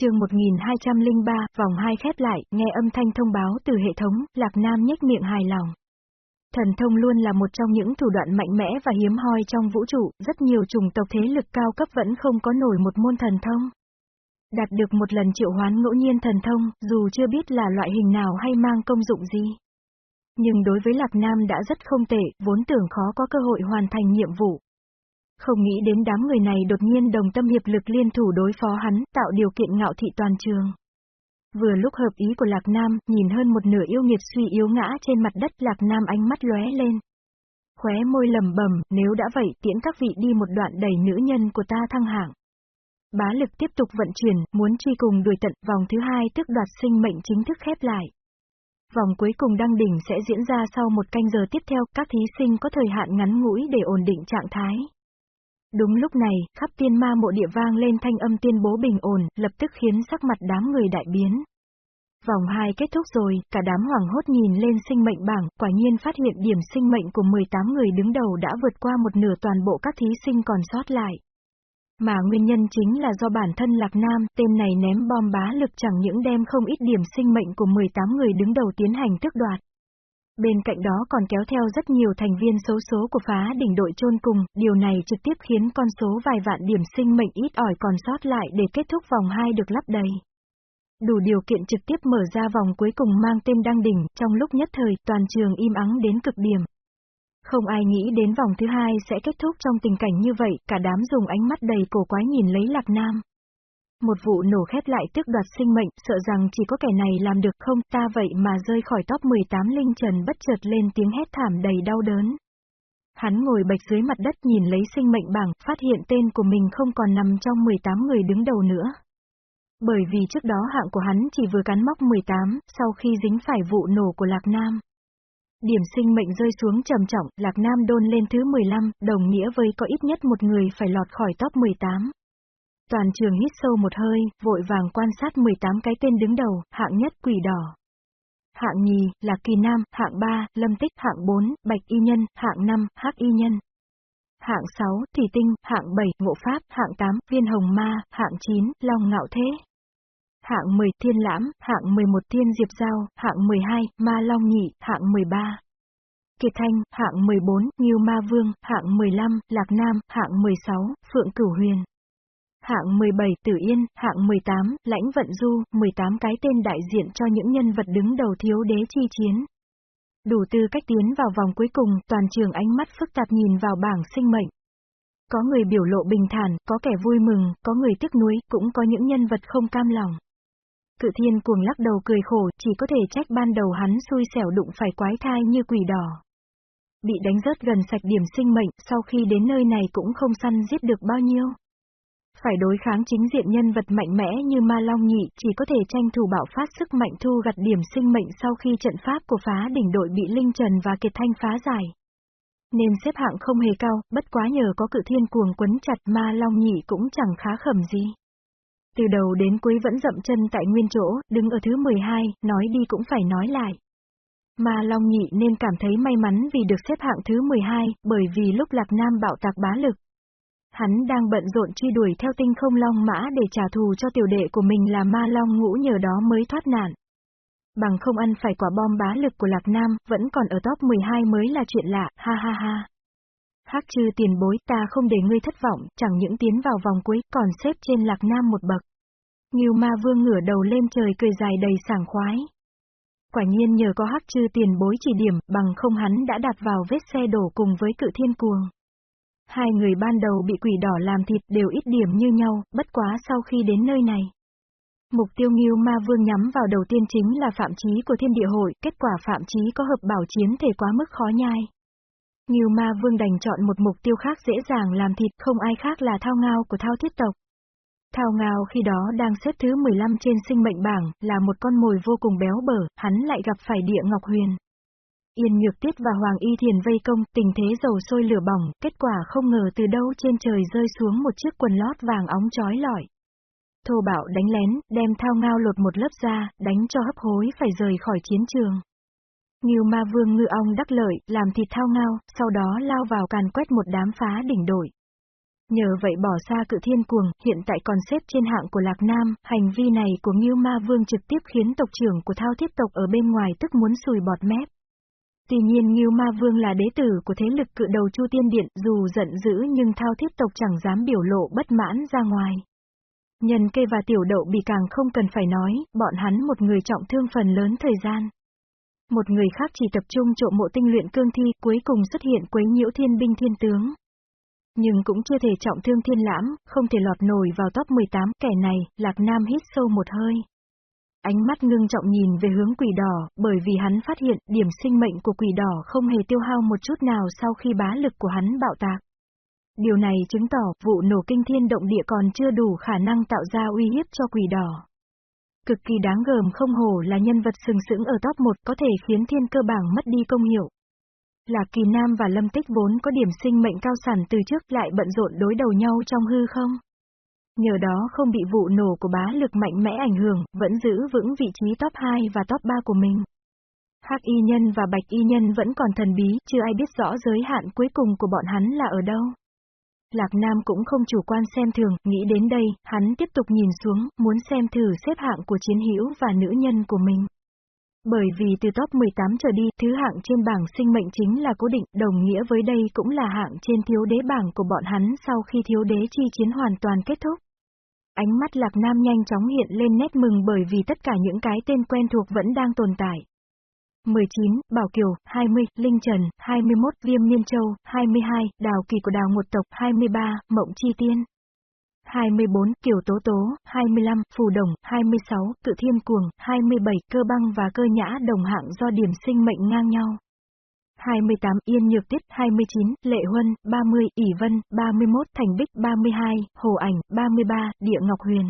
chương 1203, vòng 2 khép lại, nghe âm thanh thông báo từ hệ thống, Lạc Nam nhếch miệng hài lòng. Thần thông luôn là một trong những thủ đoạn mạnh mẽ và hiếm hoi trong vũ trụ, rất nhiều chủng tộc thế lực cao cấp vẫn không có nổi một môn thần thông. Đạt được một lần triệu hoán ngẫu nhiên thần thông, dù chưa biết là loại hình nào hay mang công dụng gì. Nhưng đối với Lạc Nam đã rất không tệ, vốn tưởng khó có cơ hội hoàn thành nhiệm vụ. Không nghĩ đến đám người này đột nhiên đồng tâm hiệp lực liên thủ đối phó hắn, tạo điều kiện ngạo thị toàn trường. Vừa lúc hợp ý của Lạc Nam, nhìn hơn một nửa yêu nghiệt suy yếu ngã trên mặt đất Lạc Nam ánh mắt lóe lên. Khóe môi lầm bầm, nếu đã vậy tiễn các vị đi một đoạn đầy nữ nhân của ta thăng hạng. Bá lực tiếp tục vận chuyển, muốn truy cùng đuổi tận vòng thứ hai tức đoạt sinh mệnh chính thức khép lại. Vòng cuối cùng đăng đỉnh sẽ diễn ra sau một canh giờ tiếp theo, các thí sinh có thời hạn ngắn ngủi để ổn định trạng thái. Đúng lúc này, khắp tiên ma mộ địa vang lên thanh âm tuyên bố bình ổn, lập tức khiến sắc mặt đám người đại biến. Vòng 2 kết thúc rồi, cả đám hoảng hốt nhìn lên sinh mệnh bảng, quả nhiên phát hiện điểm sinh mệnh của 18 người đứng đầu đã vượt qua một nửa toàn bộ các thí sinh còn sót lại. Mà nguyên nhân chính là do bản thân Lạc Nam, tên này ném bom bá lực chẳng những đem không ít điểm sinh mệnh của 18 người đứng đầu tiến hành tước đoạt. Bên cạnh đó còn kéo theo rất nhiều thành viên xấu số của phá đỉnh đội chôn cùng, điều này trực tiếp khiến con số vài vạn điểm sinh mệnh ít ỏi còn sót lại để kết thúc vòng 2 được lắp đầy. Đủ điều kiện trực tiếp mở ra vòng cuối cùng mang tên đăng đỉnh, trong lúc nhất thời toàn trường im ắng đến cực điểm. Không ai nghĩ đến vòng thứ hai sẽ kết thúc trong tình cảnh như vậy, cả đám dùng ánh mắt đầy cổ quái nhìn lấy Lạc Nam. Một vụ nổ khép lại tức đoạt sinh mệnh, sợ rằng chỉ có kẻ này làm được không, ta vậy mà rơi khỏi top 18 linh trần bất chợt lên tiếng hét thảm đầy đau đớn. Hắn ngồi bạch dưới mặt đất nhìn lấy sinh mệnh bảng, phát hiện tên của mình không còn nằm trong 18 người đứng đầu nữa. Bởi vì trước đó hạng của hắn chỉ vừa cán mốc 18, sau khi dính phải vụ nổ của Lạc Nam. Điểm sinh mệnh rơi xuống trầm trọng, Lạc Nam đôn lên thứ 15, đồng nghĩa với có ít nhất một người phải lọt khỏi top 18. Toàn trường hít sâu một hơi, vội vàng quan sát 18 cái tên đứng đầu, hạng nhất quỷ đỏ. Hạng nhì, là kỳ nam, hạng 3, lâm tích, hạng 4, bạch y nhân, hạng 5, hắc y nhân. Hạng 6, thủy tinh, hạng 7, ngộ pháp, hạng 8, viên hồng ma, hạng 9, long ngạo thế. Hạng 10, thiên lãm, hạng 11, thiên diệp giao, hạng 12, ma long nhị, hạng 13. Kiệt Thanh, hạng 14, Nghiêu Ma Vương, hạng 15, Lạc Nam, hạng 16, Phượng Cửu Huyền. Hạng 17 Tử Yên, hạng 18 Lãnh Vận Du, 18 cái tên đại diện cho những nhân vật đứng đầu thiếu đế chi chiến. Đủ tư cách tiến vào vòng cuối cùng, toàn trường ánh mắt phức tạp nhìn vào bảng sinh mệnh. Có người biểu lộ bình thản, có kẻ vui mừng, có người tiếc nuối, cũng có những nhân vật không cam lòng. Cự thiên cuồng lắc đầu cười khổ, chỉ có thể trách ban đầu hắn xui xẻo đụng phải quái thai như quỷ đỏ. Bị đánh rớt gần sạch điểm sinh mệnh, sau khi đến nơi này cũng không săn giết được bao nhiêu. Phải đối kháng chính diện nhân vật mạnh mẽ như Ma Long Nhị, chỉ có thể tranh thủ bạo phát sức mạnh thu gặt điểm sinh mệnh sau khi trận pháp của phá đỉnh đội bị Linh Trần và Kiệt Thanh phá giải. Nên xếp hạng không hề cao, bất quá nhờ có cự thiên cuồng quấn chặt Ma Long Nhị cũng chẳng khá khẩm gì. Từ đầu đến cuối vẫn dậm chân tại nguyên chỗ, đứng ở thứ 12, nói đi cũng phải nói lại. Ma Long Nhị nên cảm thấy may mắn vì được xếp hạng thứ 12, bởi vì lúc Lạc Nam bạo tạc bá lực, Hắn đang bận rộn truy đuổi theo tinh không long mã để trả thù cho tiểu đệ của mình là ma long ngũ nhờ đó mới thoát nạn. Bằng không ăn phải quả bom bá lực của Lạc Nam, vẫn còn ở top 12 mới là chuyện lạ, ha ha ha. Hắc chư tiền bối ta không để ngươi thất vọng, chẳng những tiến vào vòng cuối còn xếp trên Lạc Nam một bậc. Nghiêu ma vương ngửa đầu lên trời cười dài đầy sảng khoái. Quả nhiên nhờ có hắc chư tiền bối chỉ điểm, bằng không hắn đã đặt vào vết xe đổ cùng với cự thiên cuồng. Hai người ban đầu bị quỷ đỏ làm thịt đều ít điểm như nhau, bất quá sau khi đến nơi này. Mục tiêu Ngưu ma vương nhắm vào đầu tiên chính là phạm chí của thiên địa hội, kết quả phạm chí có hợp bảo chiến thể quá mức khó nhai. Ngưu ma vương đành chọn một mục tiêu khác dễ dàng làm thịt không ai khác là thao ngao của thao thiết tộc. Thao ngao khi đó đang xếp thứ 15 trên sinh mệnh bảng, là một con mồi vô cùng béo bở, hắn lại gặp phải địa ngọc huyền. Yên Nhược Tiết và Hoàng Y Thiền vây công, tình thế dầu sôi lửa bỏng, kết quả không ngờ từ đâu trên trời rơi xuống một chiếc quần lót vàng óng chói lọi. Thô bạo đánh lén, đem thao ngao lột một lớp da, đánh cho hấp hối phải rời khỏi chiến trường. Ngưu ma vương ngư ong đắc lợi, làm thịt thao ngao, sau đó lao vào càn quét một đám phá đỉnh đội. Nhờ vậy bỏ xa cự thiên cuồng, hiện tại còn xếp trên hạng của Lạc Nam, hành vi này của Ngưu Ma Vương trực tiếp khiến tộc trưởng của thao thiết tộc ở bên ngoài tức muốn sùi bọt mép. Tuy nhiên Ngưu Ma Vương là đế tử của thế lực cự đầu Chu Tiên Điện, dù giận dữ nhưng thao thiết tộc chẳng dám biểu lộ bất mãn ra ngoài. Nhân kê và tiểu đậu bị càng không cần phải nói, bọn hắn một người trọng thương phần lớn thời gian. Một người khác chỉ tập trung trộm mộ tinh luyện cương thi, cuối cùng xuất hiện quấy nhiễu thiên binh thiên tướng. Nhưng cũng chưa thể trọng thương thiên lãm, không thể lọt nổi vào top 18, kẻ này, Lạc Nam hít sâu một hơi. Ánh mắt ngưng trọng nhìn về hướng quỷ đỏ, bởi vì hắn phát hiện điểm sinh mệnh của quỷ đỏ không hề tiêu hao một chút nào sau khi bá lực của hắn bạo tạc. Điều này chứng tỏ vụ nổ kinh thiên động địa còn chưa đủ khả năng tạo ra uy hiếp cho quỷ đỏ. Cực kỳ đáng gờm không hổ là nhân vật sừng sững ở top 1 có thể khiến thiên cơ bảng mất đi công hiệu. Là Kỳ Nam và Lâm Tích vốn có điểm sinh mệnh cao sản từ trước lại bận rộn đối đầu nhau trong hư không. Nhờ đó không bị vụ nổ của bá lực mạnh mẽ ảnh hưởng, vẫn giữ vững vị trí top 2 và top 3 của mình. Hắc y nhân và bạch y nhân vẫn còn thần bí, chưa ai biết rõ giới hạn cuối cùng của bọn hắn là ở đâu. Lạc Nam cũng không chủ quan xem thường, nghĩ đến đây, hắn tiếp tục nhìn xuống, muốn xem thử xếp hạng của chiến hữu và nữ nhân của mình. Bởi vì từ top 18 trở đi, thứ hạng trên bảng sinh mệnh chính là cố định, đồng nghĩa với đây cũng là hạng trên thiếu đế bảng của bọn hắn sau khi thiếu đế chi chiến hoàn toàn kết thúc. Ánh mắt Lạc Nam nhanh chóng hiện lên nét mừng bởi vì tất cả những cái tên quen thuộc vẫn đang tồn tại. 19, Bảo Kiều, 20, Linh Trần, 21, Viêm Miên Châu, 22, Đào Kỳ của Đào Một Tộc, 23, Mộng Chi Tiên. 24, Kiều Tố Tố, 25, Phù Đồng, 26, Tự Thiên Cuồng, 27, Cơ Băng và Cơ Nhã đồng hạng do điểm sinh mệnh ngang nhau. 28, Yên Nhược Tiết, 29, Lệ Huân, 30, ỷ Vân, 31, Thành Bích, 32, Hồ Ảnh, 33, Địa Ngọc Huyền.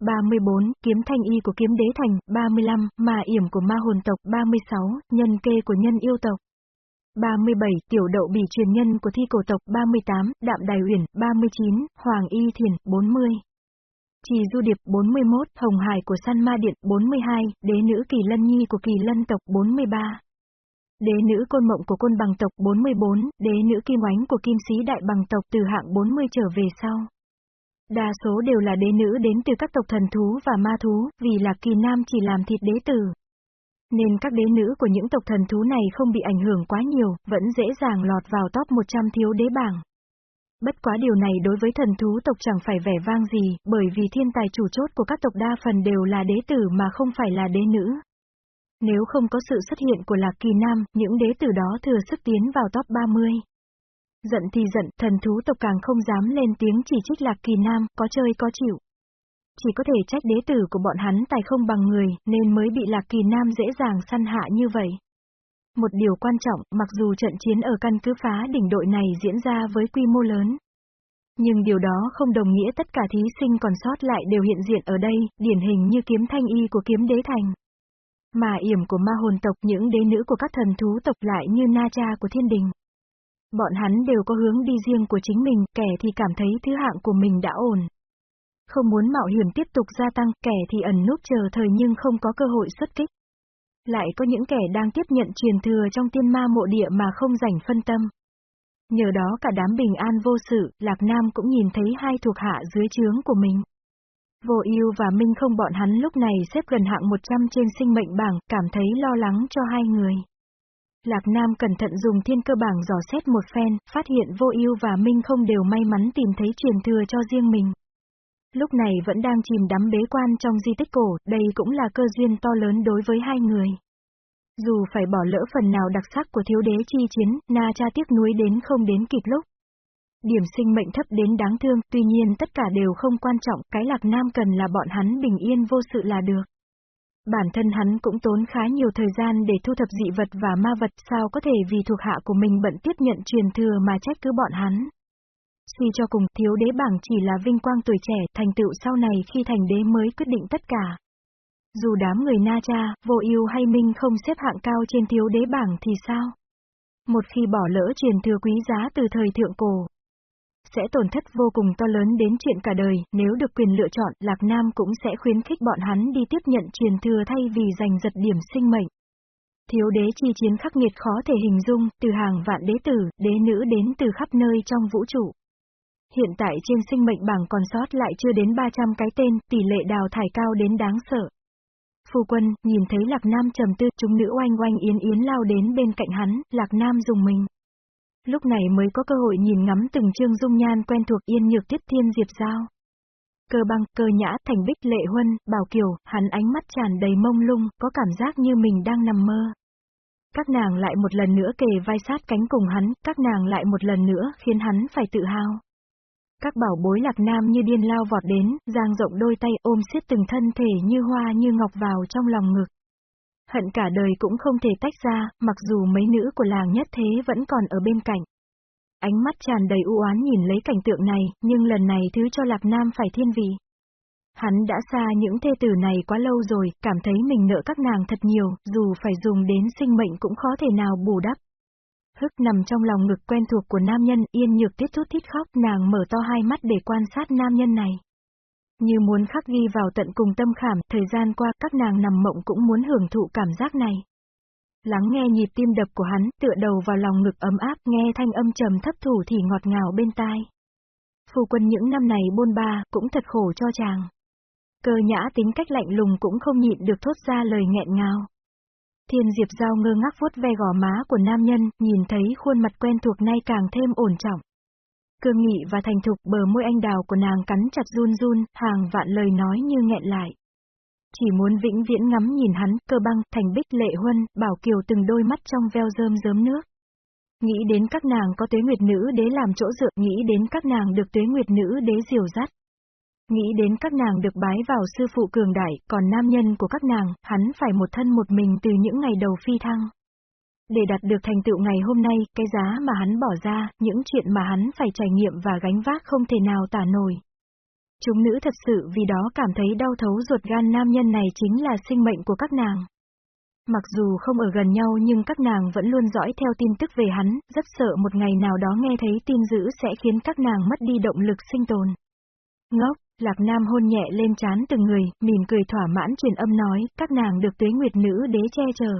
34, Kiếm Thanh Y của Kiếm Đế Thành, 35, mà Yểm của Ma Hồn Tộc, 36, Nhân Kê của Nhân Yêu Tộc. 37, Tiểu Đậu Bỉ truyền nhân của Thi Cổ Tộc, 38, Đạm Đài Uyển, 39, Hoàng Y Thiền, 40. Trì Du Điệp, 41, Hồng Hải của San Ma Điện, 42, Đế Nữ Kỳ Lân Nhi của Kỳ Lân Tộc, 43. Đế nữ côn mộng của côn bằng tộc 44, đế nữ kim oánh của kim sĩ đại bằng tộc từ hạng 40 trở về sau. Đa số đều là đế nữ đến từ các tộc thần thú và ma thú, vì lạc kỳ nam chỉ làm thịt đế tử. Nên các đế nữ của những tộc thần thú này không bị ảnh hưởng quá nhiều, vẫn dễ dàng lọt vào top 100 thiếu đế bảng. Bất quá điều này đối với thần thú tộc chẳng phải vẻ vang gì, bởi vì thiên tài chủ chốt của các tộc đa phần đều là đế tử mà không phải là đế nữ. Nếu không có sự xuất hiện của Lạc Kỳ Nam, những đế tử đó thừa sức tiến vào top 30. Giận thì giận, thần thú tộc càng không dám lên tiếng chỉ trích Lạc Kỳ Nam, có chơi có chịu. Chỉ có thể trách đế tử của bọn hắn tài không bằng người, nên mới bị Lạc Kỳ Nam dễ dàng săn hạ như vậy. Một điều quan trọng, mặc dù trận chiến ở căn cứ phá đỉnh đội này diễn ra với quy mô lớn. Nhưng điều đó không đồng nghĩa tất cả thí sinh còn sót lại đều hiện diện ở đây, điển hình như kiếm thanh y của kiếm đế thành. Mà yểm của ma hồn tộc những đế nữ của các thần thú tộc lại như na cha của thiên đình. Bọn hắn đều có hướng đi riêng của chính mình, kẻ thì cảm thấy thứ hạng của mình đã ổn. Không muốn mạo hiểm tiếp tục gia tăng, kẻ thì ẩn núp chờ thời nhưng không có cơ hội xuất kích. Lại có những kẻ đang tiếp nhận truyền thừa trong tiên ma mộ địa mà không rảnh phân tâm. Nhờ đó cả đám bình an vô sự, Lạc Nam cũng nhìn thấy hai thuộc hạ dưới trướng của mình. Vô ưu và Minh không bọn hắn lúc này xếp gần hạng 100 trên sinh mệnh bảng, cảm thấy lo lắng cho hai người. Lạc Nam cẩn thận dùng thiên cơ bảng dò xét một phen, phát hiện vô ưu và Minh không đều may mắn tìm thấy truyền thừa cho riêng mình. Lúc này vẫn đang chìm đắm bế quan trong di tích cổ, đây cũng là cơ duyên to lớn đối với hai người. Dù phải bỏ lỡ phần nào đặc sắc của thiếu đế chi chiến, Na cha tiếc nuối đến không đến kịp lúc. Điểm sinh mệnh thấp đến đáng thương, tuy nhiên tất cả đều không quan trọng, cái lạc nam cần là bọn hắn bình yên vô sự là được. Bản thân hắn cũng tốn khá nhiều thời gian để thu thập dị vật và ma vật sao có thể vì thuộc hạ của mình bận tiếp nhận truyền thừa mà trách cứ bọn hắn. Suy cho cùng, thiếu đế bảng chỉ là vinh quang tuổi trẻ, thành tựu sau này khi thành đế mới quyết định tất cả. Dù đám người Na Cha, vô ưu hay Minh không xếp hạng cao trên thiếu đế bảng thì sao? Một khi bỏ lỡ truyền thừa quý giá từ thời thượng cổ, sẽ tổn thất vô cùng to lớn đến chuyện cả đời, nếu được quyền lựa chọn, Lạc Nam cũng sẽ khuyến khích bọn hắn đi tiếp nhận truyền thừa thay vì giành giật điểm sinh mệnh. Thiếu đế chi chiến khắc nghiệt khó thể hình dung, từ hàng vạn đế tử, đế nữ đến từ khắp nơi trong vũ trụ. Hiện tại trên sinh mệnh bảng còn sót lại chưa đến 300 cái tên, tỷ lệ đào thải cao đến đáng sợ. Phu quân, nhìn thấy Lạc Nam trầm tư, chúng nữ oanh oanh yến yến lao đến bên cạnh hắn, Lạc Nam dùng mình. Lúc này mới có cơ hội nhìn ngắm từng chương dung nhan quen thuộc yên nhược tiết thiên diệp giao. Cơ băng, cơ nhã, thành bích lệ huân, bảo kiều, hắn ánh mắt tràn đầy mông lung, có cảm giác như mình đang nằm mơ. Các nàng lại một lần nữa kề vai sát cánh cùng hắn, các nàng lại một lần nữa khiến hắn phải tự hào. Các bảo bối lạc nam như điên lao vọt đến, giang rộng đôi tay ôm siết từng thân thể như hoa như ngọc vào trong lòng ngực. Hận cả đời cũng không thể tách ra, mặc dù mấy nữ của làng nhất thế vẫn còn ở bên cạnh. Ánh mắt tràn đầy u oán nhìn lấy cảnh tượng này, nhưng lần này thứ cho Lạc Nam phải thiên vị. Hắn đã xa những thê tử này quá lâu rồi, cảm thấy mình nợ các nàng thật nhiều, dù phải dùng đến sinh mệnh cũng khó thể nào bù đắp. Hức nằm trong lòng ngực quen thuộc của nam nhân, yên nhược tiết thút thít khóc, nàng mở to hai mắt để quan sát nam nhân này. Như muốn khắc ghi vào tận cùng tâm khảm, thời gian qua các nàng nằm mộng cũng muốn hưởng thụ cảm giác này. Lắng nghe nhịp tim đập của hắn, tựa đầu vào lòng ngực ấm áp, nghe thanh âm trầm thấp thủ thì ngọt ngào bên tai. Phu quân những năm này bôn ba, cũng thật khổ cho chàng. Cơ nhã tính cách lạnh lùng cũng không nhịn được thốt ra lời nghẹn ngào. Thiên Diệp Giao ngơ ngác vuốt ve gò má của nam nhân, nhìn thấy khuôn mặt quen thuộc nay càng thêm ổn trọng. Cương nghị và thành thục bờ môi anh đào của nàng cắn chặt run run, hàng vạn lời nói như nghẹn lại. Chỉ muốn vĩnh viễn ngắm nhìn hắn, cơ băng, thành bích lệ huân, bảo kiều từng đôi mắt trong veo rơm rớm nước. Nghĩ đến các nàng có tuế nguyệt nữ đế làm chỗ dựa, nghĩ đến các nàng được tuế nguyệt nữ đế diều dắt. Nghĩ đến các nàng được bái vào sư phụ cường đại, còn nam nhân của các nàng, hắn phải một thân một mình từ những ngày đầu phi thăng. Để đạt được thành tựu ngày hôm nay, cái giá mà hắn bỏ ra, những chuyện mà hắn phải trải nghiệm và gánh vác không thể nào tả nổi. Chúng nữ thật sự vì đó cảm thấy đau thấu ruột gan nam nhân này chính là sinh mệnh của các nàng. Mặc dù không ở gần nhau nhưng các nàng vẫn luôn dõi theo tin tức về hắn, rất sợ một ngày nào đó nghe thấy tin dữ sẽ khiến các nàng mất đi động lực sinh tồn. Ngốc, Lạc Nam hôn nhẹ lên trán từng người, mỉm cười thỏa mãn truyền âm nói, các nàng được tuế nguyệt nữ đế che chở.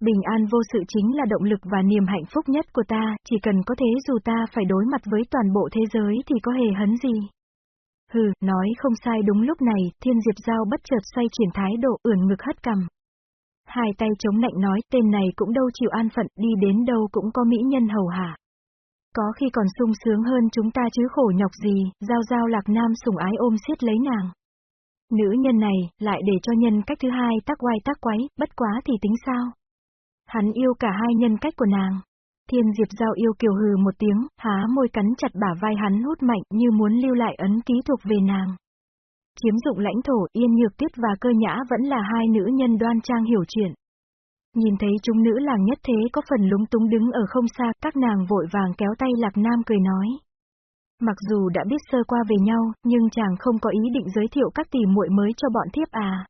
Bình an vô sự chính là động lực và niềm hạnh phúc nhất của ta, chỉ cần có thế dù ta phải đối mặt với toàn bộ thế giới thì có hề hấn gì. Hừ, nói không sai đúng lúc này, thiên diệp giao bất chợt xoay chuyển thái độ ưỡn ngực hất cầm. Hai tay chống lạnh nói tên này cũng đâu chịu an phận, đi đến đâu cũng có mỹ nhân hầu hạ. Có khi còn sung sướng hơn chúng ta chứ khổ nhọc gì, giao giao lạc nam sủng ái ôm siết lấy nàng. Nữ nhân này, lại để cho nhân cách thứ hai tác oai tác quái, bất quá thì tính sao? Hắn yêu cả hai nhân cách của nàng. Thiên Diệp Giao yêu kiều hừ một tiếng, há môi cắn chặt bả vai hắn hút mạnh như muốn lưu lại ấn ký thuộc về nàng. Chiếm dụng lãnh thổ, Yên Nhược Tuyết và Cơ Nhã vẫn là hai nữ nhân đoan trang hiểu chuyện. Nhìn thấy chúng nữ làng nhất thế có phần lúng túng đứng ở không xa, các nàng vội vàng kéo tay Lạc Nam cười nói. Mặc dù đã biết sơ qua về nhau, nhưng chàng không có ý định giới thiệu các tỷ muội mới cho bọn thiếp à.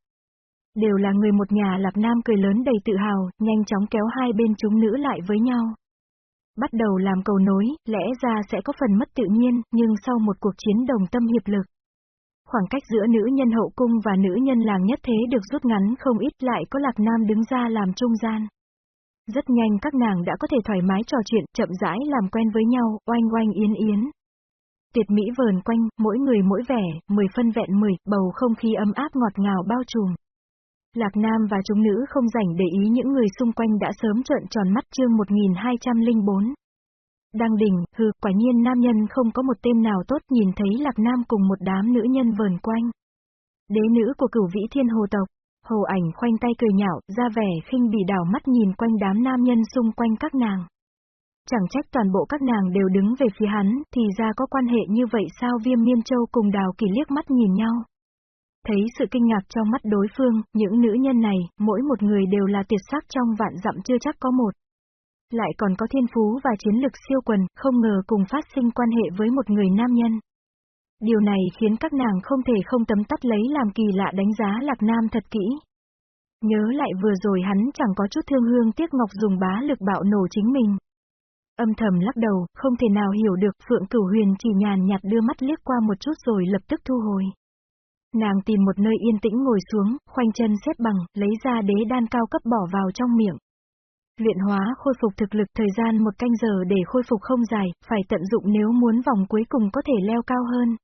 Đều là người một nhà Lạc Nam cười lớn đầy tự hào, nhanh chóng kéo hai bên chúng nữ lại với nhau. Bắt đầu làm cầu nối, lẽ ra sẽ có phần mất tự nhiên, nhưng sau một cuộc chiến đồng tâm hiệp lực. Khoảng cách giữa nữ nhân hậu cung và nữ nhân làng nhất thế được rút ngắn không ít lại có Lạc Nam đứng ra làm trung gian. Rất nhanh các nàng đã có thể thoải mái trò chuyện, chậm rãi làm quen với nhau, oanh oanh yến yến. Tiệt mỹ vờn quanh, mỗi người mỗi vẻ, mười phân vẹn mười, bầu không khí ấm áp ngọt ngào bao trùm. Lạc Nam và chúng nữ không rảnh để ý những người xung quanh đã sớm trợn tròn mắt chương 1204. Đăng đỉnh, hừ, quả nhiên nam nhân không có một tên nào tốt nhìn thấy Lạc Nam cùng một đám nữ nhân vờn quanh. Đế nữ của cửu vĩ thiên hồ tộc, hồ ảnh khoanh tay cười nhạo, ra vẻ khinh bị đảo mắt nhìn quanh đám nam nhân xung quanh các nàng. Chẳng trách toàn bộ các nàng đều đứng về phía hắn, thì ra có quan hệ như vậy sao viêm miên châu cùng đào kỳ liếc mắt nhìn nhau. Thấy sự kinh ngạc trong mắt đối phương, những nữ nhân này, mỗi một người đều là tuyệt sắc trong vạn dặm chưa chắc có một. Lại còn có thiên phú và chiến lực siêu quần, không ngờ cùng phát sinh quan hệ với một người nam nhân. Điều này khiến các nàng không thể không tấm tắt lấy làm kỳ lạ đánh giá Lạc Nam thật kỹ. Nhớ lại vừa rồi hắn chẳng có chút thương hương tiếc ngọc dùng bá lực bạo nổ chính mình. Âm thầm lắc đầu, không thể nào hiểu được Phượng Cửu Huyền chỉ nhàn nhạt đưa mắt liếc qua một chút rồi lập tức thu hồi. Nàng tìm một nơi yên tĩnh ngồi xuống, khoanh chân xếp bằng, lấy ra đế đan cao cấp bỏ vào trong miệng. Luyện hóa khôi phục thực lực thời gian một canh giờ để khôi phục không dài, phải tận dụng nếu muốn vòng cuối cùng có thể leo cao hơn.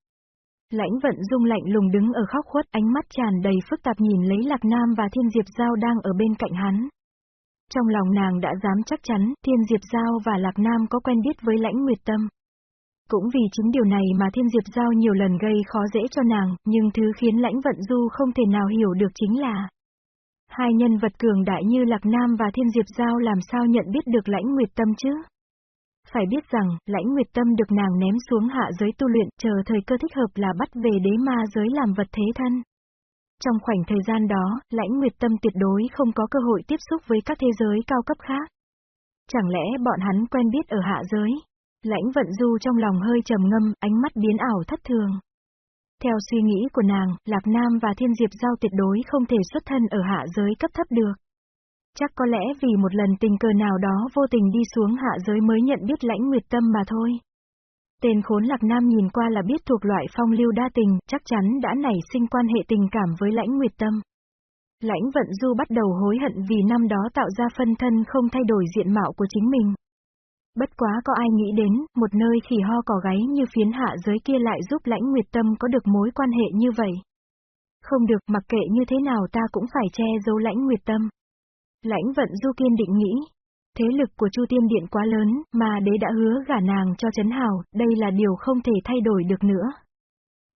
Lãnh vận dung lạnh lùng đứng ở khóc khuất ánh mắt tràn đầy phức tạp nhìn lấy Lạc Nam và Thiên Diệp Giao đang ở bên cạnh hắn. Trong lòng nàng đã dám chắc chắn, Thiên Diệp Giao và Lạc Nam có quen biết với lãnh nguyệt tâm. Cũng vì chính điều này mà Thiên Diệp Giao nhiều lần gây khó dễ cho nàng, nhưng thứ khiến lãnh vận du không thể nào hiểu được chính là Hai nhân vật cường đại như Lạc Nam và Thiên Diệp Giao làm sao nhận biết được lãnh nguyệt tâm chứ? Phải biết rằng, lãnh nguyệt tâm được nàng ném xuống hạ giới tu luyện, chờ thời cơ thích hợp là bắt về đế ma giới làm vật thế thân. Trong khoảnh thời gian đó, lãnh nguyệt tâm tuyệt đối không có cơ hội tiếp xúc với các thế giới cao cấp khác. Chẳng lẽ bọn hắn quen biết ở hạ giới? Lãnh vận du trong lòng hơi trầm ngâm, ánh mắt biến ảo thất thường. Theo suy nghĩ của nàng, Lạc Nam và Thiên Diệp Giao tuyệt đối không thể xuất thân ở hạ giới cấp thấp được. Chắc có lẽ vì một lần tình cờ nào đó vô tình đi xuống hạ giới mới nhận biết lãnh nguyệt tâm mà thôi. Tên khốn Lạc Nam nhìn qua là biết thuộc loại phong lưu đa tình, chắc chắn đã nảy sinh quan hệ tình cảm với lãnh nguyệt tâm. Lãnh vận du bắt đầu hối hận vì năm đó tạo ra phân thân không thay đổi diện mạo của chính mình. Bất quá có ai nghĩ đến, một nơi khỉ ho cỏ gáy như phiến hạ giới kia lại giúp lãnh nguyệt tâm có được mối quan hệ như vậy. Không được, mặc kệ như thế nào ta cũng phải che giấu lãnh nguyệt tâm. Lãnh vận du kiên định nghĩ. Thế lực của Chu Tiên Điện quá lớn, mà đế đã hứa gả nàng cho Trấn Hào, đây là điều không thể thay đổi được nữa.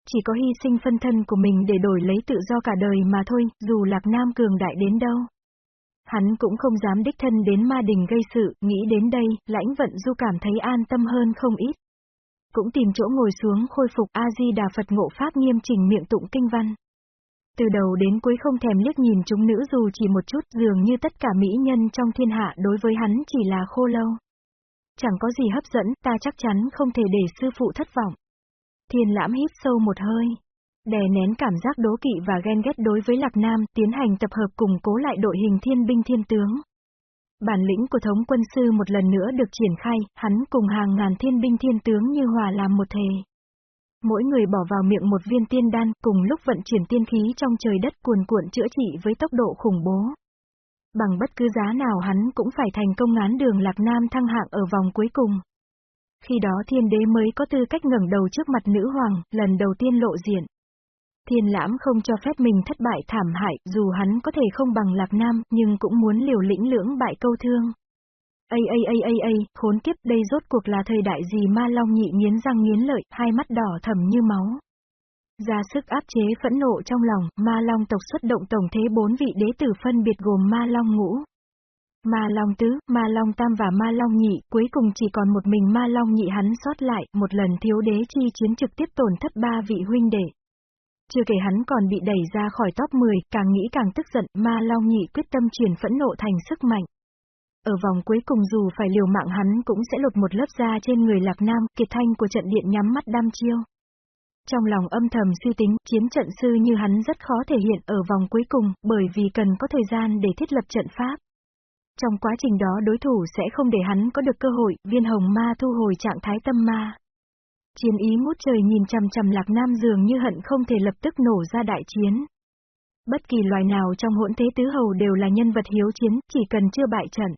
Chỉ có hy sinh phân thân của mình để đổi lấy tự do cả đời mà thôi, dù Lạc Nam cường đại đến đâu. Hắn cũng không dám đích thân đến ma đình gây sự, nghĩ đến đây, lãnh vận du cảm thấy an tâm hơn không ít. Cũng tìm chỗ ngồi xuống khôi phục A-di-đà Phật ngộ Pháp nghiêm chỉnh miệng tụng kinh văn. Từ đầu đến cuối không thèm liếc nhìn chúng nữ dù chỉ một chút dường như tất cả mỹ nhân trong thiên hạ đối với hắn chỉ là khô lâu. Chẳng có gì hấp dẫn, ta chắc chắn không thể để sư phụ thất vọng. Thiên lãm hít sâu một hơi đè nén cảm giác đố kỵ và ghen ghét đối với Lạc Nam, tiến hành tập hợp củng cố lại đội hình thiên binh thiên tướng. Bản lĩnh của thống quân sư một lần nữa được triển khai, hắn cùng hàng ngàn thiên binh thiên tướng như hòa làm một thể. Mỗi người bỏ vào miệng một viên tiên đan, cùng lúc vận chuyển tiên khí trong trời đất cuồn cuộn chữa trị với tốc độ khủng bố. Bằng bất cứ giá nào hắn cũng phải thành công ngán đường Lạc Nam thăng hạng ở vòng cuối cùng. Khi đó thiên đế mới có tư cách ngẩng đầu trước mặt nữ hoàng, lần đầu tiên lộ diện. Thiên lãm không cho phép mình thất bại thảm hại, dù hắn có thể không bằng Lạc Nam, nhưng cũng muốn liều lĩnh lưỡng bại câu thương. Ây ây ây ây ây, khốn kiếp đây rốt cuộc là thời đại gì ma long nhị nghiến răng nghiến lợi, hai mắt đỏ thầm như máu. Ra sức áp chế phẫn nộ trong lòng, ma long tộc xuất động tổng thế bốn vị đế tử phân biệt gồm ma long ngũ. Ma Long Tứ, Ma Long Tam và Ma Long Nhị, cuối cùng chỉ còn một mình Ma Long Nhị hắn sót lại, một lần thiếu đế chi chiến trực tiếp tổn thất ba vị huynh đệ. Chưa kể hắn còn bị đẩy ra khỏi top 10, càng nghĩ càng tức giận, ma long nhị quyết tâm chuyển phẫn nộ thành sức mạnh. Ở vòng cuối cùng dù phải liều mạng hắn cũng sẽ lột một lớp da trên người lạc nam, kiệt thanh của trận điện nhắm mắt đam chiêu. Trong lòng âm thầm suy tính, chiến trận sư như hắn rất khó thể hiện ở vòng cuối cùng, bởi vì cần có thời gian để thiết lập trận pháp. Trong quá trình đó đối thủ sẽ không để hắn có được cơ hội, viên hồng ma thu hồi trạng thái tâm ma. Chiến ý ngút trời nhìn chằm chằm Lạc Nam dường như hận không thể lập tức nổ ra đại chiến. Bất kỳ loài nào trong hỗn thế tứ hầu đều là nhân vật hiếu chiến, chỉ cần chưa bại trận.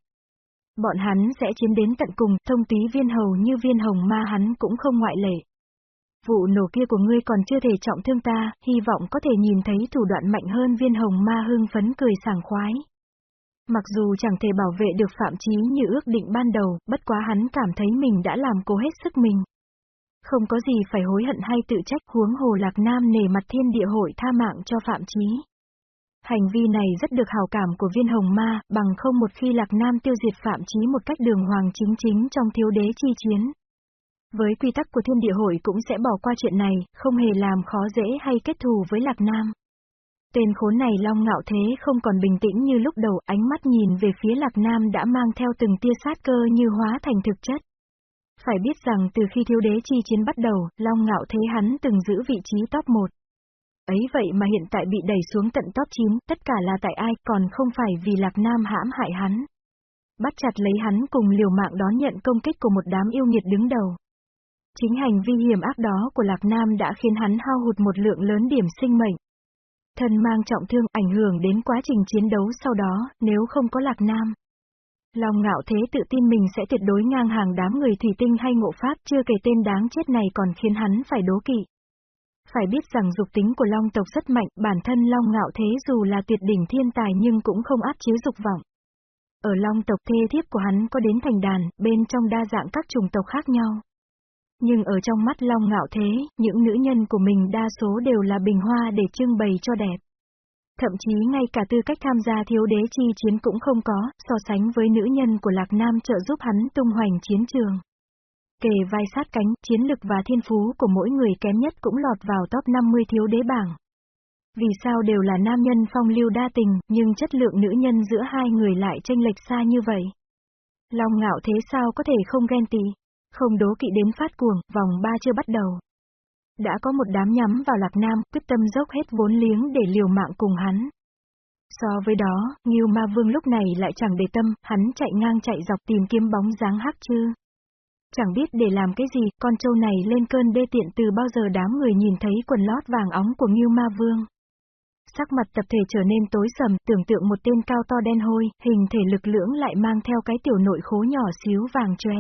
Bọn hắn sẽ chiến đến tận cùng, thông túy viên hầu như viên hồng ma hắn cũng không ngoại lệ. Vụ nổ kia của ngươi còn chưa thể trọng thương ta, hy vọng có thể nhìn thấy thủ đoạn mạnh hơn viên hồng ma hưng phấn cười sảng khoái. Mặc dù chẳng thể bảo vệ được phạm chí như ước định ban đầu, bất quá hắn cảm thấy mình đã làm cố hết sức mình. Không có gì phải hối hận hay tự trách huống hồ Lạc Nam nể mặt thiên địa hội tha mạng cho Phạm Chí. Hành vi này rất được hào cảm của viên hồng ma, bằng không một khi Lạc Nam tiêu diệt Phạm Chí một cách đường hoàng chính chính trong thiếu đế chi chiến. Với quy tắc của thiên địa hội cũng sẽ bỏ qua chuyện này, không hề làm khó dễ hay kết thù với Lạc Nam. Tên khốn này long ngạo thế không còn bình tĩnh như lúc đầu, ánh mắt nhìn về phía Lạc Nam đã mang theo từng tia sát cơ như hóa thành thực chất. Phải biết rằng từ khi thiếu đế chi chiến bắt đầu, Long Ngạo Thế hắn từng giữ vị trí top 1. Ấy vậy mà hiện tại bị đẩy xuống tận top 9, tất cả là tại ai còn không phải vì Lạc Nam hãm hại hắn. Bắt chặt lấy hắn cùng liều mạng đón nhận công kích của một đám yêu nghiệt đứng đầu. Chính hành vi hiểm ác đó của Lạc Nam đã khiến hắn hao hụt một lượng lớn điểm sinh mệnh. Thân mang trọng thương ảnh hưởng đến quá trình chiến đấu sau đó, nếu không có Lạc Nam. Long ngạo thế tự tin mình sẽ tuyệt đối ngang hàng đám người thủy tinh hay ngộ pháp chưa kể tên đáng chết này còn khiến hắn phải đố kỵ. Phải biết rằng dục tính của Long tộc rất mạnh, bản thân Long ngạo thế dù là tuyệt đỉnh thiên tài nhưng cũng không áp chế dục vọng. Ở Long tộc thê thiếp của hắn có đến thành đàn, bên trong đa dạng các chủng tộc khác nhau. Nhưng ở trong mắt Long ngạo thế, những nữ nhân của mình đa số đều là bình hoa để trưng bày cho đẹp. Thậm chí ngay cả tư cách tham gia thiếu đế chi chiến cũng không có, so sánh với nữ nhân của Lạc Nam trợ giúp hắn tung hoành chiến trường. Kề vai sát cánh, chiến lực và thiên phú của mỗi người kém nhất cũng lọt vào top 50 thiếu đế bảng. Vì sao đều là nam nhân phong lưu đa tình, nhưng chất lượng nữ nhân giữa hai người lại tranh lệch xa như vậy? Long ngạo thế sao có thể không ghen tị, không đố kỵ đến phát cuồng, vòng ba chưa bắt đầu. Đã có một đám nhắm vào Lạc Nam, quyết tâm dốc hết vốn liếng để liều mạng cùng hắn. So với đó, Ngưu Ma Vương lúc này lại chẳng để tâm, hắn chạy ngang chạy dọc tìm kiếm bóng dáng hắc chư. Chẳng biết để làm cái gì, con trâu này lên cơn đê tiện từ bao giờ đám người nhìn thấy quần lót vàng óng của Ngưu Ma Vương. Sắc mặt tập thể trở nên tối sầm, tưởng tượng một tên cao to đen hôi, hình thể lực lưỡng lại mang theo cái tiểu nội khố nhỏ xíu vàng chóe.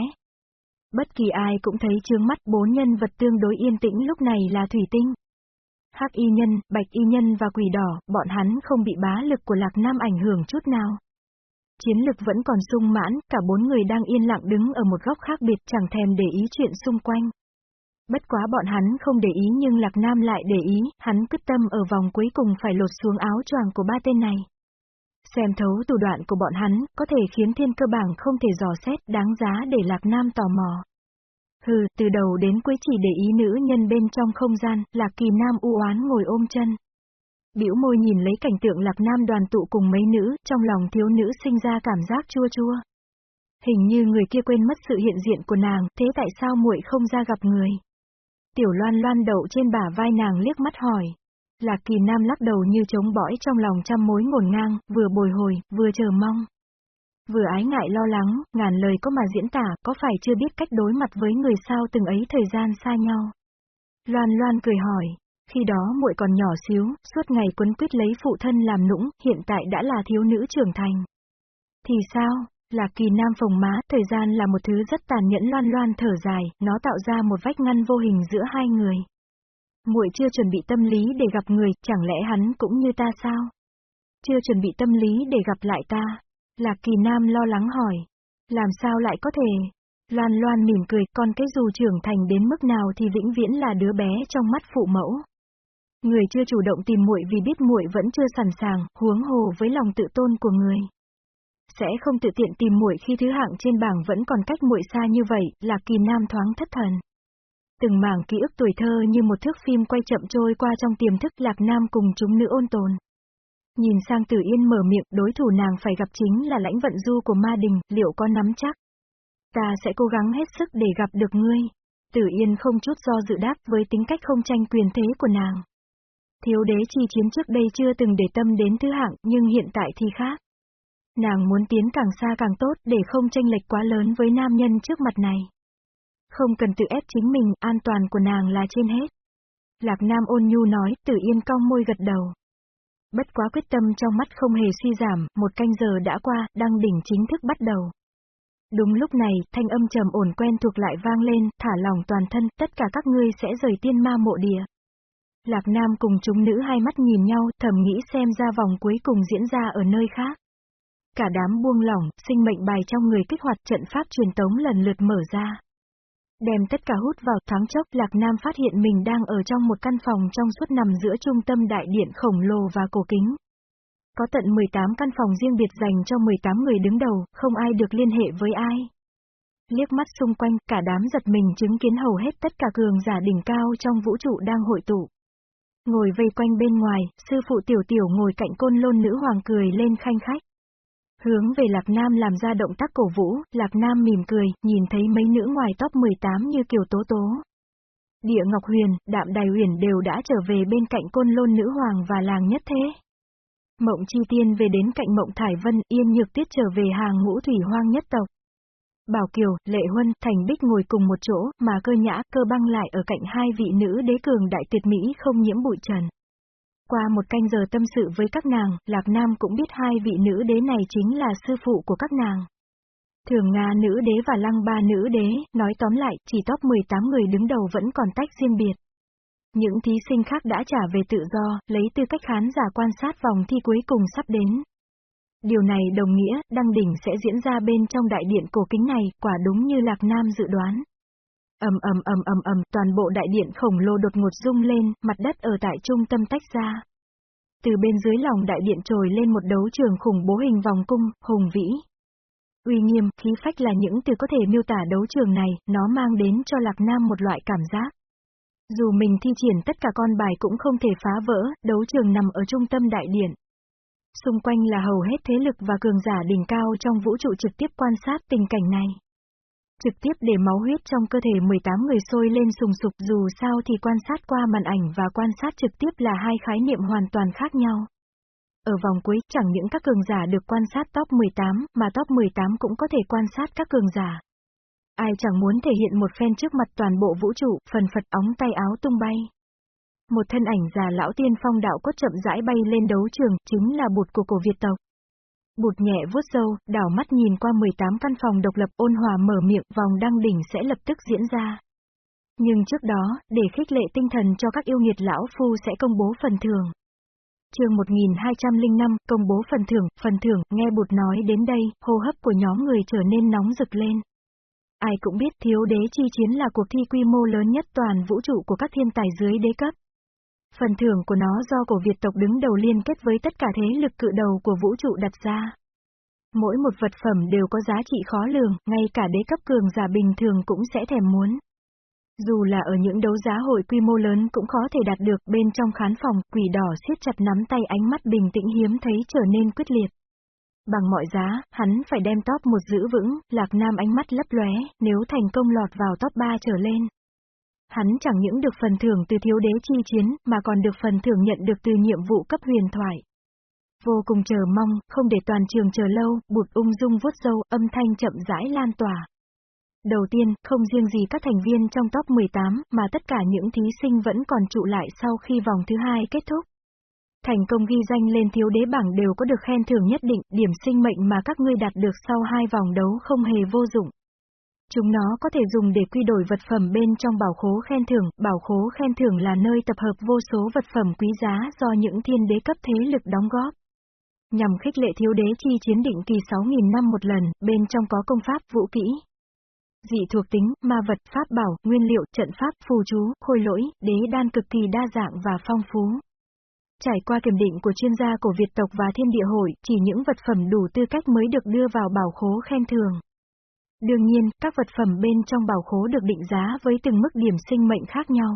Bất kỳ ai cũng thấy trương mắt bốn nhân vật tương đối yên tĩnh lúc này là thủy tinh. Hắc y nhân, bạch y nhân và quỷ đỏ, bọn hắn không bị bá lực của Lạc Nam ảnh hưởng chút nào. Chiến lực vẫn còn sung mãn, cả bốn người đang yên lặng đứng ở một góc khác biệt chẳng thèm để ý chuyện xung quanh. Bất quá bọn hắn không để ý nhưng Lạc Nam lại để ý, hắn quyết tâm ở vòng cuối cùng phải lột xuống áo choàng của ba tên này. Xem thấu thủ đoạn của bọn hắn, có thể khiến thiên cơ bảng không thể dò xét, đáng giá để Lạc Nam tò mò. Hừ, từ đầu đến cuối chỉ để ý nữ nhân bên trong không gian, Lạc Kỳ Nam u oán ngồi ôm chân. Biểu môi nhìn lấy cảnh tượng Lạc Nam đoàn tụ cùng mấy nữ, trong lòng thiếu nữ sinh ra cảm giác chua chua. Hình như người kia quên mất sự hiện diện của nàng, thế tại sao muội không ra gặp người? Tiểu loan loan đậu trên bả vai nàng liếc mắt hỏi. Lạc kỳ nam lắc đầu như trống bõi trong lòng trăm mối ngổn ngang, vừa bồi hồi, vừa chờ mong. Vừa ái ngại lo lắng, ngàn lời có mà diễn tả, có phải chưa biết cách đối mặt với người sao từng ấy thời gian xa nhau. Loan loan cười hỏi, khi đó muội còn nhỏ xíu, suốt ngày quấn quyết lấy phụ thân làm nũng, hiện tại đã là thiếu nữ trưởng thành. Thì sao, Lạc kỳ nam phồng má, thời gian là một thứ rất tàn nhẫn loan loan thở dài, nó tạo ra một vách ngăn vô hình giữa hai người. Muội chưa chuẩn bị tâm lý để gặp người, chẳng lẽ hắn cũng như ta sao? Chưa chuẩn bị tâm lý để gặp lại ta. Lạc kỳ nam lo lắng hỏi. Làm sao lại có thể? Loan loan mỉm cười, con cái dù trưởng thành đến mức nào thì vĩnh viễn là đứa bé trong mắt phụ mẫu. Người chưa chủ động tìm muội vì biết muội vẫn chưa sẵn sàng, huống hồ với lòng tự tôn của người sẽ không tự tiện tìm muội khi thứ hạng trên bảng vẫn còn cách muội xa như vậy, là kỳ nam thoáng thất thần. Từng mảng ký ức tuổi thơ như một thước phim quay chậm trôi qua trong tiềm thức lạc nam cùng chúng nữ ôn tồn. Nhìn sang Tử Yên mở miệng, đối thủ nàng phải gặp chính là lãnh vận du của ma đình, liệu có nắm chắc? Ta sẽ cố gắng hết sức để gặp được ngươi. Tử Yên không chút do dự đáp với tính cách không tranh quyền thế của nàng. Thiếu đế chi chiến trước đây chưa từng để tâm đến thứ hạng, nhưng hiện tại thì khác. Nàng muốn tiến càng xa càng tốt để không tranh lệch quá lớn với nam nhân trước mặt này. Không cần tự ép chính mình, an toàn của nàng là trên hết. Lạc Nam ôn nhu nói, tử yên cong môi gật đầu. Bất quá quyết tâm trong mắt không hề suy giảm, một canh giờ đã qua, đăng đỉnh chính thức bắt đầu. Đúng lúc này, thanh âm trầm ổn quen thuộc lại vang lên, thả lòng toàn thân, tất cả các ngươi sẽ rời tiên ma mộ địa. Lạc Nam cùng chúng nữ hai mắt nhìn nhau, thầm nghĩ xem ra vòng cuối cùng diễn ra ở nơi khác. Cả đám buông lỏng, sinh mệnh bài trong người kích hoạt trận pháp truyền tống lần lượt mở ra. Đem tất cả hút vào thoáng chốc Lạc Nam phát hiện mình đang ở trong một căn phòng trong suốt nằm giữa trung tâm đại điện khổng lồ và cổ kính. Có tận 18 căn phòng riêng biệt dành cho 18 người đứng đầu, không ai được liên hệ với ai. Liếc mắt xung quanh, cả đám giật mình chứng kiến hầu hết tất cả cường giả đỉnh cao trong vũ trụ đang hội tụ. Ngồi vây quanh bên ngoài, sư phụ tiểu tiểu ngồi cạnh côn lôn nữ hoàng cười lên khanh khách. Hướng về Lạc Nam làm ra động tác cổ vũ, Lạc Nam mỉm cười, nhìn thấy mấy nữ ngoài top 18 như Kiều Tố Tố. Địa Ngọc Huyền, Đạm Đài Huyền đều đã trở về bên cạnh côn lôn nữ hoàng và làng nhất thế. Mộng Chi Tiên về đến cạnh Mộng Thải Vân, Yên Nhược Tiết trở về hàng ngũ thủy hoang nhất tộc. Bảo Kiều, Lệ Huân, Thành Bích ngồi cùng một chỗ, mà cơ nhã, cơ băng lại ở cạnh hai vị nữ đế cường đại tuyệt mỹ không nhiễm bụi trần. Qua một canh giờ tâm sự với các nàng, Lạc Nam cũng biết hai vị nữ đế này chính là sư phụ của các nàng. Thường Nga nữ đế và lăng ba nữ đế, nói tóm lại, chỉ top 18 người đứng đầu vẫn còn tách riêng biệt. Những thí sinh khác đã trả về tự do, lấy tư cách khán giả quan sát vòng thi cuối cùng sắp đến. Điều này đồng nghĩa, đăng đỉnh sẽ diễn ra bên trong đại điện cổ kính này, quả đúng như Lạc Nam dự đoán ầm ầm ầm ầm ầm, toàn bộ đại điện khổng lồ đột ngột rung lên, mặt đất ở tại trung tâm tách ra. Từ bên dưới lòng đại điện trồi lên một đấu trường khủng bố hình vòng cung, hùng vĩ. Uy nghiêm, khí phách là những từ có thể miêu tả đấu trường này, nó mang đến cho Lạc Nam một loại cảm giác. Dù mình thi triển tất cả con bài cũng không thể phá vỡ, đấu trường nằm ở trung tâm đại điện. Xung quanh là hầu hết thế lực và cường giả đỉnh cao trong vũ trụ trực tiếp quan sát tình cảnh này. Trực tiếp để máu huyết trong cơ thể 18 người sôi lên sùng sục dù sao thì quan sát qua màn ảnh và quan sát trực tiếp là hai khái niệm hoàn toàn khác nhau. Ở vòng cuối, chẳng những các cường giả được quan sát top 18, mà top 18 cũng có thể quan sát các cường giả. Ai chẳng muốn thể hiện một phen trước mặt toàn bộ vũ trụ, phần phật óng tay áo tung bay. Một thân ảnh già lão tiên phong đạo cốt chậm rãi bay lên đấu trường, chính là bụt của cổ Việt tộc. Bụt nhẹ vuốt sâu, đảo mắt nhìn qua 18 căn phòng độc lập ôn hòa mở miệng, vòng đăng đỉnh sẽ lập tức diễn ra. Nhưng trước đó, để khích lệ tinh thần cho các yêu nghiệt lão phu sẽ công bố phần thưởng. chương 1205, công bố phần thưởng, phần thưởng, nghe bụt nói đến đây, hô hấp của nhóm người trở nên nóng rực lên. Ai cũng biết thiếu đế chi chiến là cuộc thi quy mô lớn nhất toàn vũ trụ của các thiên tài dưới đế cấp. Phần thưởng của nó do cổ Việt tộc đứng đầu liên kết với tất cả thế lực cự đầu của vũ trụ đặt ra. Mỗi một vật phẩm đều có giá trị khó lường, ngay cả đế cấp cường giả bình thường cũng sẽ thèm muốn. Dù là ở những đấu giá hội quy mô lớn cũng khó thể đạt được bên trong khán phòng, quỷ đỏ siết chặt nắm tay ánh mắt bình tĩnh hiếm thấy trở nên quyết liệt. Bằng mọi giá, hắn phải đem top một giữ vững, Lạc Nam ánh mắt lấp lóe, nếu thành công lọt vào top 3 trở lên. Hắn chẳng những được phần thưởng từ thiếu đế chi chiến, mà còn được phần thưởng nhận được từ nhiệm vụ cấp huyền thoại. Vô cùng chờ mong, không để toàn trường chờ lâu, bụt ung dung vuốt dâu, âm thanh chậm rãi lan tỏa. Đầu tiên, không riêng gì các thành viên trong top 18, mà tất cả những thí sinh vẫn còn trụ lại sau khi vòng thứ hai kết thúc. Thành công ghi danh lên thiếu đế bảng đều có được khen thưởng nhất định, điểm sinh mệnh mà các ngươi đạt được sau hai vòng đấu không hề vô dụng. Chúng nó có thể dùng để quy đổi vật phẩm bên trong bảo khố khen thưởng, bảo khố khen thưởng là nơi tập hợp vô số vật phẩm quý giá do những thiên đế cấp thế lực đóng góp. Nhằm khích lệ thiếu đế chi chiến định kỳ 6.000 năm một lần, bên trong có công pháp, vũ kỹ, dị thuộc tính, ma vật, pháp bảo, nguyên liệu, trận pháp, phù chú, khôi lỗi, đế đan cực kỳ đa dạng và phong phú. Trải qua kiểm định của chuyên gia cổ Việt tộc và thiên địa hội, chỉ những vật phẩm đủ tư cách mới được đưa vào bảo khố khen thường. Đương nhiên, các vật phẩm bên trong bảo khố được định giá với từng mức điểm sinh mệnh khác nhau.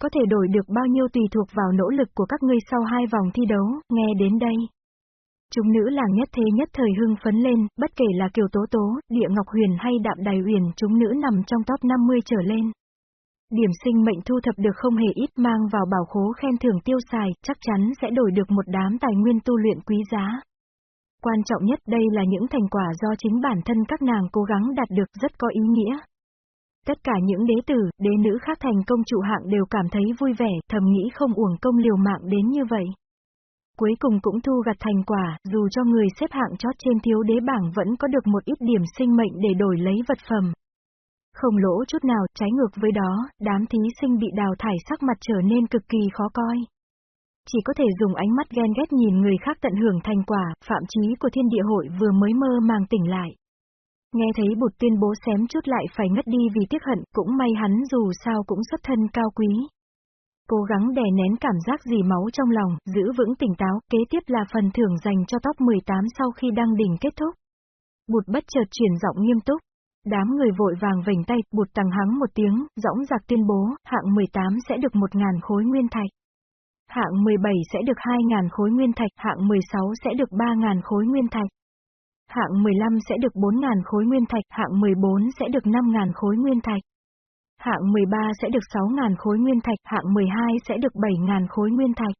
Có thể đổi được bao nhiêu tùy thuộc vào nỗ lực của các ngươi sau hai vòng thi đấu, nghe đến đây. Chúng nữ làng nhất thế nhất thời hưng phấn lên, bất kể là Kiều Tố Tố, Địa Ngọc Huyền hay Đạm Đài Huyền, chúng nữ nằm trong top 50 trở lên. Điểm sinh mệnh thu thập được không hề ít mang vào bảo khố khen thưởng tiêu xài, chắc chắn sẽ đổi được một đám tài nguyên tu luyện quý giá. Quan trọng nhất đây là những thành quả do chính bản thân các nàng cố gắng đạt được rất có ý nghĩa. Tất cả những đế tử, đế nữ khác thành công trụ hạng đều cảm thấy vui vẻ, thầm nghĩ không uổng công liều mạng đến như vậy. Cuối cùng cũng thu gặt thành quả, dù cho người xếp hạng chót trên thiếu đế bảng vẫn có được một ít điểm sinh mệnh để đổi lấy vật phẩm. Không lỗ chút nào, trái ngược với đó, đám thí sinh bị đào thải sắc mặt trở nên cực kỳ khó coi. Chỉ có thể dùng ánh mắt ghen ghét nhìn người khác tận hưởng thành quả, phạm chí của thiên địa hội vừa mới mơ màng tỉnh lại. Nghe thấy bụt tuyên bố xém chút lại phải ngất đi vì tiếc hận, cũng may hắn dù sao cũng xuất thân cao quý. Cố gắng đè nén cảm giác dì máu trong lòng, giữ vững tỉnh táo, kế tiếp là phần thưởng dành cho top 18 sau khi đăng đỉnh kết thúc. Bụt bất chợt chuyển giọng nghiêm túc. Đám người vội vàng vành tay, bụt tăng hắng một tiếng, dõng dạc tuyên bố, hạng 18 sẽ được 1.000 khối nguyên thạch. Hạng 17 sẽ được 2.000 khối nguyên thạch, hạng 16 sẽ được 3.000 khối nguyên thạch. Hạng 15 sẽ được 4.000 khối nguyên thạch, hạng 14 sẽ được 5.000 khối nguyên thạch. Hạng 13 sẽ được 6.000 khối nguyên thạch, hạng 12 sẽ được 7.000 khối nguyên thạch.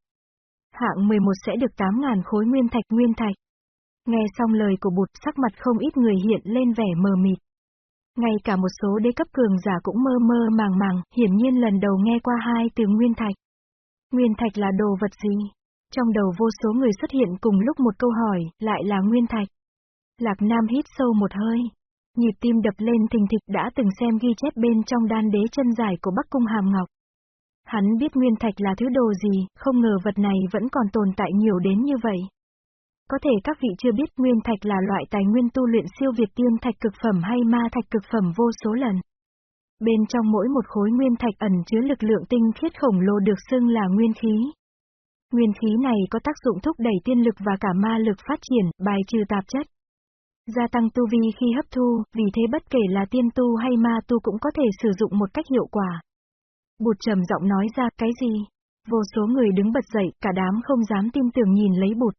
Hạng 11 sẽ được 8.000 khối nguyên thạch nguyên thạch. Nghe xong lời của bụt sắc mặt không ít người hiện lên vẻ mờ mịt. Ngay cả một số đế cấp cường giả cũng mơ mơ màng màng, hiển nhiên lần đầu nghe qua hai từ nguyên thạch. Nguyên thạch là đồ vật gì? Trong đầu vô số người xuất hiện cùng lúc một câu hỏi, lại là nguyên thạch. Lạc Nam hít sâu một hơi, Nhịp tim đập lên thình thịch đã từng xem ghi chép bên trong đan đế chân dài của Bắc Cung Hàm Ngọc. Hắn biết nguyên thạch là thứ đồ gì, không ngờ vật này vẫn còn tồn tại nhiều đến như vậy. Có thể các vị chưa biết nguyên thạch là loại tài nguyên tu luyện siêu việt tiên thạch cực phẩm hay ma thạch cực phẩm vô số lần. Bên trong mỗi một khối nguyên thạch ẩn chứa lực lượng tinh khiết khổng lồ được xưng là nguyên khí. Nguyên khí này có tác dụng thúc đẩy tiên lực và cả ma lực phát triển, bài trừ tạp chất. Gia tăng tu vi khi hấp thu, vì thế bất kể là tiên tu hay ma tu cũng có thể sử dụng một cách hiệu quả. Bụt trầm giọng nói ra cái gì? Vô số người đứng bật dậy, cả đám không dám tin tưởng nhìn lấy bụt.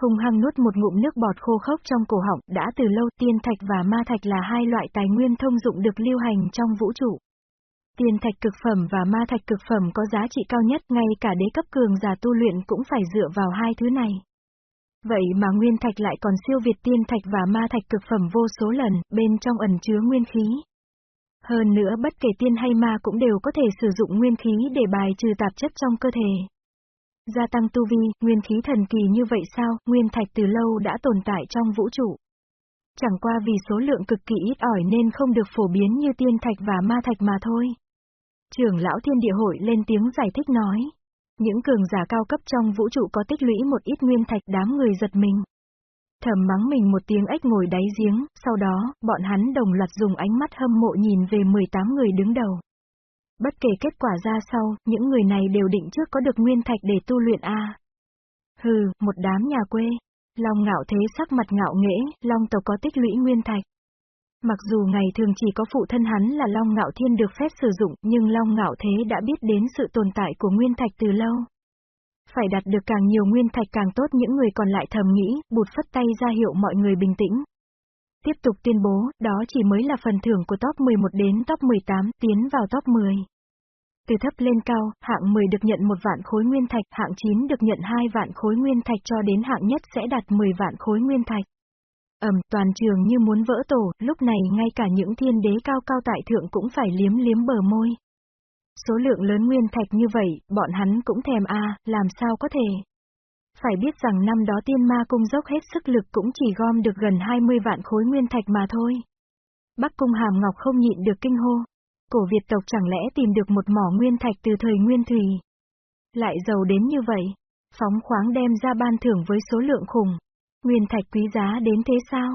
Hùng hăng nuốt một ngụm nước bọt khô khốc trong cổ họng, đã từ lâu tiên thạch và ma thạch là hai loại tài nguyên thông dụng được lưu hành trong vũ trụ. Tiên thạch cực phẩm và ma thạch cực phẩm có giá trị cao nhất, ngay cả đế cấp cường giả tu luyện cũng phải dựa vào hai thứ này. Vậy mà nguyên thạch lại còn siêu việt tiên thạch và ma thạch cực phẩm vô số lần, bên trong ẩn chứa nguyên khí. Hơn nữa bất kể tiên hay ma cũng đều có thể sử dụng nguyên khí để bài trừ tạp chất trong cơ thể. Gia tăng tu vi, nguyên khí thần kỳ như vậy sao, nguyên thạch từ lâu đã tồn tại trong vũ trụ. Chẳng qua vì số lượng cực kỳ ít ỏi nên không được phổ biến như tiên thạch và ma thạch mà thôi. Trưởng lão thiên địa hội lên tiếng giải thích nói. Những cường giả cao cấp trong vũ trụ có tích lũy một ít nguyên thạch đám người giật mình. Thầm mắng mình một tiếng ếch ngồi đáy giếng, sau đó, bọn hắn đồng loạt dùng ánh mắt hâm mộ nhìn về 18 người đứng đầu. Bất kể kết quả ra sau, những người này đều định trước có được nguyên thạch để tu luyện A. Hừ, một đám nhà quê. Long ngạo thế sắc mặt ngạo nghễ, Long tộc có tích lũy nguyên thạch. Mặc dù ngày thường chỉ có phụ thân hắn là Long Ngạo Thiên được phép sử dụng, nhưng Long Ngạo Thế đã biết đến sự tồn tại của Nguyên Thạch từ lâu. Phải đạt được càng nhiều Nguyên Thạch càng tốt những người còn lại thầm nghĩ, bụt phất tay ra hiệu mọi người bình tĩnh. Tiếp tục tuyên bố, đó chỉ mới là phần thưởng của top 11 đến top 18, tiến vào top 10. Từ thấp lên cao, hạng 10 được nhận một vạn khối nguyên thạch, hạng 9 được nhận 2 vạn khối nguyên thạch cho đến hạng nhất sẽ đạt 10 vạn khối nguyên thạch. Ẩm, toàn trường như muốn vỡ tổ, lúc này ngay cả những thiên đế cao cao tại thượng cũng phải liếm liếm bờ môi. Số lượng lớn nguyên thạch như vậy, bọn hắn cũng thèm a, làm sao có thể. Phải biết rằng năm đó tiên ma cung dốc hết sức lực cũng chỉ gom được gần 20 vạn khối nguyên thạch mà thôi. Bắc cung hàm ngọc không nhịn được kinh hô. Cổ Việt tộc chẳng lẽ tìm được một mỏ nguyên thạch từ thời nguyên thủy. Lại giàu đến như vậy. Phóng khoáng đem ra ban thưởng với số lượng khủng. Nguyên thạch quý giá đến thế sao?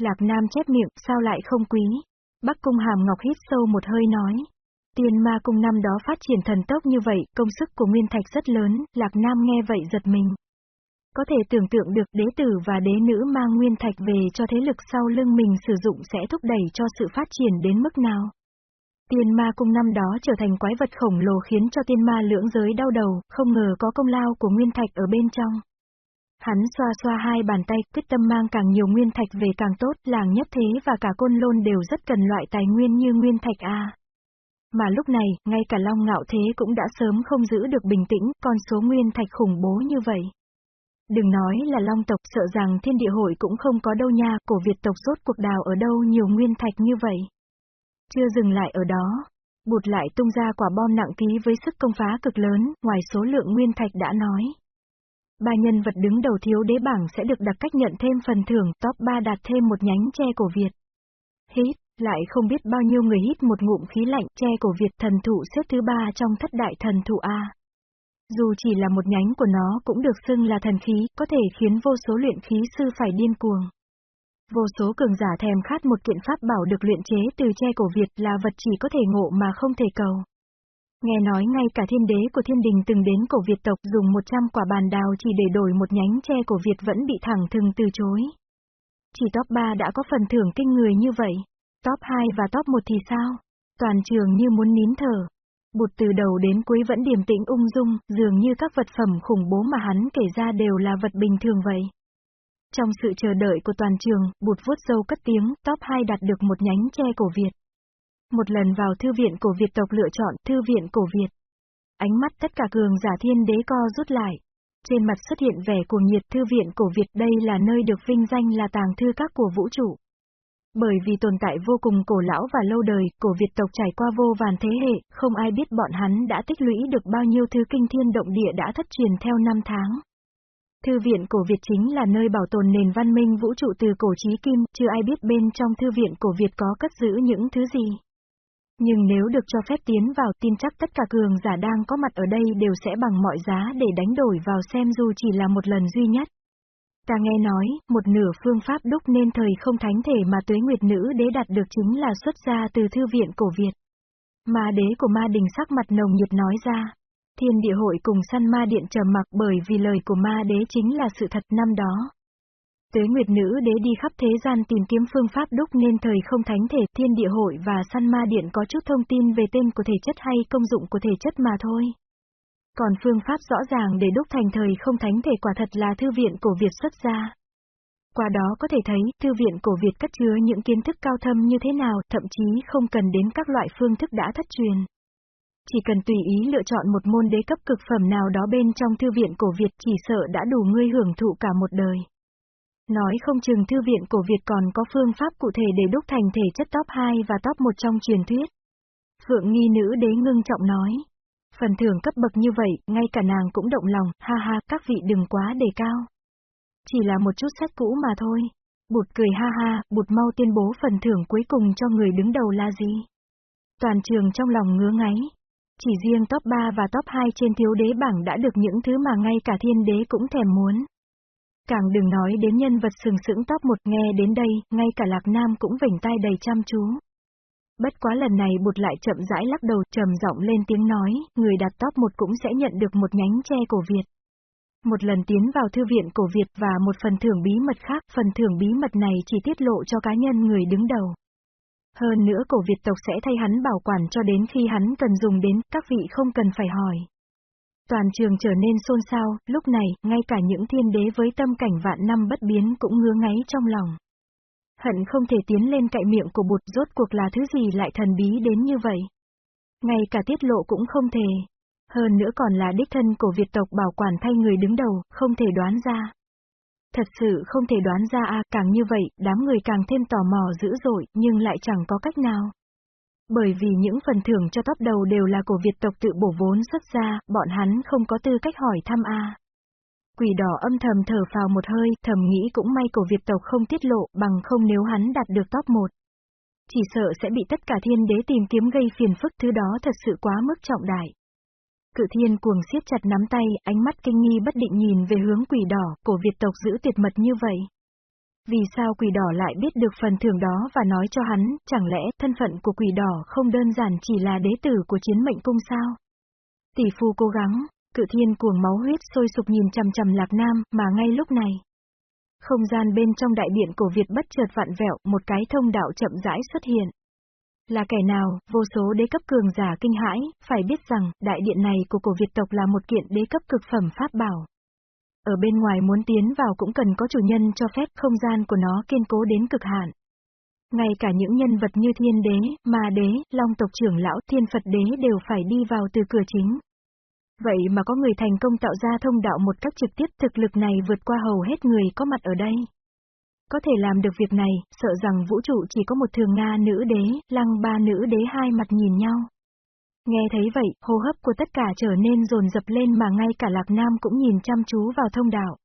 Lạc Nam chép miệng, sao lại không quý? Bắc Cung Hàm Ngọc hít sâu một hơi nói. Tiên ma cung năm đó phát triển thần tốc như vậy, công sức của Nguyên Thạch rất lớn, Lạc Nam nghe vậy giật mình. Có thể tưởng tượng được đế tử và đế nữ mang Nguyên Thạch về cho thế lực sau lưng mình sử dụng sẽ thúc đẩy cho sự phát triển đến mức nào. Tiên ma cung năm đó trở thành quái vật khổng lồ khiến cho tiên ma lưỡng giới đau đầu, không ngờ có công lao của Nguyên Thạch ở bên trong. Hắn xoa xoa hai bàn tay, quyết tâm mang càng nhiều nguyên thạch về càng tốt, làng nhất thế và cả côn lôn đều rất cần loại tài nguyên như nguyên thạch A. Mà lúc này, ngay cả Long Ngạo Thế cũng đã sớm không giữ được bình tĩnh, con số nguyên thạch khủng bố như vậy. Đừng nói là Long tộc sợ rằng thiên địa hội cũng không có đâu nha, cổ Việt tộc rốt cuộc đào ở đâu nhiều nguyên thạch như vậy. Chưa dừng lại ở đó, bụt lại tung ra quả bom nặng ký với sức công phá cực lớn, ngoài số lượng nguyên thạch đã nói. Ba nhân vật đứng đầu thiếu đế bảng sẽ được đặt cách nhận thêm phần thưởng, top 3 đạt thêm một nhánh che cổ Việt. Hít, lại không biết bao nhiêu người hít một ngụm khí lạnh, che cổ Việt thần thụ xếp thứ ba trong thất đại thần thụ A. Dù chỉ là một nhánh của nó cũng được xưng là thần khí, có thể khiến vô số luyện khí sư phải điên cuồng. Vô số cường giả thèm khát một kiện pháp bảo được luyện chế từ tre cổ Việt là vật chỉ có thể ngộ mà không thể cầu. Nghe nói ngay cả thiên đế của thiên đình từng đến cổ Việt tộc dùng 100 quả bàn đào chỉ để đổi một nhánh tre cổ Việt vẫn bị thẳng thừng từ chối. Chỉ top 3 đã có phần thưởng kinh người như vậy. Top 2 và top 1 thì sao? Toàn trường như muốn nín thở. Bụt từ đầu đến cuối vẫn điềm tĩnh ung dung, dường như các vật phẩm khủng bố mà hắn kể ra đều là vật bình thường vậy. Trong sự chờ đợi của toàn trường, bụt vuốt dâu cất tiếng, top 2 đạt được một nhánh tre cổ Việt. Một lần vào thư viện cổ Việt tộc lựa chọn thư viện cổ Việt. Ánh mắt tất cả cường giả thiên đế co rút lại. Trên mặt xuất hiện vẻ cuồng nhiệt thư viện cổ Việt đây là nơi được vinh danh là tàng thư các của vũ trụ. Bởi vì tồn tại vô cùng cổ lão và lâu đời, cổ Việt tộc trải qua vô vàn thế hệ, không ai biết bọn hắn đã tích lũy được bao nhiêu thứ kinh thiên động địa đã thất truyền theo năm tháng. Thư viện cổ Việt chính là nơi bảo tồn nền văn minh vũ trụ từ cổ chí kim, chưa ai biết bên trong thư viện cổ Việt có cất giữ những thứ gì. Nhưng nếu được cho phép tiến vào tin chắc tất cả cường giả đang có mặt ở đây đều sẽ bằng mọi giá để đánh đổi vào xem dù chỉ là một lần duy nhất. Ta nghe nói, một nửa phương pháp đúc nên thời không thánh thể mà tuế nguyệt nữ đế đạt được chính là xuất ra từ thư viện cổ Việt. Ma đế của ma đình sắc mặt nồng nhiệt nói ra. Thiên địa hội cùng săn ma điện trầm mặc bởi vì lời của ma đế chính là sự thật năm đó. Tuế Nguyệt Nữ đế đi khắp thế gian tìm kiếm phương pháp đúc nên thời không thánh thể thiên địa hội và săn ma điện có chút thông tin về tên của thể chất hay công dụng của thể chất mà thôi. Còn phương pháp rõ ràng để đúc thành thời không thánh thể quả thật là thư viện cổ Việt xuất ra. Qua đó có thể thấy, thư viện cổ Việt cất chứa những kiến thức cao thâm như thế nào, thậm chí không cần đến các loại phương thức đã thất truyền. Chỉ cần tùy ý lựa chọn một môn đế cấp cực phẩm nào đó bên trong thư viện cổ Việt chỉ sợ đã đủ ngươi hưởng thụ cả một đời. Nói không chừng thư viện cổ Việt còn có phương pháp cụ thể để đúc thành thể chất top 2 và top 1 trong truyền thuyết. Phượng nghi nữ đế ngưng trọng nói. Phần thưởng cấp bậc như vậy, ngay cả nàng cũng động lòng, ha ha, các vị đừng quá đề cao. Chỉ là một chút sách cũ mà thôi. Bụt cười ha ha, bụt mau tuyên bố phần thưởng cuối cùng cho người đứng đầu là gì. Toàn trường trong lòng ngứa ngáy. Chỉ riêng top 3 và top 2 trên thiếu đế bảng đã được những thứ mà ngay cả thiên đế cũng thèm muốn. Càng đừng nói đến nhân vật sừng sững top 1 nghe đến đây, ngay cả Lạc Nam cũng vỉnh tai đầy chăm chú. Bất quá lần này bụt lại chậm rãi lắc đầu, trầm giọng lên tiếng nói, người đặt top một cũng sẽ nhận được một nhánh tre cổ Việt. Một lần tiến vào thư viện cổ Việt và một phần thưởng bí mật khác, phần thưởng bí mật này chỉ tiết lộ cho cá nhân người đứng đầu. Hơn nữa cổ Việt tộc sẽ thay hắn bảo quản cho đến khi hắn cần dùng đến, các vị không cần phải hỏi. Toàn trường trở nên xôn xao, lúc này, ngay cả những thiên đế với tâm cảnh vạn năm bất biến cũng ngứa ngáy trong lòng. Hận không thể tiến lên cậy miệng của bụt rốt cuộc là thứ gì lại thần bí đến như vậy. Ngay cả tiết lộ cũng không thể. Hơn nữa còn là đích thân của Việt tộc bảo quản thay người đứng đầu, không thể đoán ra. Thật sự không thể đoán ra a càng như vậy, đám người càng thêm tò mò dữ dội, nhưng lại chẳng có cách nào. Bởi vì những phần thưởng cho top đầu đều là của Việt tộc tự bổ vốn xuất ra, bọn hắn không có tư cách hỏi thăm A. Quỷ đỏ âm thầm thở phào một hơi, thầm nghĩ cũng may cổ Việt tộc không tiết lộ, bằng không nếu hắn đạt được top 1. Chỉ sợ sẽ bị tất cả thiên đế tìm kiếm gây phiền phức thứ đó thật sự quá mức trọng đại. Cự thiên cuồng siết chặt nắm tay, ánh mắt kinh nghi bất định nhìn về hướng quỷ đỏ, cổ Việt tộc giữ tuyệt mật như vậy. Vì sao quỷ đỏ lại biết được phần thưởng đó và nói cho hắn, chẳng lẽ thân phận của quỷ đỏ không đơn giản chỉ là đế tử của chiến mệnh cung sao? Tỷ phu cố gắng, cự thiên cuồng máu huyết sôi sục nhìn chằm chằm lạc nam, mà ngay lúc này. Không gian bên trong đại điện cổ Việt bất chợt vặn vẹo, một cái thông đạo chậm rãi xuất hiện. Là kẻ nào, vô số đế cấp cường giả kinh hãi, phải biết rằng, đại điện này của cổ Việt tộc là một kiện đế cấp cực phẩm pháp bảo. Ở bên ngoài muốn tiến vào cũng cần có chủ nhân cho phép không gian của nó kiên cố đến cực hạn. Ngay cả những nhân vật như thiên đế, ma đế, long tộc trưởng lão, thiên Phật đế đều phải đi vào từ cửa chính. Vậy mà có người thành công tạo ra thông đạo một cách trực tiếp thực lực này vượt qua hầu hết người có mặt ở đây. Có thể làm được việc này, sợ rằng vũ trụ chỉ có một thường Nga nữ đế, lăng ba nữ đế hai mặt nhìn nhau. Nghe thấy vậy, hô hấp của tất cả trở nên rồn dập lên mà ngay cả Lạc Nam cũng nhìn chăm chú vào thông đạo.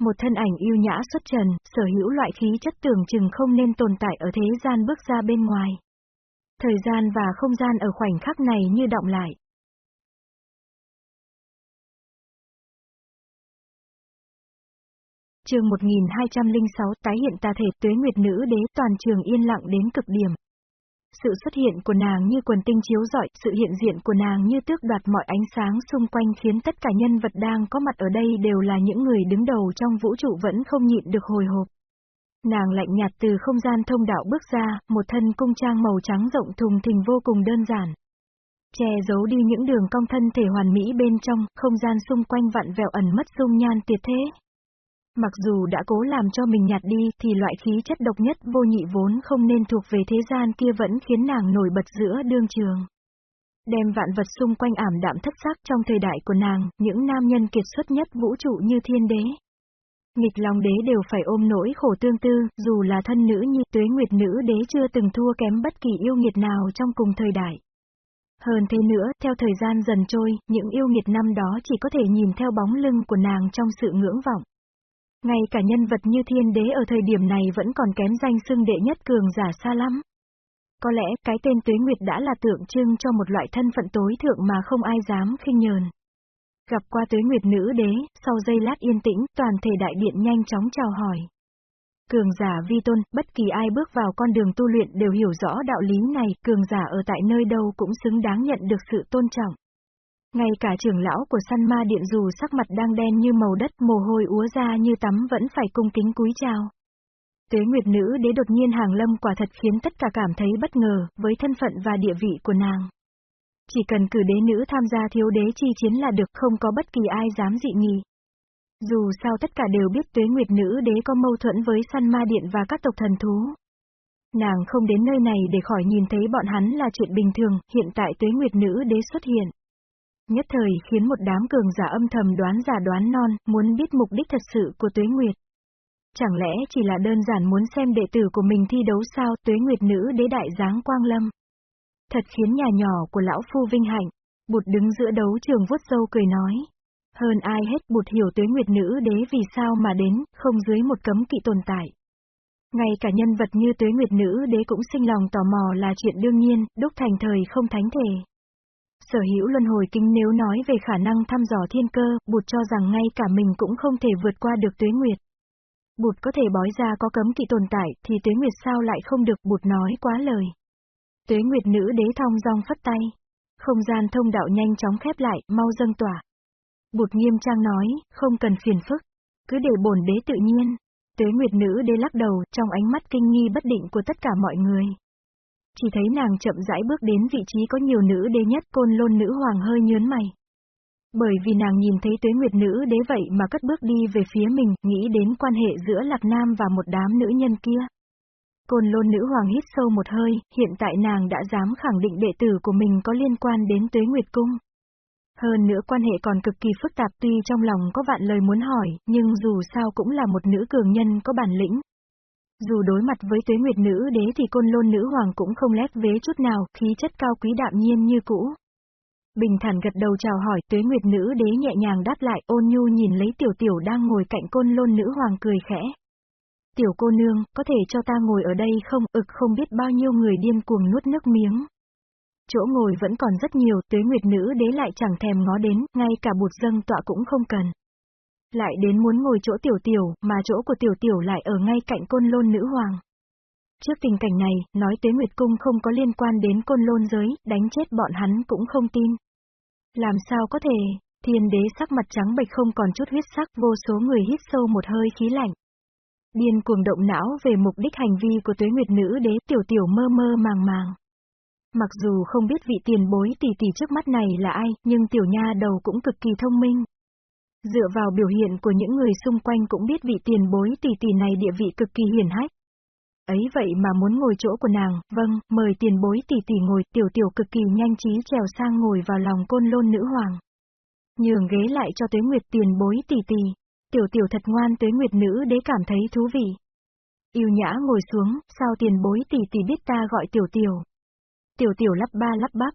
Một thân ảnh yêu nhã xuất trần, sở hữu loại khí chất tưởng chừng không nên tồn tại ở thế gian bước ra bên ngoài. Thời gian và không gian ở khoảnh khắc này như động lại. Trường 1206 tái hiện tà thể tuế nguyệt nữ đế toàn trường yên lặng đến cực điểm. Sự xuất hiện của nàng như quần tinh chiếu rọi, sự hiện diện của nàng như tước đoạt mọi ánh sáng xung quanh khiến tất cả nhân vật đang có mặt ở đây đều là những người đứng đầu trong vũ trụ vẫn không nhịn được hồi hộp. Nàng lạnh nhạt từ không gian thông đạo bước ra, một thân cung trang màu trắng rộng thùng thình vô cùng đơn giản. Che giấu đi những đường cong thân thể hoàn mỹ bên trong, không gian xung quanh vặn vẹo ẩn mất dung nhan tuyệt thế. Mặc dù đã cố làm cho mình nhạt đi, thì loại khí chất độc nhất vô nhị vốn không nên thuộc về thế gian kia vẫn khiến nàng nổi bật giữa đương trường. Đem vạn vật xung quanh ảm đạm thất sắc trong thời đại của nàng, những nam nhân kiệt xuất nhất vũ trụ như thiên đế. Nghịch lòng đế đều phải ôm nỗi khổ tương tư, dù là thân nữ như tuế nguyệt nữ đế chưa từng thua kém bất kỳ yêu nghiệt nào trong cùng thời đại. Hơn thế nữa, theo thời gian dần trôi, những yêu nghiệt năm đó chỉ có thể nhìn theo bóng lưng của nàng trong sự ngưỡng vọng. Ngay cả nhân vật như thiên đế ở thời điểm này vẫn còn kém danh xưng đệ nhất cường giả xa lắm. Có lẽ, cái tên Tuế Nguyệt đã là tượng trưng cho một loại thân phận tối thượng mà không ai dám khinh nhờn. Gặp qua Tuế Nguyệt nữ đế, sau giây lát yên tĩnh, toàn thể đại điện nhanh chóng chào hỏi. Cường giả vi tôn, bất kỳ ai bước vào con đường tu luyện đều hiểu rõ đạo lý này, cường giả ở tại nơi đâu cũng xứng đáng nhận được sự tôn trọng. Ngay cả trưởng lão của săn ma điện dù sắc mặt đang đen như màu đất mồ hôi úa ra như tắm vẫn phải cung kính cúi chào. Tuế Nguyệt Nữ đế đột nhiên hàng lâm quả thật khiến tất cả cảm thấy bất ngờ, với thân phận và địa vị của nàng. Chỉ cần cử đế nữ tham gia thiếu đế chi chiến là được không có bất kỳ ai dám dị nghị. Dù sao tất cả đều biết tuế nguyệt nữ đế có mâu thuẫn với săn ma điện và các tộc thần thú. Nàng không đến nơi này để khỏi nhìn thấy bọn hắn là chuyện bình thường, hiện tại tuế nguyệt nữ đế xuất hiện. Nhất thời khiến một đám cường giả âm thầm đoán giả đoán non, muốn biết mục đích thật sự của tuế nguyệt. Chẳng lẽ chỉ là đơn giản muốn xem đệ tử của mình thi đấu sao tuế nguyệt nữ đế đại dáng quang lâm. Thật khiến nhà nhỏ của lão phu vinh hạnh. Bụt đứng giữa đấu trường vuốt dâu cười nói. Hơn ai hết bụt hiểu tuế nguyệt nữ đế vì sao mà đến, không dưới một cấm kỵ tồn tại. Ngay cả nhân vật như tuế nguyệt nữ đế cũng sinh lòng tò mò là chuyện đương nhiên, đúc thành thời không thánh thể. Sở hữu luân hồi kinh nếu nói về khả năng thăm dò thiên cơ, bụt cho rằng ngay cả mình cũng không thể vượt qua được tuế nguyệt. Bụt có thể bói ra có cấm kỵ tồn tại, thì tuế nguyệt sao lại không được bụt nói quá lời. Tuế nguyệt nữ đế thong dong phất tay. Không gian thông đạo nhanh chóng khép lại, mau dâng tỏa. Bụt nghiêm trang nói, không cần phiền phức. Cứ để bổn đế tự nhiên. Tuế nguyệt nữ đế lắc đầu, trong ánh mắt kinh nghi bất định của tất cả mọi người. Chỉ thấy nàng chậm rãi bước đến vị trí có nhiều nữ đế nhất côn lôn nữ hoàng hơi nhớn mày. Bởi vì nàng nhìn thấy tuế nguyệt nữ đế vậy mà cất bước đi về phía mình, nghĩ đến quan hệ giữa Lạc Nam và một đám nữ nhân kia. Côn lôn nữ hoàng hít sâu một hơi, hiện tại nàng đã dám khẳng định đệ tử của mình có liên quan đến tuế nguyệt cung. Hơn nữa quan hệ còn cực kỳ phức tạp tuy trong lòng có vạn lời muốn hỏi, nhưng dù sao cũng là một nữ cường nhân có bản lĩnh. Dù đối mặt với tuế nguyệt nữ đế thì côn lôn nữ hoàng cũng không lép vế chút nào, khí chất cao quý đạm nhiên như cũ. Bình thản gật đầu chào hỏi tuế nguyệt nữ đế nhẹ nhàng đáp lại ôn nhu nhìn lấy tiểu tiểu đang ngồi cạnh côn lôn nữ hoàng cười khẽ. Tiểu cô nương, có thể cho ta ngồi ở đây không, ực không biết bao nhiêu người điên cuồng nuốt nước miếng. Chỗ ngồi vẫn còn rất nhiều, tuế nguyệt nữ đế lại chẳng thèm ngó đến, ngay cả bụt dâng tọa cũng không cần. Lại đến muốn ngồi chỗ tiểu tiểu, mà chỗ của tiểu tiểu lại ở ngay cạnh côn lôn nữ hoàng. Trước tình cảnh này, nói tuế nguyệt cung không có liên quan đến côn lôn giới, đánh chết bọn hắn cũng không tin. Làm sao có thể, thiên đế sắc mặt trắng bệch không còn chút huyết sắc, vô số người hít sâu một hơi khí lạnh. Điên cuồng động não về mục đích hành vi của tuế nguyệt nữ đế tiểu tiểu mơ mơ màng màng. Mặc dù không biết vị tiền bối tỷ tỷ trước mắt này là ai, nhưng tiểu nha đầu cũng cực kỳ thông minh. Dựa vào biểu hiện của những người xung quanh cũng biết vị tiền bối tỷ tỷ này địa vị cực kỳ hiển hách. Ấy vậy mà muốn ngồi chỗ của nàng, vâng, mời tiền bối tỷ tỷ ngồi, tiểu tiểu cực kỳ nhanh trí trèo sang ngồi vào lòng côn lôn nữ hoàng. Nhường ghế lại cho tuế nguyệt tiền bối tỷ tỷ. Tiểu tiểu thật ngoan tuế nguyệt nữ đế cảm thấy thú vị. Yêu nhã ngồi xuống, sao tiền bối tỷ tỷ biết ta gọi tiểu tiểu. Tiểu tiểu lắp ba lắp bắp,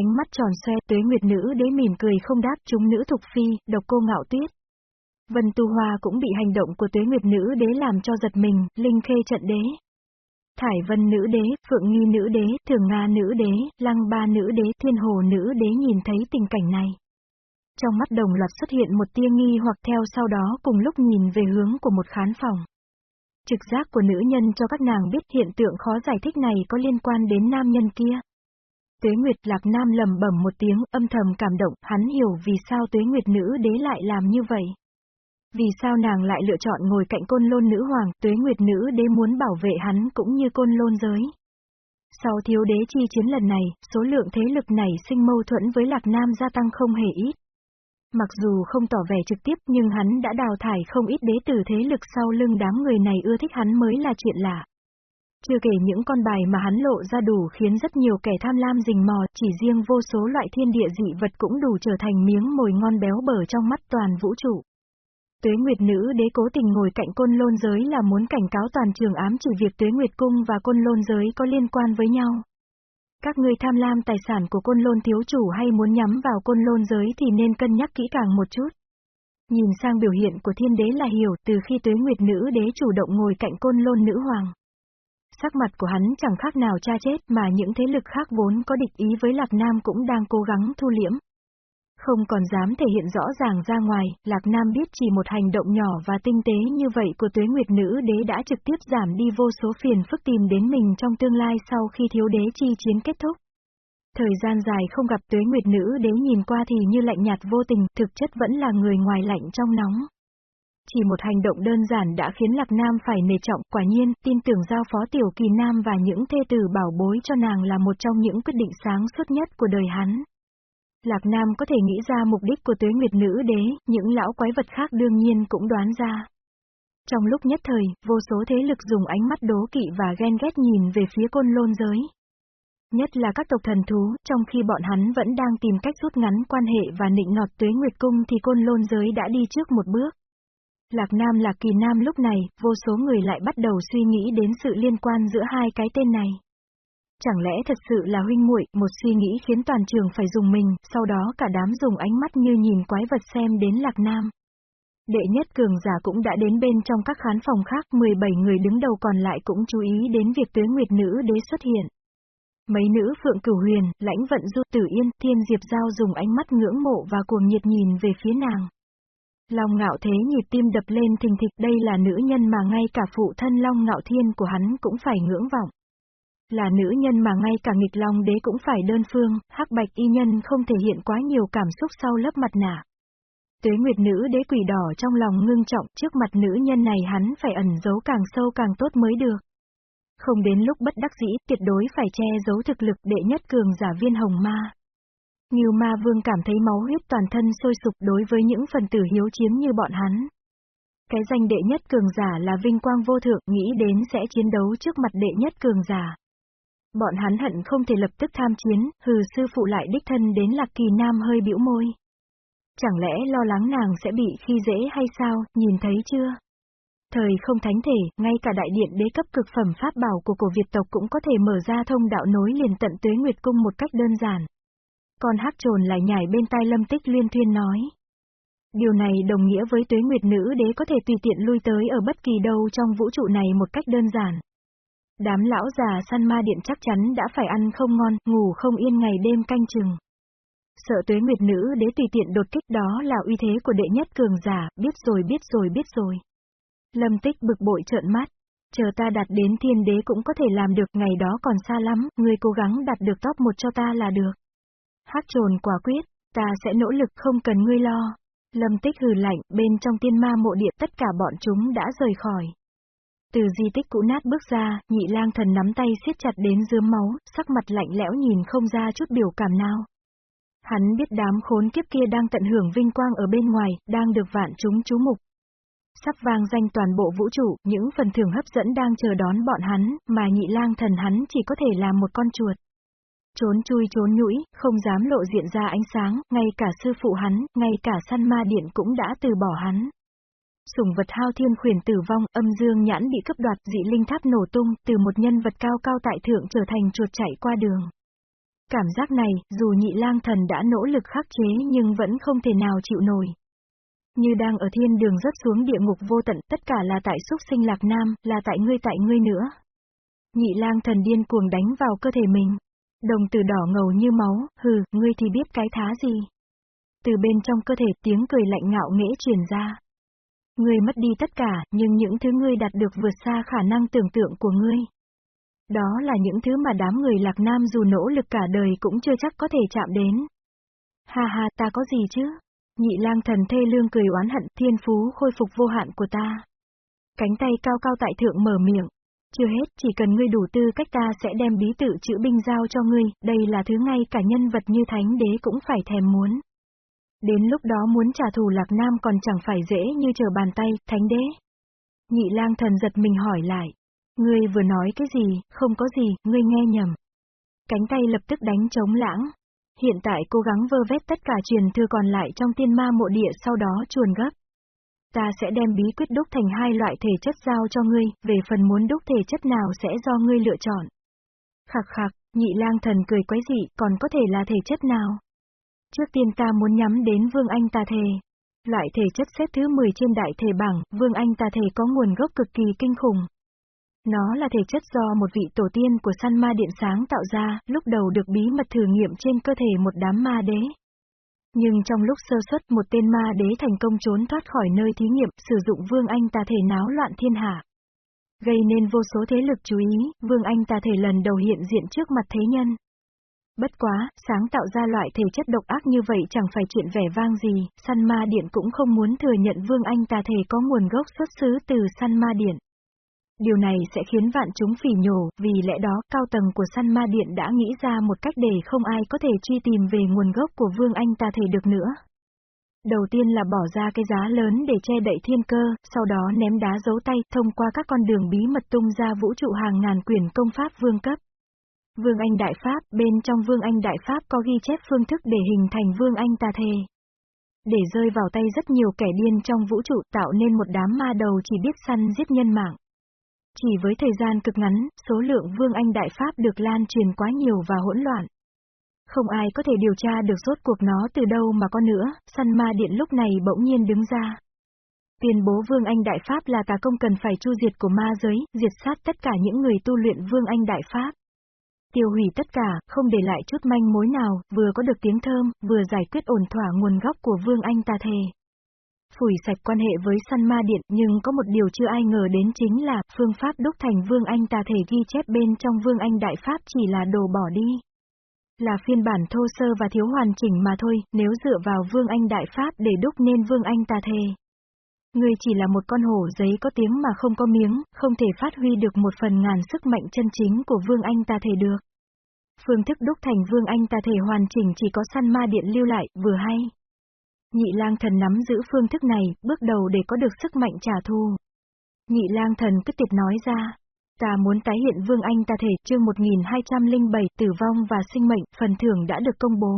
ánh mắt tròn xoe tuế nguyệt nữ đế mỉm cười không đáp chúng nữ thục phi, độc cô ngạo tuyết. Vân Tu Hoa cũng bị hành động của tuế nguyệt nữ đế làm cho giật mình, linh khê trận đế. Thải Vân nữ đế, Phượng Nghi nữ đế, Thường Nga nữ đế, Lăng Ba nữ đế, Thiên Hồ nữ đế nhìn thấy tình cảnh này. Trong mắt đồng loạt xuất hiện một tia nghi hoặc theo sau đó cùng lúc nhìn về hướng của một khán phòng. Trực giác của nữ nhân cho các nàng biết hiện tượng khó giải thích này có liên quan đến nam nhân kia. Tuế Nguyệt Lạc Nam lầm bẩm một tiếng, âm thầm cảm động, hắn hiểu vì sao Tuế Nguyệt nữ đế lại làm như vậy. Vì sao nàng lại lựa chọn ngồi cạnh côn lôn nữ hoàng, Tuế Nguyệt nữ đế muốn bảo vệ hắn cũng như côn lôn giới. Sau thiếu đế chi chiến lần này, số lượng thế lực này sinh mâu thuẫn với Lạc Nam gia tăng không hề ít. Mặc dù không tỏ vẻ trực tiếp nhưng hắn đã đào thải không ít đế tử thế lực sau lưng đám người này ưa thích hắn mới là chuyện lạ. Chưa kể những con bài mà hắn lộ ra đủ khiến rất nhiều kẻ tham lam rình mò, chỉ riêng vô số loại thiên địa dị vật cũng đủ trở thành miếng mồi ngon béo bở trong mắt toàn vũ trụ. Tuế Nguyệt Nữ đế cố tình ngồi cạnh côn lôn giới là muốn cảnh cáo toàn trường ám chỉ việc Tuế Nguyệt Cung và côn lôn giới có liên quan với nhau. Các ngươi tham lam tài sản của côn lôn thiếu chủ hay muốn nhắm vào côn lôn giới thì nên cân nhắc kỹ càng một chút. Nhìn sang biểu hiện của thiên đế là hiểu từ khi tuế nguyệt nữ đế chủ động ngồi cạnh côn lôn nữ hoàng. Sắc mặt của hắn chẳng khác nào cha chết mà những thế lực khác vốn có địch ý với Lạc Nam cũng đang cố gắng thu liễm. Không còn dám thể hiện rõ ràng ra ngoài, Lạc Nam biết chỉ một hành động nhỏ và tinh tế như vậy của tuế nguyệt nữ đế đã trực tiếp giảm đi vô số phiền phức tìm đến mình trong tương lai sau khi thiếu đế chi chiến kết thúc. Thời gian dài không gặp tuế nguyệt nữ đế nhìn qua thì như lạnh nhạt vô tình, thực chất vẫn là người ngoài lạnh trong nóng. Chỉ một hành động đơn giản đã khiến Lạc Nam phải nề trọng, quả nhiên, tin tưởng giao phó Tiểu Kỳ Nam và những thê tử bảo bối cho nàng là một trong những quyết định sáng suốt nhất của đời hắn. Lạc Nam có thể nghĩ ra mục đích của tuế nguyệt nữ đế, những lão quái vật khác đương nhiên cũng đoán ra. Trong lúc nhất thời, vô số thế lực dùng ánh mắt đố kỵ và ghen ghét nhìn về phía côn lôn giới. Nhất là các tộc thần thú, trong khi bọn hắn vẫn đang tìm cách rút ngắn quan hệ và nịnh nọt tuế nguyệt cung thì côn lôn giới đã đi trước một bước. Lạc Nam Lạc Kỳ Nam lúc này, vô số người lại bắt đầu suy nghĩ đến sự liên quan giữa hai cái tên này. Chẳng lẽ thật sự là huynh muội, một suy nghĩ khiến toàn trường phải dùng mình, sau đó cả đám dùng ánh mắt như nhìn quái vật xem đến Lạc Nam. Đệ nhất cường giả cũng đã đến bên trong các khán phòng khác, 17 người đứng đầu còn lại cũng chú ý đến việc tuế nguyệt nữ đế xuất hiện. Mấy nữ phượng cửu huyền, lãnh vận du tử yên, thiên diệp giao dùng ánh mắt ngưỡng mộ và cuồng nhiệt nhìn về phía nàng. Long ngạo thế nhịp tim đập lên thình thịch đây là nữ nhân mà ngay cả phụ thân Long ngạo thiên của hắn cũng phải ngưỡng vọng. Là nữ nhân mà ngay cả nghịch long đế cũng phải đơn phương, hắc bạch y nhân không thể hiện quá nhiều cảm xúc sau lớp mặt nạ. Tuế nguyệt nữ đế quỷ đỏ trong lòng ngưng trọng trước mặt nữ nhân này hắn phải ẩn giấu càng sâu càng tốt mới được. Không đến lúc bất đắc dĩ, tuyệt đối phải che giấu thực lực đệ nhất cường giả viên hồng ma. Ngưu ma vương cảm thấy máu huyết toàn thân sôi sục đối với những phần tử hiếu chiến như bọn hắn. Cái danh đệ nhất cường giả là vinh quang vô thượng nghĩ đến sẽ chiến đấu trước mặt đệ nhất cường giả. Bọn hắn hận không thể lập tức tham chiến, hừ sư phụ lại đích thân đến lạc kỳ nam hơi bĩu môi. Chẳng lẽ lo lắng nàng sẽ bị khi dễ hay sao, nhìn thấy chưa? Thời không thánh thể, ngay cả đại điện đế cấp cực phẩm pháp bảo của cổ Việt tộc cũng có thể mở ra thông đạo nối liền tận tuế nguyệt cung một cách đơn giản. Con hát trồn lại nhảy bên tai lâm tích liên thuyên nói. Điều này đồng nghĩa với tuế nguyệt nữ đế có thể tùy tiện lui tới ở bất kỳ đâu trong vũ trụ này một cách đơn giản. Đám lão già săn ma điện chắc chắn đã phải ăn không ngon, ngủ không yên ngày đêm canh chừng. Sợ tuế nguyệt nữ đế tùy tiện đột kích đó là uy thế của đệ nhất cường giả, biết rồi biết rồi biết rồi. Lâm tích bực bội trợn mắt. Chờ ta đạt đến thiên đế cũng có thể làm được, ngày đó còn xa lắm, ngươi cố gắng đạt được top một cho ta là được. Hắc trồn quả quyết, ta sẽ nỗ lực không cần ngươi lo. Lâm tích hừ lạnh, bên trong tiên ma mộ địa tất cả bọn chúng đã rời khỏi. Từ di tích cũ nát bước ra, nhị lang thần nắm tay siết chặt đến dướm máu, sắc mặt lạnh lẽo nhìn không ra chút biểu cảm nào. Hắn biết đám khốn kiếp kia đang tận hưởng vinh quang ở bên ngoài, đang được vạn chúng chú mục. Sắp vang danh toàn bộ vũ trụ, những phần thưởng hấp dẫn đang chờ đón bọn hắn, mà nhị lang thần hắn chỉ có thể là một con chuột. Trốn chui trốn nhũi, không dám lộ diện ra ánh sáng, ngay cả sư phụ hắn, ngay cả săn ma điện cũng đã từ bỏ hắn. Sủng vật hao thiên khuyển tử vong, âm dương nhãn bị cấp đoạt, dị linh tháp nổ tung, từ một nhân vật cao cao tại thượng trở thành chuột chạy qua đường. Cảm giác này, dù nhị lang thần đã nỗ lực khắc chế nhưng vẫn không thể nào chịu nổi. Như đang ở thiên đường rớt xuống địa ngục vô tận, tất cả là tại xúc sinh lạc nam, là tại ngươi tại ngươi nữa. Nhị lang thần điên cuồng đánh vào cơ thể mình. Đồng tử đỏ ngầu như máu, hừ, ngươi thì biết cái thá gì. Từ bên trong cơ thể tiếng cười lạnh ngạo nghễ truyền ra. Ngươi mất đi tất cả, nhưng những thứ ngươi đạt được vượt xa khả năng tưởng tượng của ngươi. Đó là những thứ mà đám người lạc nam dù nỗ lực cả đời cũng chưa chắc có thể chạm đến. Ha ha, ta có gì chứ? Nhị lang thần thê lương cười oán hận thiên phú khôi phục vô hạn của ta. Cánh tay cao cao tại thượng mở miệng. Chưa hết, chỉ cần ngươi đủ tư cách ta sẽ đem bí tự chữ binh giao cho ngươi, đây là thứ ngay cả nhân vật như thánh đế cũng phải thèm muốn. Đến lúc đó muốn trả thù Lạc Nam còn chẳng phải dễ như chờ bàn tay, thánh đế. Nhị lang thần giật mình hỏi lại. Ngươi vừa nói cái gì, không có gì, ngươi nghe nhầm. Cánh tay lập tức đánh chống lãng. Hiện tại cố gắng vơ vét tất cả truyền thư còn lại trong tiên ma mộ địa sau đó chuồn gấp. Ta sẽ đem bí quyết đúc thành hai loại thể chất giao cho ngươi, về phần muốn đúc thể chất nào sẽ do ngươi lựa chọn. Khạc khạc, Nhị lang thần cười quái dị, còn có thể là thể chất nào? Trước tiên ta muốn nhắm đến Vương Anh ta thề. Loại thể chất xếp thứ 10 trên đại thể bảng, Vương Anh ta thề có nguồn gốc cực kỳ kinh khủng. Nó là thể chất do một vị tổ tiên của săn ma điện sáng tạo ra, lúc đầu được bí mật thử nghiệm trên cơ thể một đám ma đế. Nhưng trong lúc sơ xuất một tên ma đế thành công trốn thoát khỏi nơi thí nghiệm, sử dụng Vương Anh ta thể náo loạn thiên hạ. Gây nên vô số thế lực chú ý, Vương Anh ta thể lần đầu hiện diện trước mặt thế nhân. Bất quá, sáng tạo ra loại thể chất độc ác như vậy chẳng phải chuyện vẻ vang gì, săn ma điện cũng không muốn thừa nhận Vương Anh ta thể có nguồn gốc xuất xứ từ săn ma điện. Điều này sẽ khiến vạn chúng phỉ nhổ, vì lẽ đó, cao tầng của săn ma điện đã nghĩ ra một cách để không ai có thể truy tìm về nguồn gốc của Vương Anh ta thể được nữa. Đầu tiên là bỏ ra cái giá lớn để che đậy thiên cơ, sau đó ném đá giấu tay thông qua các con đường bí mật tung ra vũ trụ hàng ngàn quyển công pháp vương cấp. Vương Anh Đại Pháp, bên trong Vương Anh Đại Pháp có ghi chép phương thức để hình thành Vương Anh Tà Thề. Để rơi vào tay rất nhiều kẻ điên trong vũ trụ tạo nên một đám ma đầu chỉ biết săn giết nhân mạng. Chỉ với thời gian cực ngắn, số lượng Vương Anh Đại Pháp được lan truyền quá nhiều và hỗn loạn. Không ai có thể điều tra được rốt cuộc nó từ đâu mà có nữa, săn ma điện lúc này bỗng nhiên đứng ra. Tuyên bố Vương Anh Đại Pháp là cả công cần phải chu diệt của ma giới, diệt sát tất cả những người tu luyện Vương Anh Đại Pháp. Tiêu hủy tất cả, không để lại chút manh mối nào, vừa có được tiếng thơm, vừa giải quyết ổn thỏa nguồn gốc của Vương Anh ta thề. Phủi sạch quan hệ với săn ma điện nhưng có một điều chưa ai ngờ đến chính là phương pháp đúc thành Vương Anh ta thể ghi chép bên trong Vương Anh Đại Pháp chỉ là đồ bỏ đi. Là phiên bản thô sơ và thiếu hoàn chỉnh mà thôi, nếu dựa vào Vương Anh Đại Pháp để đúc nên Vương Anh ta thề. người chỉ là một con hổ giấy có tiếng mà không có miếng, không thể phát huy được một phần ngàn sức mạnh chân chính của Vương Anh ta thể được. Phương thức đúc thành Vương Anh ta thể hoàn chỉnh chỉ có săn ma điện lưu lại, vừa hay. Nhị lang thần nắm giữ phương thức này, bước đầu để có được sức mạnh trả thù. Nhị lang thần cứ tiệt nói ra. Ta muốn tái hiện Vương Anh ta thể chương 1207 tử vong và sinh mệnh, phần thưởng đã được công bố.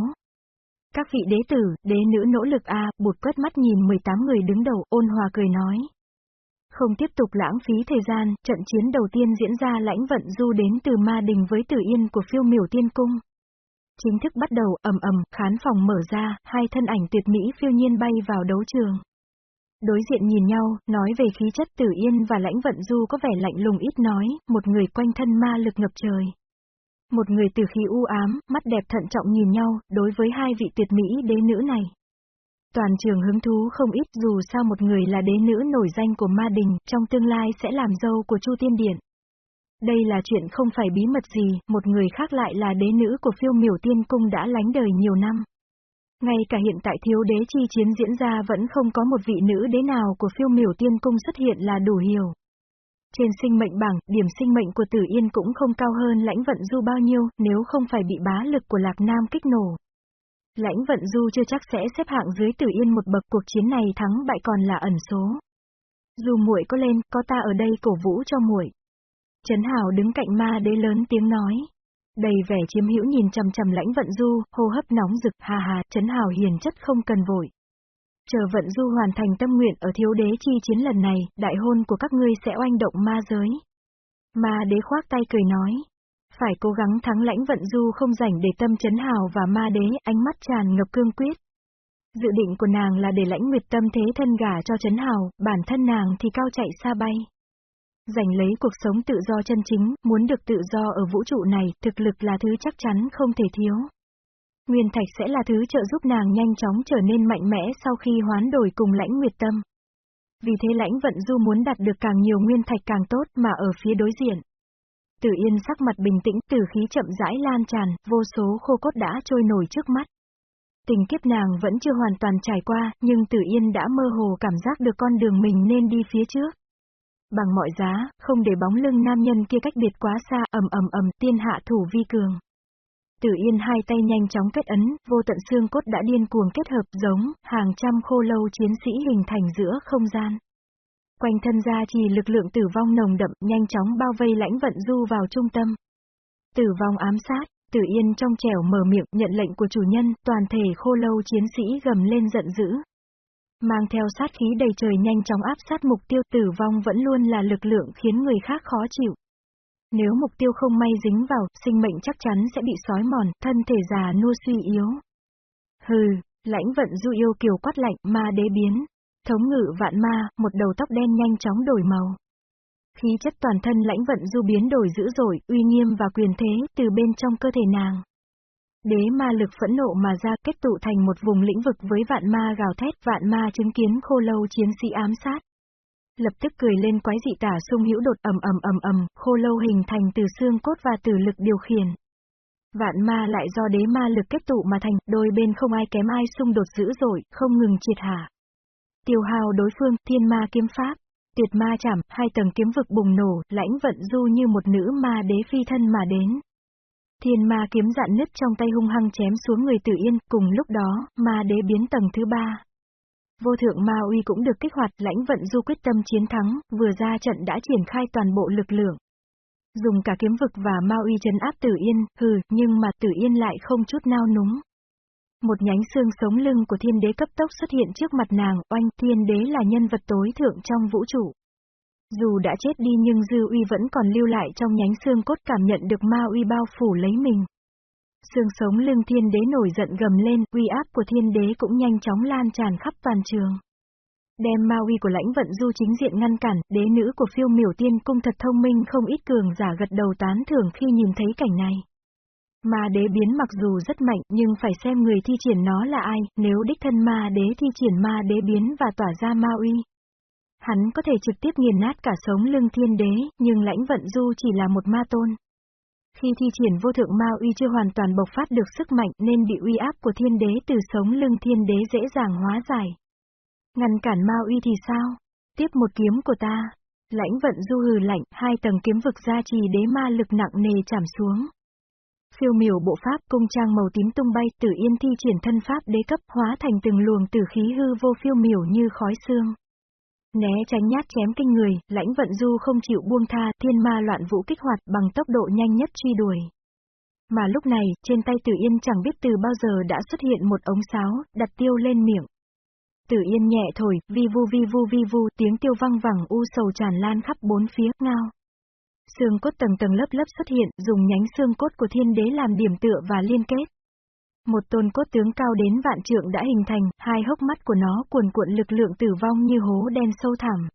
Các vị đế tử, đế nữ nỗ lực A, à, bụt quét mắt nhìn 18 người đứng đầu, ôn hòa cười nói. Không tiếp tục lãng phí thời gian, trận chiến đầu tiên diễn ra lãnh vận du đến từ ma đình với tử yên của phiêu miểu tiên cung. Chính thức bắt đầu, ầm ầm, khán phòng mở ra, hai thân ảnh tuyệt mỹ phiêu nhiên bay vào đấu trường. Đối diện nhìn nhau, nói về khí chất tử yên và lãnh vận du có vẻ lạnh lùng ít nói, một người quanh thân ma lực ngập trời. Một người từ khí u ám, mắt đẹp thận trọng nhìn nhau, đối với hai vị tuyệt mỹ đế nữ này. Toàn trường hứng thú không ít dù sao một người là đế nữ nổi danh của ma đình, trong tương lai sẽ làm dâu của Chu Tiên Điện. Đây là chuyện không phải bí mật gì, một người khác lại là đế nữ của phiêu miểu tiên cung đã lánh đời nhiều năm. Ngay cả hiện tại thiếu đế chi chiến diễn ra vẫn không có một vị nữ đế nào của phiêu miểu tiên cung xuất hiện là đủ hiểu. Trên sinh mệnh bảng, điểm sinh mệnh của Tử Yên cũng không cao hơn lãnh vận du bao nhiêu, nếu không phải bị bá lực của Lạc Nam kích nổ. Lãnh vận du chưa chắc sẽ xếp hạng dưới Tử Yên một bậc cuộc chiến này thắng bại còn là ẩn số. Dù muội có lên, có ta ở đây cổ vũ cho muội. Trấn Hào đứng cạnh ma đế lớn tiếng nói. Đầy vẻ chiếm hữu nhìn chằm chằm lãnh vận du, hô hấp nóng rực, hà hà, Trấn Hào hiền chất không cần vội. Chờ vận du hoàn thành tâm nguyện ở thiếu đế chi chiến lần này, đại hôn của các ngươi sẽ oanh động ma giới. Ma đế khoác tay cười nói. Phải cố gắng thắng lãnh vận du không rảnh để tâm chấn hào và ma đế, ánh mắt tràn ngập cương quyết. Dự định của nàng là để lãnh nguyệt tâm thế thân gả cho chấn hào, bản thân nàng thì cao chạy xa bay. Giành lấy cuộc sống tự do chân chính, muốn được tự do ở vũ trụ này, thực lực là thứ chắc chắn không thể thiếu. Nguyên thạch sẽ là thứ trợ giúp nàng nhanh chóng trở nên mạnh mẽ sau khi hoán đổi cùng lãnh nguyệt tâm. Vì thế lãnh vận du muốn đạt được càng nhiều nguyên thạch càng tốt mà ở phía đối diện. Tử Yên sắc mặt bình tĩnh, tử khí chậm rãi lan tràn, vô số khô cốt đã trôi nổi trước mắt. Tình kiếp nàng vẫn chưa hoàn toàn trải qua, nhưng Tử Yên đã mơ hồ cảm giác được con đường mình nên đi phía trước. Bằng mọi giá, không để bóng lưng nam nhân kia cách biệt quá xa, ầm ầm ầm, tiên hạ thủ vi cường. Tử Yên hai tay nhanh chóng kết ấn, vô tận xương cốt đã điên cuồng kết hợp giống, hàng trăm khô lâu chiến sĩ hình thành giữa không gian. Quanh thân ra chỉ lực lượng tử vong nồng đậm, nhanh chóng bao vây lãnh vận du vào trung tâm. Tử vong ám sát, Tử Yên trong trẻo mở miệng nhận lệnh của chủ nhân, toàn thể khô lâu chiến sĩ gầm lên giận dữ. Mang theo sát khí đầy trời nhanh chóng áp sát mục tiêu tử vong vẫn luôn là lực lượng khiến người khác khó chịu. Nếu mục tiêu không may dính vào, sinh mệnh chắc chắn sẽ bị sói mòn, thân thể già nua suy yếu. Hừ, lãnh vận du yêu kiều quát lạnh, ma đế biến. Thống ngự vạn ma, một đầu tóc đen nhanh chóng đổi màu. Khí chất toàn thân lãnh vận du biến đổi dữ dội, uy nghiêm và quyền thế, từ bên trong cơ thể nàng. Đế ma lực phẫn nộ mà ra kết tụ thành một vùng lĩnh vực với vạn ma gào thét, vạn ma chứng kiến khô lâu chiến sĩ ám sát. Lập tức cười lên quái dị tả sung hữu đột ầm ầm ầm ầm, khô lâu hình thành từ xương cốt và từ lực điều khiển. Vạn ma lại do đế ma lực kết tụ mà thành, đôi bên không ai kém ai xung đột dữ dội, không ngừng triệt hạ. Tiêu hào đối phương, thiên ma kiếm pháp, tuyệt ma chảm, hai tầng kiếm vực bùng nổ, lãnh vận du như một nữ ma đế phi thân mà đến. Thiên ma kiếm dạn nứt trong tay hung hăng chém xuống người tử yên, cùng lúc đó, ma đế biến tầng thứ ba. Vô thượng ma uy cũng được kích hoạt, lãnh vận du quyết tâm chiến thắng, vừa ra trận đã triển khai toàn bộ lực lượng. Dùng cả kiếm vực và ma uy chấn áp tử yên, hừ, nhưng mà tử yên lại không chút nao núng. Một nhánh xương sống lưng của thiên đế cấp tốc xuất hiện trước mặt nàng, oanh thiên đế là nhân vật tối thượng trong vũ trụ. Dù đã chết đi nhưng dư uy vẫn còn lưu lại trong nhánh xương cốt cảm nhận được ma uy bao phủ lấy mình. Xương sống lưng thiên đế nổi giận gầm lên, uy áp của thiên đế cũng nhanh chóng lan tràn khắp toàn trường. Đem ma uy của lãnh vận du chính diện ngăn cản, đế nữ của phiêu miểu tiên cung thật thông minh không ít cường giả gật đầu tán thưởng khi nhìn thấy cảnh này. Ma đế biến mặc dù rất mạnh nhưng phải xem người thi triển nó là ai, nếu đích thân ma đế thi triển ma đế biến và tỏa ra ma uy. Hắn có thể trực tiếp nghiền nát cả sống lưng thiên đế, nhưng lãnh vận du chỉ là một ma tôn. Khi thi triển vô thượng ma uy chưa hoàn toàn bộc phát được sức mạnh nên bị uy áp của thiên đế từ sống lưng thiên đế dễ dàng hóa giải. Ngăn cản ma uy thì sao? Tiếp một kiếm của ta. Lãnh vận du hừ lạnh, hai tầng kiếm vực gia trì đế ma lực nặng nề chạm xuống. Phiêu miểu bộ pháp cung trang màu tím tung bay, tử yên thi triển thân pháp đế cấp hóa thành từng luồng tử khí hư vô phiêu miểu như khói xương. Né tránh nhát chém kinh người, lãnh vận du không chịu buông tha, thiên ma loạn vũ kích hoạt bằng tốc độ nhanh nhất truy đuổi. Mà lúc này, trên tay Tử Yên chẳng biết từ bao giờ đã xuất hiện một ống sáo, đặt tiêu lên miệng. Tử Yên nhẹ thổi, vi vu vi vu vi vu, tiếng tiêu văng vẳng u sầu tràn lan khắp bốn phía, ngao. Xương cốt tầng tầng lớp lớp xuất hiện, dùng nhánh xương cốt của thiên đế làm điểm tựa và liên kết. Một tôn cốt tướng cao đến vạn trượng đã hình thành, hai hốc mắt của nó cuồn cuộn lực lượng tử vong như hố đen sâu thẳm.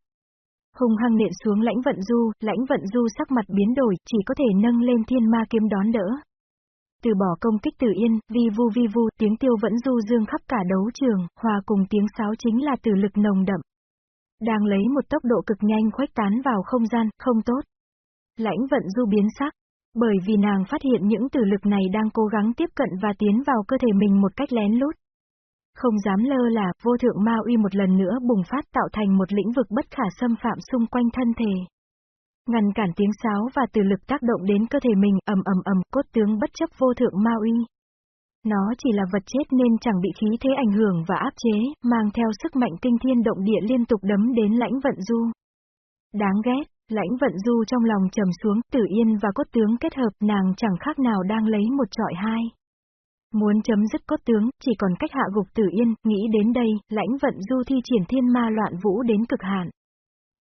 Hùng hăng nện xuống lãnh vận du, lãnh vận du sắc mặt biến đổi, chỉ có thể nâng lên thiên ma kiếm đón đỡ. Từ bỏ công kích tử yên, vi vu vi vu, tiếng tiêu vẫn du dương khắp cả đấu trường, hòa cùng tiếng sáo chính là tử lực nồng đậm. Đang lấy một tốc độ cực nhanh khuếch tán vào không gian, không tốt. Lãnh vận du biến sắc, bởi vì nàng phát hiện những tử lực này đang cố gắng tiếp cận và tiến vào cơ thể mình một cách lén lút. Không dám lơ là, vô thượng ma uy một lần nữa bùng phát tạo thành một lĩnh vực bất khả xâm phạm xung quanh thân thể. Ngăn cản tiếng sáo và từ lực tác động đến cơ thể mình, ầm ầm ầm, cốt tướng bất chấp vô thượng ma uy. Nó chỉ là vật chết nên chẳng bị khí thế ảnh hưởng và áp chế, mang theo sức mạnh kinh thiên động địa liên tục đấm đến lãnh vận du. Đáng ghét, Lãnh vận du trong lòng trầm xuống, tử yên và cốt tướng kết hợp nàng chẳng khác nào đang lấy một trọi hai. Muốn chấm dứt cốt tướng, chỉ còn cách hạ gục tử yên, nghĩ đến đây, lãnh vận du thi triển thiên ma loạn vũ đến cực hạn.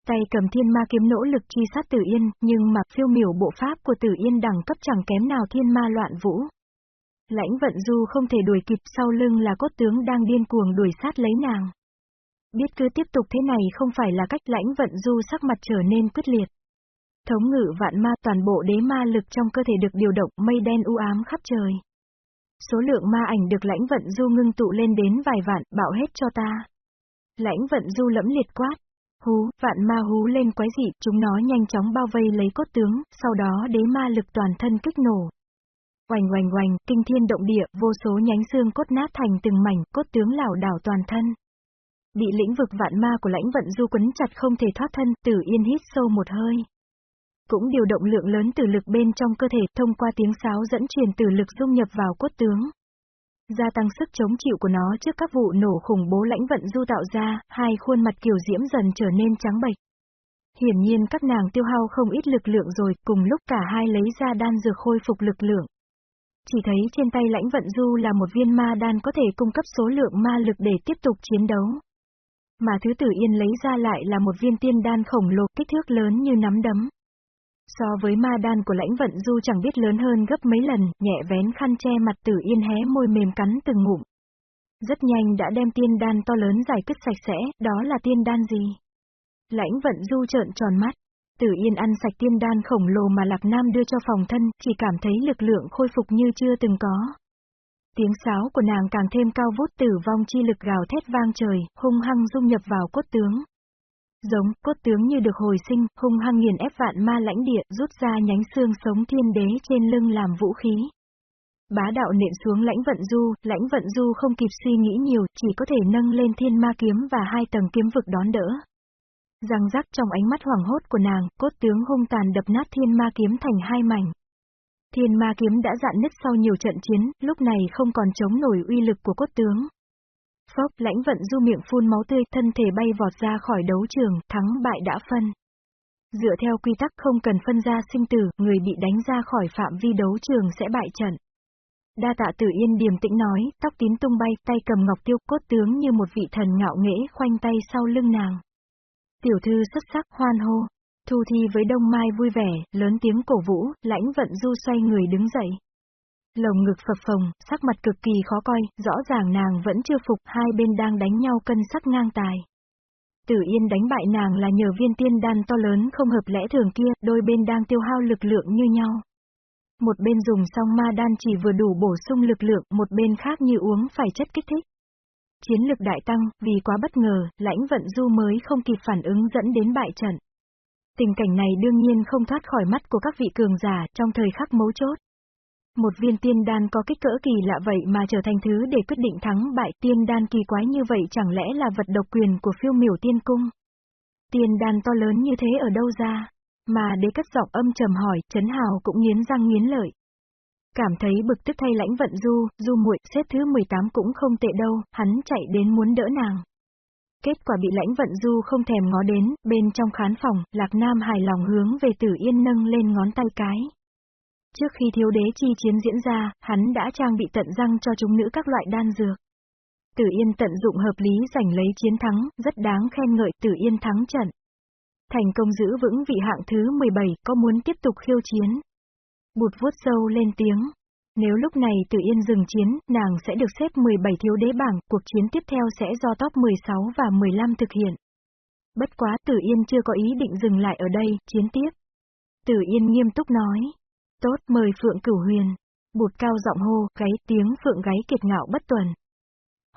Tay cầm thiên ma kiếm nỗ lực truy sát tử yên, nhưng mà phiêu miểu bộ pháp của tử yên đẳng cấp chẳng kém nào thiên ma loạn vũ. Lãnh vận du không thể đuổi kịp sau lưng là cốt tướng đang điên cuồng đuổi sát lấy nàng. Biết cứ tiếp tục thế này không phải là cách lãnh vận du sắc mặt trở nên quyết liệt. Thống ngự vạn ma toàn bộ đế ma lực trong cơ thể được điều động mây đen u ám khắp trời. Số lượng ma ảnh được lãnh vận du ngưng tụ lên đến vài vạn, bạo hết cho ta. Lãnh vận du lẫm liệt quát. Hú, vạn ma hú lên quái dị, chúng nó nhanh chóng bao vây lấy cốt tướng, sau đó đế ma lực toàn thân kích nổ. Oành oành oành, kinh thiên động địa, vô số nhánh xương cốt nát thành từng mảnh, cốt tướng lảo đảo toàn thân. Bị lĩnh vực vạn ma của lãnh vận du quấn chặt không thể thoát thân, tử yên hít sâu một hơi. Cũng điều động lượng lớn tử lực bên trong cơ thể thông qua tiếng sáo dẫn truyền tử lực dung nhập vào cốt tướng. Gia tăng sức chống chịu của nó trước các vụ nổ khủng bố lãnh vận du tạo ra, hai khuôn mặt kiểu diễm dần trở nên trắng bệch. Hiển nhiên các nàng tiêu hao không ít lực lượng rồi, cùng lúc cả hai lấy ra đan dược khôi phục lực lượng. Chỉ thấy trên tay lãnh vận du là một viên ma đan có thể cung cấp số lượng ma lực để tiếp tục chiến đấu mà thứ tử yên lấy ra lại là một viên tiên đan khổng lồ kích thước lớn như nắm đấm. So với ma đan của lãnh vận du chẳng biết lớn hơn gấp mấy lần, nhẹ vén khăn che mặt tử yên hé môi mềm cắn từng ngụm. Rất nhanh đã đem tiên đan to lớn giải quyết sạch sẽ, đó là tiên đan gì? Lãnh vận du trợn tròn mắt. Tử Yên ăn sạch tiên đan khổng lồ mà Lạc Nam đưa cho phòng thân, chỉ cảm thấy lực lượng khôi phục như chưa từng có. Tiếng sáo của nàng càng thêm cao vút tử vong chi lực gào thét vang trời, hung hăng dung nhập vào cốt tướng. Giống, cốt tướng như được hồi sinh, hung hăng nghiền ép vạn ma lãnh địa, rút ra nhánh xương sống thiên đế trên lưng làm vũ khí. Bá đạo nện xuống lãnh vận du, lãnh vận du không kịp suy nghĩ nhiều, chỉ có thể nâng lên thiên ma kiếm và hai tầng kiếm vực đón đỡ. Răng rắc trong ánh mắt hoàng hốt của nàng, cốt tướng hung tàn đập nát thiên ma kiếm thành hai mảnh. Thiên ma kiếm đã dạn nứt sau nhiều trận chiến, lúc này không còn chống nổi uy lực của cốt tướng. Phốc, lãnh vận du miệng phun máu tươi, thân thể bay vọt ra khỏi đấu trường, thắng bại đã phân. Dựa theo quy tắc không cần phân ra sinh tử, người bị đánh ra khỏi phạm vi đấu trường sẽ bại trận. Đa tạ tử yên điềm tĩnh nói, tóc tín tung bay, tay cầm ngọc tiêu cốt tướng như một vị thần ngạo nghễ khoanh tay sau lưng nàng. Tiểu thư xuất sắc hoan hô. Thu thi với đông mai vui vẻ, lớn tiếng cổ vũ, lãnh vận du xoay người đứng dậy. Lồng ngực phập phồng, sắc mặt cực kỳ khó coi, rõ ràng nàng vẫn chưa phục, hai bên đang đánh nhau cân sắc ngang tài. Tử Yên đánh bại nàng là nhờ viên tiên đan to lớn không hợp lẽ thường kia, đôi bên đang tiêu hao lực lượng như nhau. Một bên dùng xong ma đan chỉ vừa đủ bổ sung lực lượng, một bên khác như uống phải chất kích thích. Chiến lực đại tăng, vì quá bất ngờ, lãnh vận du mới không kịp phản ứng dẫn đến bại trận. Tình cảnh này đương nhiên không thoát khỏi mắt của các vị cường giả trong thời khắc mấu chốt. Một viên tiên đan có kích cỡ kỳ lạ vậy mà trở thành thứ để quyết định thắng bại tiên đan kỳ quái như vậy chẳng lẽ là vật độc quyền của phiêu miểu tiên cung. Tiên đan to lớn như thế ở đâu ra? Mà đế cất giọng âm trầm hỏi, chấn Hào cũng nghiến răng nghiến lợi. Cảm thấy bực tức thay lãnh vận du, du muội xếp thứ 18 cũng không tệ đâu, hắn chạy đến muốn đỡ nàng. Kết quả bị lãnh vận du không thèm ngó đến, bên trong khán phòng, Lạc Nam hài lòng hướng về tử yên nâng lên ngón tay cái. Trước khi thiếu đế chi chiến diễn ra, hắn đã trang bị tận răng cho chúng nữ các loại đan dược. Tử Yên tận dụng hợp lý giành lấy chiến thắng, rất đáng khen ngợi Tử Yên thắng trận. Thành công giữ vững vị hạng thứ 17, có muốn tiếp tục khiêu chiến. Bụt vuốt sâu lên tiếng. Nếu lúc này Tử Yên dừng chiến, nàng sẽ được xếp 17 thiếu đế bảng, cuộc chiến tiếp theo sẽ do top 16 và 15 thực hiện. Bất quá Tử Yên chưa có ý định dừng lại ở đây, chiến tiếp. Tử Yên nghiêm túc nói. Tốt, mời Phượng Cửu Huyền. Bụt cao giọng hô, gáy tiếng Phượng gáy kiệt ngạo bất tuần.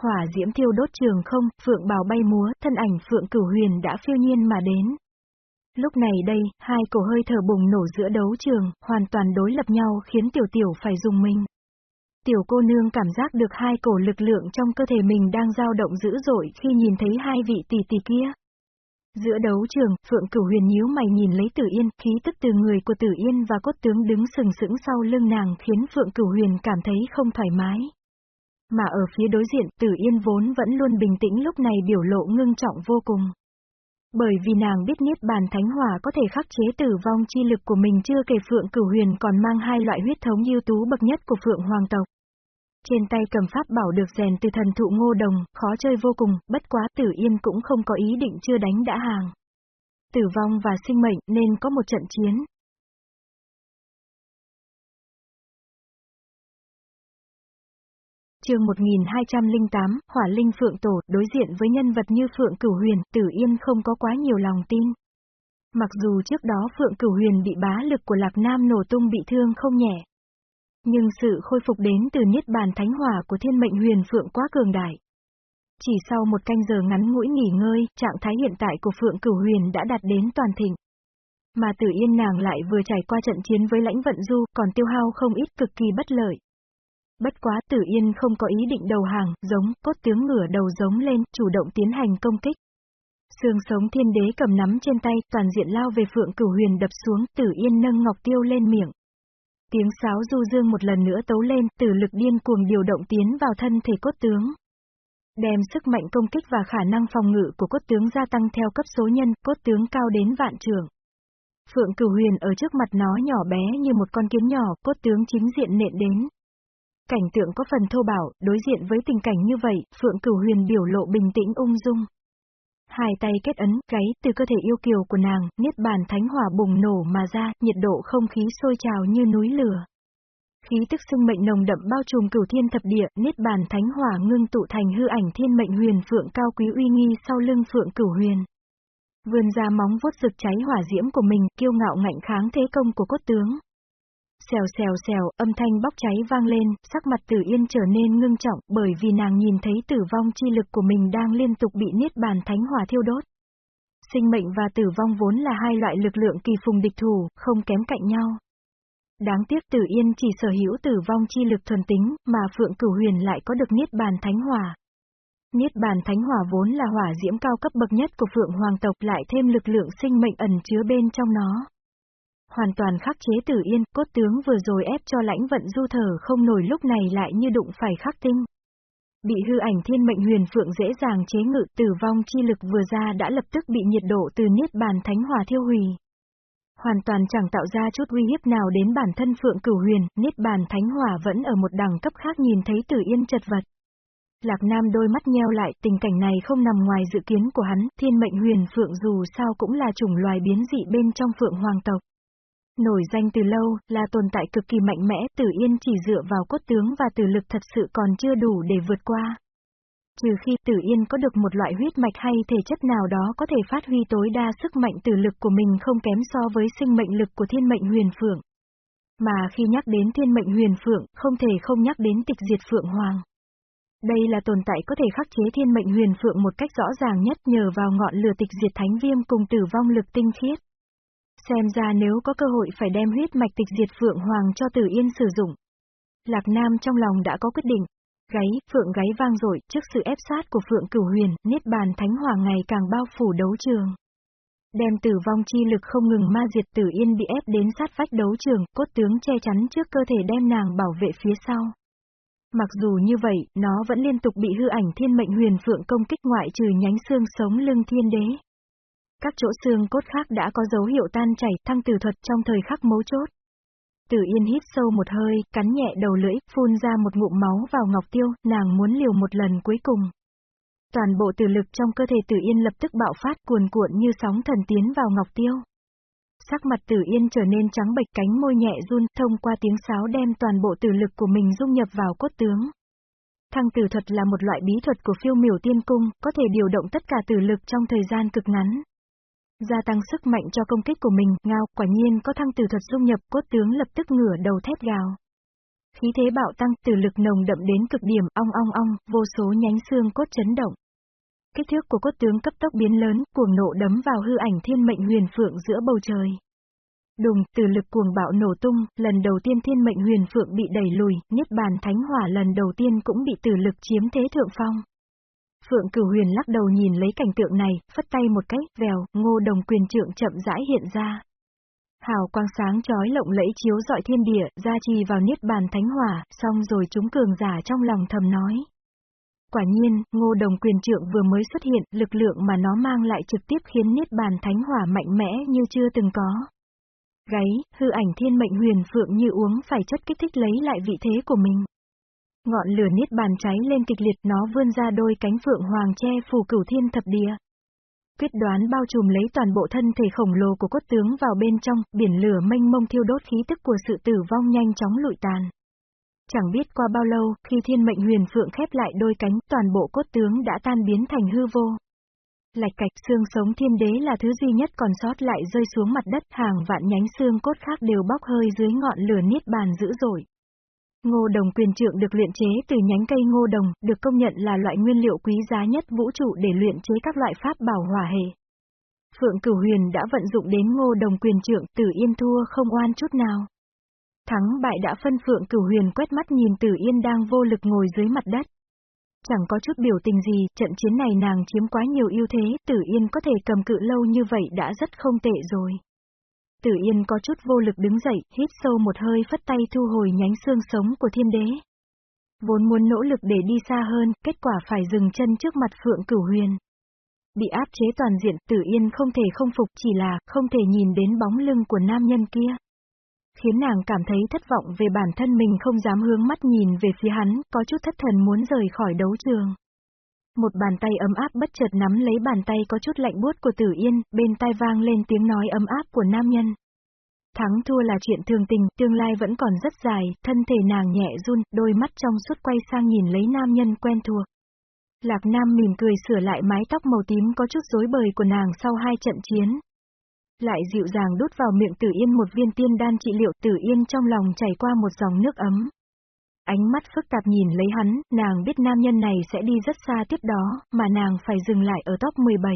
Hỏa diễm thiêu đốt trường không, Phượng bào bay múa, thân ảnh Phượng Cửu Huyền đã phiêu nhiên mà đến. Lúc này đây, hai cổ hơi thở bùng nổ giữa đấu trường, hoàn toàn đối lập nhau khiến tiểu tiểu phải dùng mình. Tiểu cô nương cảm giác được hai cổ lực lượng trong cơ thể mình đang dao động dữ dội khi nhìn thấy hai vị tỷ tỷ kia. Giữa đấu trường, Phượng Cửu Huyền nhíu mày nhìn lấy Tử Yên, khí tức từ người của Tử Yên và cốt tướng đứng sừng sững sau lưng nàng khiến Phượng Cửu Huyền cảm thấy không thoải mái. Mà ở phía đối diện, Tử Yên vốn vẫn luôn bình tĩnh lúc này biểu lộ ngưng trọng vô cùng. Bởi vì nàng biết Niết Bàn Thánh Hỏa có thể khắc chế tử vong chi lực của mình chưa kể Phượng Cửu Huyền còn mang hai loại huyết thống ưu tú bậc nhất của Phượng Hoàng tộc. Trên tay cầm pháp bảo được rèn từ thần thụ ngô đồng, khó chơi vô cùng, bất quá tử yên cũng không có ý định chưa đánh đã hàng. Tử vong và sinh mệnh nên có một trận chiến. Chương 1208, Hỏa Linh Phượng Tổ, đối diện với nhân vật như Phượng Cửu Huyền, Tử Yên không có quá nhiều lòng tin. Mặc dù trước đó Phượng Cửu Huyền bị bá lực của Lạc Nam nổ tung bị thương không nhẹ. Nhưng sự khôi phục đến từ Niết Bàn Thánh Hỏa của Thiên Mệnh Huyền Phượng quá cường đại. Chỉ sau một canh giờ ngắn ngủi nghỉ ngơi, trạng thái hiện tại của Phượng Cửu Huyền đã đạt đến toàn thịnh. Mà Tử Yên nàng lại vừa trải qua trận chiến với Lãnh Vận Du, còn tiêu hao không ít cực kỳ bất lợi. Bất quá Tử Yên không có ý định đầu hàng, giống, cốt tướng ngửa đầu giống lên, chủ động tiến hành công kích. Sương sống thiên đế cầm nắm trên tay, toàn diện lao về Phượng Cửu Huyền đập xuống, Tử Yên nâng ngọc tiêu lên miệng. Tiếng sáo du dương một lần nữa tấu lên, tử lực điên cuồng điều động tiến vào thân thể cốt tướng. Đem sức mạnh công kích và khả năng phòng ngự của cốt tướng gia tăng theo cấp số nhân, cốt tướng cao đến vạn trường. Phượng Cửu Huyền ở trước mặt nó nhỏ bé như một con kiến nhỏ, cốt tướng chính diện nện đến. Cảnh tượng có phần thô bảo, đối diện với tình cảnh như vậy, Phượng Cửu Huyền biểu lộ bình tĩnh ung dung. Hai tay kết ấn, gáy, từ cơ thể yêu kiều của nàng, niết bàn thánh hỏa bùng nổ mà ra, nhiệt độ không khí sôi trào như núi lửa. Khí tức sinh mệnh nồng đậm bao trùm cửu thiên thập địa, niết bàn thánh hỏa ngưng tụ thành hư ảnh thiên mệnh huyền phượng cao quý uy nghi sau lưng phượng cửu huyền. Vươn ra móng vuốt rực cháy hỏa diễm của mình, kiêu ngạo ngạnh kháng thế công của cốt tướng. Xèo xèo xèo, âm thanh bóc cháy vang lên, sắc mặt tử yên trở nên ngưng trọng, bởi vì nàng nhìn thấy tử vong chi lực của mình đang liên tục bị niết bàn thánh hỏa thiêu đốt. Sinh mệnh và tử vong vốn là hai loại lực lượng kỳ phùng địch thủ, không kém cạnh nhau. Đáng tiếc Tử Yên chỉ sở hữu tử vong chi lực thuần tính, mà Phượng Cửu Huyền lại có được Niết Bàn Thánh Hỏa. Niết Bàn Thánh Hỏa vốn là hỏa diễm cao cấp bậc nhất của Phượng Hoàng tộc lại thêm lực lượng sinh mệnh ẩn chứa bên trong nó. Hoàn toàn khắc chế Tử Yên, cốt tướng vừa rồi ép cho lãnh vận du thở không nổi lúc này lại như đụng phải khắc tinh. Bị hư ảnh thiên mệnh huyền phượng dễ dàng chế ngự tử vong chi lực vừa ra đã lập tức bị nhiệt độ từ Niết Bàn Thánh Hỏa thiêu hủy hoàn toàn chẳng tạo ra chút uy hiếp nào đến bản thân Phượng Cửu Huyền, Niết Bàn Thánh Hỏa vẫn ở một đẳng cấp khác nhìn thấy Tử Yên chật vật. Lạc Nam đôi mắt nheo lại, tình cảnh này không nằm ngoài dự kiến của hắn, thiên mệnh huyền Phượng dù sao cũng là chủng loài biến dị bên trong Phượng Hoàng tộc. Nổi danh từ lâu, là tồn tại cực kỳ mạnh mẽ, Tử Yên chỉ dựa vào cốt tướng và tử lực thật sự còn chưa đủ để vượt qua. Trừ khi Tử Yên có được một loại huyết mạch hay thể chất nào đó có thể phát huy tối đa sức mạnh tử lực của mình không kém so với sinh mệnh lực của thiên mệnh huyền phượng. Mà khi nhắc đến thiên mệnh huyền phượng, không thể không nhắc đến tịch diệt phượng hoàng. Đây là tồn tại có thể khắc chế thiên mệnh huyền phượng một cách rõ ràng nhất nhờ vào ngọn lửa tịch diệt thánh viêm cùng tử vong lực tinh khiết. Xem ra nếu có cơ hội phải đem huyết mạch tịch diệt phượng hoàng cho tử yên sử dụng. Lạc Nam trong lòng đã có quyết định, Gáy, phượng gáy vang dội trước sự ép sát của phượng cửu huyền, niết bàn thánh hoàng ngày càng bao phủ đấu trường. Đem tử vong chi lực không ngừng ma diệt tử yên bị ép đến sát vách đấu trường, cốt tướng che chắn trước cơ thể đem nàng bảo vệ phía sau. Mặc dù như vậy, nó vẫn liên tục bị hư ảnh thiên mệnh huyền phượng công kích ngoại trừ nhánh xương sống lưng thiên đế. Các chỗ xương cốt khác đã có dấu hiệu tan chảy, thăng tử thuật trong thời khắc mấu chốt. Tử Yên hít sâu một hơi, cắn nhẹ đầu lưỡi, phun ra một ngụm máu vào Ngọc Tiêu, nàng muốn liều một lần cuối cùng. Toàn bộ tử lực trong cơ thể Tử Yên lập tức bạo phát cuồn cuộn như sóng thần tiến vào Ngọc Tiêu. Sắc mặt Tử Yên trở nên trắng bệch cánh môi nhẹ run, thông qua tiếng sáo đem toàn bộ tử lực của mình dung nhập vào cốt tướng. Thăng tử thuật là một loại bí thuật của phiêu miểu tiên cung, có thể điều động tất cả tử lực trong thời gian cực ngắn. Gia tăng sức mạnh cho công kích của mình, ngao, quả nhiên có thăng từ thuật dung nhập, cốt tướng lập tức ngửa đầu thét gào. Khí thế bạo tăng, từ lực nồng đậm đến cực điểm, ong ong ong, vô số nhánh xương cốt chấn động. Kích thước của cốt tướng cấp tốc biến lớn, cuồng nộ đấm vào hư ảnh thiên mệnh huyền phượng giữa bầu trời. Đùng, từ lực cuồng bạo nổ tung, lần đầu tiên thiên mệnh huyền phượng bị đẩy lùi, niết bàn thánh hỏa lần đầu tiên cũng bị từ lực chiếm thế thượng phong. Phượng Cửu Huyền lắc đầu nhìn lấy cảnh tượng này, phất tay một cái, vèo, ngô đồng quyền trượng chậm rãi hiện ra. Hào quang sáng chói lộng lẫy chiếu dọi thiên địa, gia trì vào niết bàn thánh hỏa, xong rồi chúng cường giả trong lòng thầm nói. Quả nhiên, ngô đồng quyền trượng vừa mới xuất hiện, lực lượng mà nó mang lại trực tiếp khiến niết bàn thánh hỏa mạnh mẽ như chưa từng có. Gáy, hư ảnh thiên mệnh huyền phượng như uống phải chất kích thích lấy lại vị thế của mình. Ngọn lửa niết bàn cháy lên kịch liệt nó vươn ra đôi cánh phượng hoàng che phủ cửu thiên thập địa. Quyết đoán bao trùm lấy toàn bộ thân thể khổng lồ của cốt tướng vào bên trong, biển lửa mênh mông thiêu đốt khí tức của sự tử vong nhanh chóng lụi tàn. Chẳng biết qua bao lâu, khi thiên mệnh huyền phượng khép lại đôi cánh, toàn bộ cốt tướng đã tan biến thành hư vô. Lạch cạch xương sống thiên đế là thứ duy nhất còn sót lại rơi xuống mặt đất, hàng vạn nhánh xương cốt khác đều bốc hơi dưới ngọn lửa niết bàn dữ dội. Ngô đồng quyền trượng được luyện chế từ nhánh cây ngô đồng, được công nhận là loại nguyên liệu quý giá nhất vũ trụ để luyện chế các loại pháp bảo hỏa hệ. Phượng Cửu Huyền đã vận dụng đến ngô đồng quyền trượng, Tử Yên thua không oan chút nào. Thắng bại đã phân Phượng Cửu Huyền quét mắt nhìn Tử Yên đang vô lực ngồi dưới mặt đất. Chẳng có chút biểu tình gì, trận chiến này nàng chiếm quá nhiều ưu thế, Tử Yên có thể cầm cự lâu như vậy đã rất không tệ rồi. Tử Yên có chút vô lực đứng dậy, hít sâu một hơi phất tay thu hồi nhánh xương sống của thiên đế. Vốn muốn nỗ lực để đi xa hơn, kết quả phải dừng chân trước mặt Phượng Cửu Huyền. Bị áp chế toàn diện, Tử Yên không thể không phục chỉ là không thể nhìn đến bóng lưng của nam nhân kia. Khiến nàng cảm thấy thất vọng về bản thân mình không dám hướng mắt nhìn về phía hắn, có chút thất thần muốn rời khỏi đấu trường. Một bàn tay ấm áp bất chợt nắm lấy bàn tay có chút lạnh buốt của Tử Yên, bên tai vang lên tiếng nói ấm áp của nam nhân. Thắng thua là chuyện thường tình, tương lai vẫn còn rất dài, thân thể nàng nhẹ run, đôi mắt trong suốt quay sang nhìn lấy nam nhân quen thuộc. Lạc Nam mỉm cười sửa lại mái tóc màu tím có chút rối bời của nàng sau hai trận chiến. Lại dịu dàng đút vào miệng Tử Yên một viên tiên đan trị liệu Tử Yên trong lòng chảy qua một dòng nước ấm. Ánh mắt phức tạp nhìn lấy hắn, nàng biết nam nhân này sẽ đi rất xa tiếp đó, mà nàng phải dừng lại ở top 17.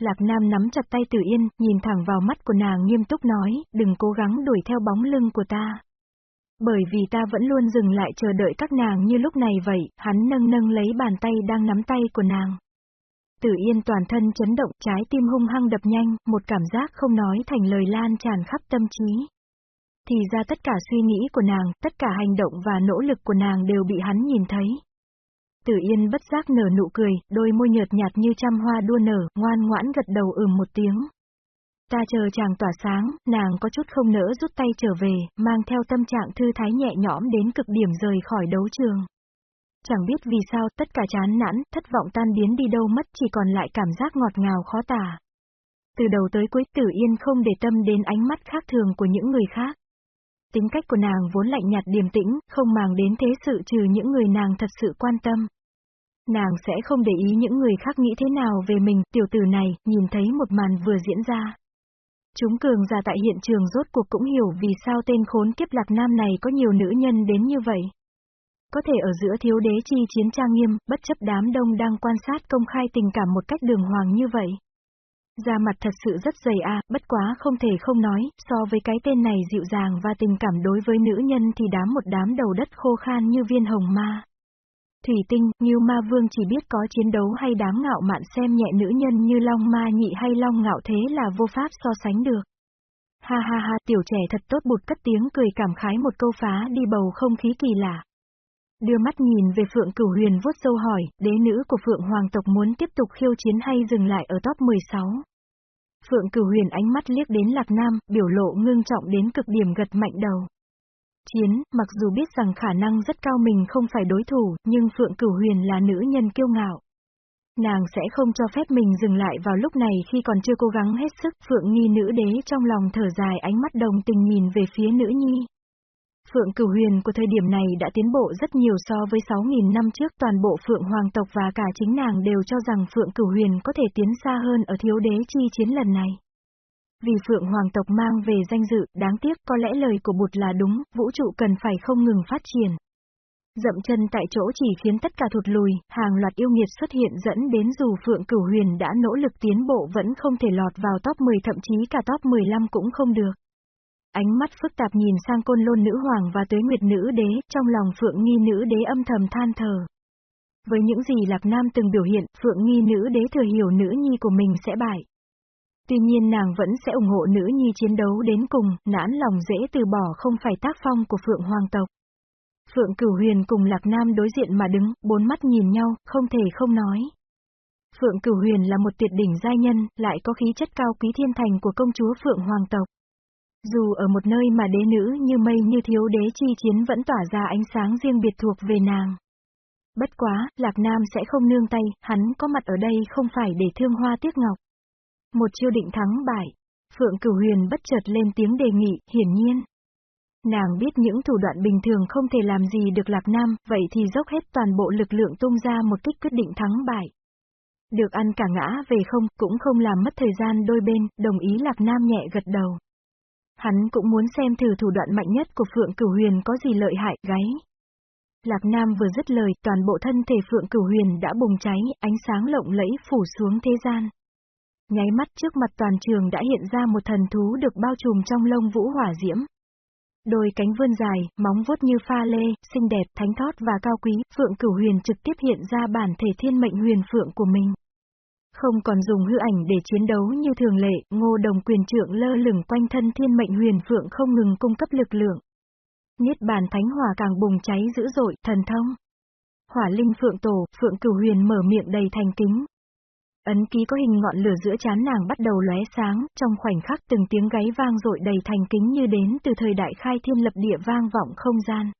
Lạc Nam nắm chặt tay Tử Yên, nhìn thẳng vào mắt của nàng nghiêm túc nói, đừng cố gắng đuổi theo bóng lưng của ta. Bởi vì ta vẫn luôn dừng lại chờ đợi các nàng như lúc này vậy, hắn nâng nâng lấy bàn tay đang nắm tay của nàng. Tử Yên toàn thân chấn động, trái tim hung hăng đập nhanh, một cảm giác không nói thành lời lan tràn khắp tâm trí. Thì ra tất cả suy nghĩ của nàng, tất cả hành động và nỗ lực của nàng đều bị hắn nhìn thấy. Tử Yên bất giác nở nụ cười, đôi môi nhợt nhạt như trăm hoa đua nở, ngoan ngoãn gật đầu ừm một tiếng. Ta chờ chàng tỏa sáng, nàng có chút không nỡ rút tay trở về, mang theo tâm trạng thư thái nhẹ nhõm đến cực điểm rời khỏi đấu trường. Chẳng biết vì sao, tất cả chán nản, thất vọng tan biến đi đâu mất chỉ còn lại cảm giác ngọt ngào khó tả. Từ đầu tới cuối tử yên không để tâm đến ánh mắt khác thường của những người khác. Tính cách của nàng vốn lạnh nhạt điềm tĩnh, không màng đến thế sự trừ những người nàng thật sự quan tâm. Nàng sẽ không để ý những người khác nghĩ thế nào về mình, tiểu tử này, nhìn thấy một màn vừa diễn ra. Chúng cường ra tại hiện trường rốt cuộc cũng hiểu vì sao tên khốn kiếp lạc nam này có nhiều nữ nhân đến như vậy. Có thể ở giữa thiếu đế chi chiến trang nghiêm, bất chấp đám đông đang quan sát công khai tình cảm một cách đường hoàng như vậy. Da mặt thật sự rất dày a, bất quá không thể không nói, so với cái tên này dịu dàng và tình cảm đối với nữ nhân thì đám một đám đầu đất khô khan như viên hồng ma. Thủy tinh, như ma vương chỉ biết có chiến đấu hay đáng ngạo mạn xem nhẹ nữ nhân như long ma nhị hay long ngạo thế là vô pháp so sánh được. Ha ha ha, tiểu trẻ thật tốt bụt cất tiếng cười cảm khái một câu phá đi bầu không khí kỳ lạ. Đưa mắt nhìn về Phượng Cửu Huyền vuốt sâu hỏi, đế nữ của Phượng Hoàng tộc muốn tiếp tục khiêu chiến hay dừng lại ở top 16. Phượng Cửu Huyền ánh mắt liếc đến Lạc Nam, biểu lộ ngưng trọng đến cực điểm gật mạnh đầu. Chiến, mặc dù biết rằng khả năng rất cao mình không phải đối thủ, nhưng Phượng Cửu Huyền là nữ nhân kiêu ngạo. Nàng sẽ không cho phép mình dừng lại vào lúc này khi còn chưa cố gắng hết sức. Phượng nghi nữ đế trong lòng thở dài ánh mắt đồng tình nhìn về phía nữ nhi. Phượng Cửu Huyền của thời điểm này đã tiến bộ rất nhiều so với 6.000 năm trước toàn bộ Phượng Hoàng tộc và cả chính nàng đều cho rằng Phượng Cửu Huyền có thể tiến xa hơn ở thiếu đế chi chiến lần này. Vì Phượng Hoàng tộc mang về danh dự, đáng tiếc có lẽ lời của bụt là đúng, vũ trụ cần phải không ngừng phát triển. Dậm chân tại chỗ chỉ khiến tất cả thụt lùi, hàng loạt yêu nghiệt xuất hiện dẫn đến dù Phượng Cửu Huyền đã nỗ lực tiến bộ vẫn không thể lọt vào top 10 thậm chí cả top 15 cũng không được. Ánh mắt phức tạp nhìn sang côn lôn nữ hoàng và tuế nguyệt nữ đế, trong lòng Phượng Nghi nữ đế âm thầm than thở. Với những gì Lạc Nam từng biểu hiện, Phượng Nghi nữ đế thừa hiểu nữ nhi của mình sẽ bại. Tuy nhiên nàng vẫn sẽ ủng hộ nữ nhi chiến đấu đến cùng, nản lòng dễ từ bỏ không phải tác phong của Phượng Hoàng tộc. Phượng Cửu Huyền cùng Lạc Nam đối diện mà đứng, bốn mắt nhìn nhau, không thể không nói. Phượng Cửu Huyền là một tuyệt đỉnh giai nhân, lại có khí chất cao quý thiên thành của công chúa Phượng Hoàng tộc. Dù ở một nơi mà đế nữ như mây như thiếu đế chi chiến vẫn tỏa ra ánh sáng riêng biệt thuộc về nàng. Bất quá, Lạc Nam sẽ không nương tay, hắn có mặt ở đây không phải để thương hoa tiếc ngọc. Một chiêu định thắng bại. Phượng Cửu Huyền bất chợt lên tiếng đề nghị, hiển nhiên. Nàng biết những thủ đoạn bình thường không thể làm gì được Lạc Nam, vậy thì dốc hết toàn bộ lực lượng tung ra một kích quyết định thắng bại. Được ăn cả ngã về không, cũng không làm mất thời gian đôi bên, đồng ý Lạc Nam nhẹ gật đầu. Hắn cũng muốn xem thử thủ đoạn mạnh nhất của Phượng Cửu Huyền có gì lợi hại, gáy. Lạc Nam vừa dứt lời, toàn bộ thân thể Phượng Cửu Huyền đã bùng cháy, ánh sáng lộng lẫy phủ xuống thế gian. Nháy mắt trước mặt toàn trường đã hiện ra một thần thú được bao trùm trong lông vũ hỏa diễm. Đôi cánh vươn dài, móng vuốt như pha lê, xinh đẹp, thánh thót và cao quý, Phượng Cửu Huyền trực tiếp hiện ra bản thể thiên mệnh huyền phượng của mình. Không còn dùng hư ảnh để chiến đấu như thường lệ, ngô đồng quyền trượng lơ lửng quanh thân thiên mệnh huyền phượng không ngừng cung cấp lực lượng. Niết bàn thánh hỏa càng bùng cháy dữ dội, thần thông. Hỏa linh phượng tổ, phượng cửu huyền mở miệng đầy thành kính. Ấn ký có hình ngọn lửa giữa chán nàng bắt đầu lóe sáng, trong khoảnh khắc từng tiếng gáy vang dội đầy thành kính như đến từ thời đại khai thiên lập địa vang vọng không gian.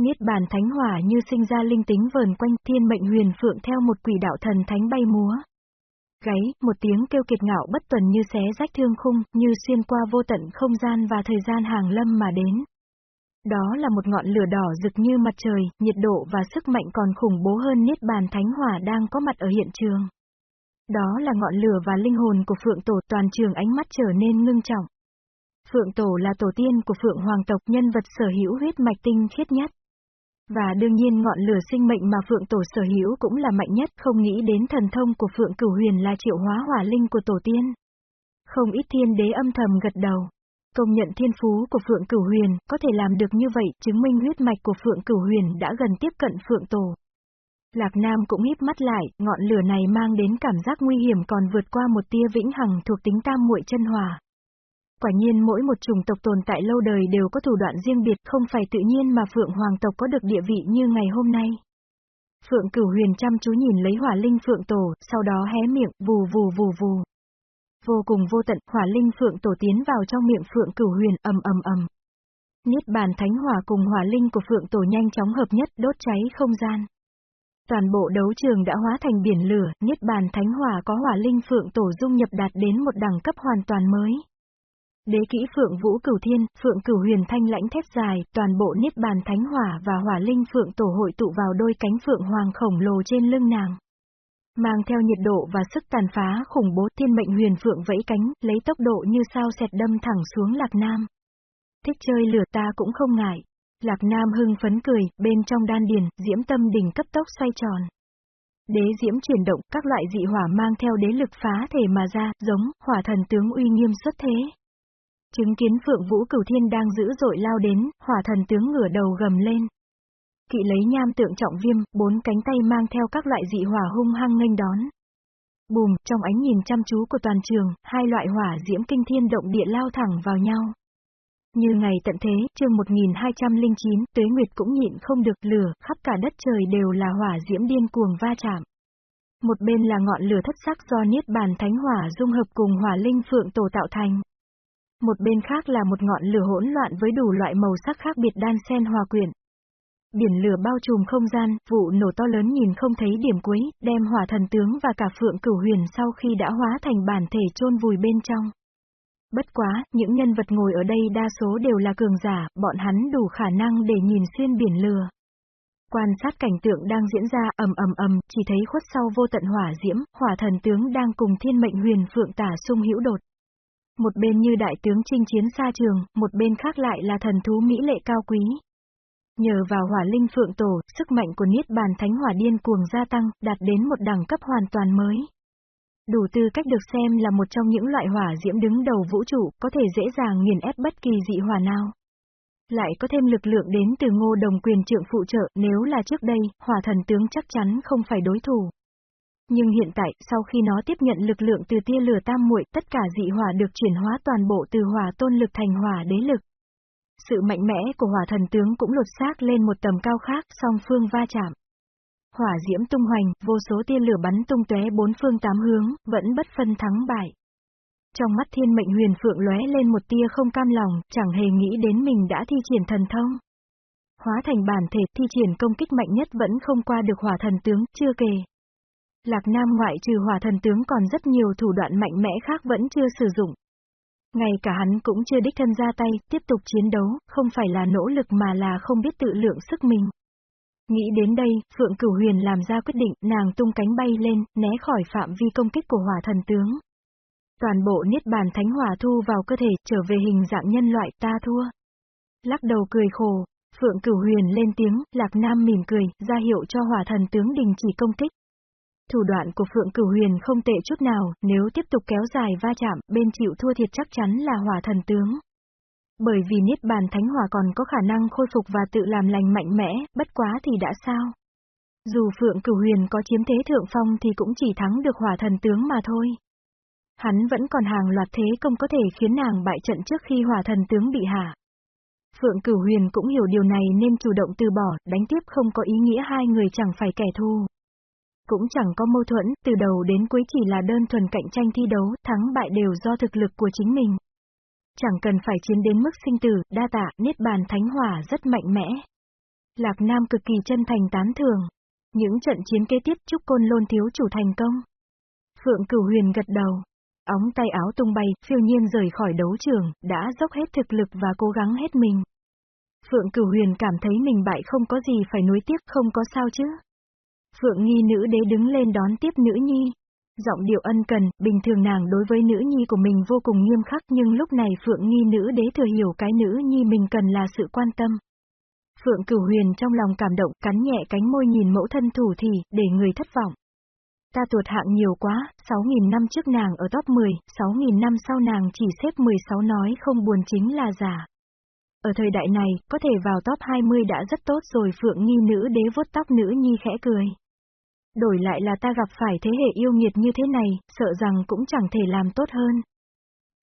Niết bàn thánh hỏa như sinh ra linh tính vờn quanh thiên mệnh huyền phượng theo một quỷ đạo thần thánh bay múa. Gáy, một tiếng kêu kiệt ngạo bất tuần như xé rách thương khung, như xuyên qua vô tận không gian và thời gian hàng lâm mà đến. Đó là một ngọn lửa đỏ rực như mặt trời, nhiệt độ và sức mạnh còn khủng bố hơn Niết bàn thánh hỏa đang có mặt ở hiện trường. Đó là ngọn lửa và linh hồn của Phượng Tổ toàn trường ánh mắt trở nên ngưng trọng. Phượng Tổ là tổ tiên của Phượng Hoàng tộc nhân vật sở hữu huyết mạch tinh khiết nhất. Và đương nhiên ngọn lửa sinh mệnh mà Phượng Tổ sở hữu cũng là mạnh nhất, không nghĩ đến thần thông của Phượng Cửu Huyền là triệu hóa hỏa linh của tổ tiên. Không ít thiên đế âm thầm gật đầu. Công nhận thiên phú của Phượng Cửu Huyền, có thể làm được như vậy, chứng minh huyết mạch của Phượng Cửu Huyền đã gần tiếp cận Phượng Tổ. Lạc Nam cũng híp mắt lại, ngọn lửa này mang đến cảm giác nguy hiểm còn vượt qua một tia vĩnh hằng thuộc tính tam muội chân hỏa. Quả nhiên mỗi một chủng tộc tồn tại lâu đời đều có thủ đoạn riêng biệt, không phải tự nhiên mà Phượng Hoàng tộc có được địa vị như ngày hôm nay. Phượng Cửu Huyền chăm chú nhìn lấy hỏa linh Phượng Tổ, sau đó hé miệng, vù vù vù vù. Vô cùng vô tận, hỏa linh Phượng Tổ tiến vào trong miệng Phượng Cửu Huyền, ầm ầm ầm. Niết bàn thánh hỏa cùng hỏa linh của Phượng Tổ nhanh chóng hợp nhất, đốt cháy không gian. Toàn bộ đấu trường đã hóa thành biển lửa, Niết bàn thánh hỏa có hỏa linh Phượng Tổ dung nhập đạt đến một đẳng cấp hoàn toàn mới. Đế kỹ Phượng Vũ Cửu Thiên, Phượng Cửu Huyền Thanh lãnh thép dài, toàn bộ Niết bàn thánh hỏa và hỏa linh Phượng Tổ hội tụ vào đôi cánh Phượng Hoàng khổng lồ trên lưng nàng. Mang theo nhiệt độ và sức tàn phá khủng bố thiên mệnh huyền phượng vẫy cánh, lấy tốc độ như sao xẹt đâm thẳng xuống Lạc Nam. Thích chơi lửa ta cũng không ngại. Lạc Nam hưng phấn cười, bên trong đan điền, diễm tâm đỉnh cấp tốc xoay tròn. Đế diễm chuyển động, các loại dị hỏa mang theo đế lực phá thể mà ra, giống, hỏa thần tướng uy nghiêm xuất thế. Chứng kiến Phượng Vũ Cửu Thiên đang dữ dội lao đến, hỏa thần tướng ngửa đầu gầm lên. Kỵ lấy nham tượng trọng viêm, bốn cánh tay mang theo các loại dị hỏa hung hăng nghênh đón. Bùm, trong ánh nhìn chăm chú của toàn trường, hai loại hỏa diễm kinh thiên động địa lao thẳng vào nhau. Như ngày tận thế, chương 1209, Tuế Nguyệt cũng nhịn không được lửa, khắp cả đất trời đều là hỏa diễm điên cuồng va chạm. Một bên là ngọn lửa thất sắc do Niết Bàn Thánh Hỏa dung hợp cùng hỏa linh phượng tổ tạo thành. Một bên khác là một ngọn lửa hỗn loạn với đủ loại màu sắc khác biệt đan xen hòa quyện. Biển lửa bao trùm không gian, vụ nổ to lớn nhìn không thấy điểm cuối, đem hỏa thần tướng và cả phượng cửu huyền sau khi đã hóa thành bản thể chôn vùi bên trong. Bất quá, những nhân vật ngồi ở đây đa số đều là cường giả, bọn hắn đủ khả năng để nhìn xuyên biển lửa. Quan sát cảnh tượng đang diễn ra ầm ầm ầm, chỉ thấy khuất sau vô tận hỏa diễm, hỏa thần tướng đang cùng thiên mệnh huyền phượng tả sung hữu đột. Một bên như đại tướng chinh chiến xa trường, một bên khác lại là thần thú mỹ lệ cao quý. Nhờ vào hỏa linh phượng tổ, sức mạnh của Niết bàn thánh hỏa điên cuồng gia tăng, đạt đến một đẳng cấp hoàn toàn mới. Đủ tư cách được xem là một trong những loại hỏa diễm đứng đầu vũ trụ, có thể dễ dàng nghiền ép bất kỳ dị hỏa nào. Lại có thêm lực lượng đến từ ngô đồng quyền trượng phụ trợ, nếu là trước đây, hỏa thần tướng chắc chắn không phải đối thủ. Nhưng hiện tại, sau khi nó tiếp nhận lực lượng từ tia lửa tam muội, tất cả dị hỏa được chuyển hóa toàn bộ từ hỏa tôn lực thành hỏa đế lực. Sự mạnh mẽ của hỏa thần tướng cũng lột xác lên một tầm cao khác, song phương va chạm. Hỏa diễm tung hoành, vô số tia lửa bắn tung tóe bốn phương tám hướng, vẫn bất phân thắng bại. Trong mắt thiên mệnh huyền phượng lóe lên một tia không cam lòng, chẳng hề nghĩ đến mình đã thi triển thần thông. Hóa thành bản thể thi triển công kích mạnh nhất vẫn không qua được hỏa thần tướng, chưa kể. Lạc Nam ngoại trừ hỏa thần tướng còn rất nhiều thủ đoạn mạnh mẽ khác vẫn chưa sử dụng. Ngay cả hắn cũng chưa đích thân ra tay, tiếp tục chiến đấu, không phải là nỗ lực mà là không biết tự lượng sức mình. Nghĩ đến đây, Phượng Cửu Huyền làm ra quyết định, nàng tung cánh bay lên, né khỏi phạm vi công kích của hỏa thần tướng. Toàn bộ niết bàn thánh hỏa thu vào cơ thể, trở về hình dạng nhân loại, ta thua. Lắc đầu cười khổ, Phượng Cửu Huyền lên tiếng, Lạc Nam mỉm cười, ra hiệu cho hỏa thần tướng đình chỉ công kích. Thủ đoạn của Phượng Cửu Huyền không tệ chút nào, nếu tiếp tục kéo dài va chạm, bên chịu thua thiệt chắc chắn là hỏa thần tướng. Bởi vì Niết Bàn Thánh Hỏa còn có khả năng khôi phục và tự làm lành mạnh mẽ, bất quá thì đã sao? Dù Phượng Cửu Huyền có chiếm thế thượng phong thì cũng chỉ thắng được hỏa thần tướng mà thôi. Hắn vẫn còn hàng loạt thế công có thể khiến nàng bại trận trước khi hỏa thần tướng bị hạ. Phượng Cửu Huyền cũng hiểu điều này nên chủ động từ bỏ, đánh tiếp không có ý nghĩa hai người chẳng phải kẻ thù. Cũng chẳng có mâu thuẫn, từ đầu đến cuối chỉ là đơn thuần cạnh tranh thi đấu, thắng bại đều do thực lực của chính mình. Chẳng cần phải chiến đến mức sinh tử, đa tạ, niết bàn thánh hỏa rất mạnh mẽ. Lạc Nam cực kỳ chân thành tán thưởng. Những trận chiến kế tiếp chúc côn lôn thiếu chủ thành công. Phượng Cửu Huyền gật đầu. Óng tay áo tung bay, phiêu nhiên rời khỏi đấu trường, đã dốc hết thực lực và cố gắng hết mình. Phượng Cửu Huyền cảm thấy mình bại không có gì phải nuối tiếc không có sao chứ. Phượng Nghi nữ đế đứng lên đón tiếp nữ nhi. Giọng điệu ân cần, bình thường nàng đối với nữ nhi của mình vô cùng nghiêm khắc nhưng lúc này Phượng Nghi nữ đế thừa hiểu cái nữ nhi mình cần là sự quan tâm. Phượng Cửu Huyền trong lòng cảm động, cắn nhẹ cánh môi nhìn mẫu thân thủ thì, để người thất vọng. Ta tuột hạng nhiều quá, 6.000 năm trước nàng ở top 10, 6.000 năm sau nàng chỉ xếp 16 nói không buồn chính là giả. Ở thời đại này, có thể vào top 20 đã rất tốt rồi Phượng Nghi nữ đế vuốt tóc nữ nhi khẽ cười. Đổi lại là ta gặp phải thế hệ yêu nghiệt như thế này, sợ rằng cũng chẳng thể làm tốt hơn.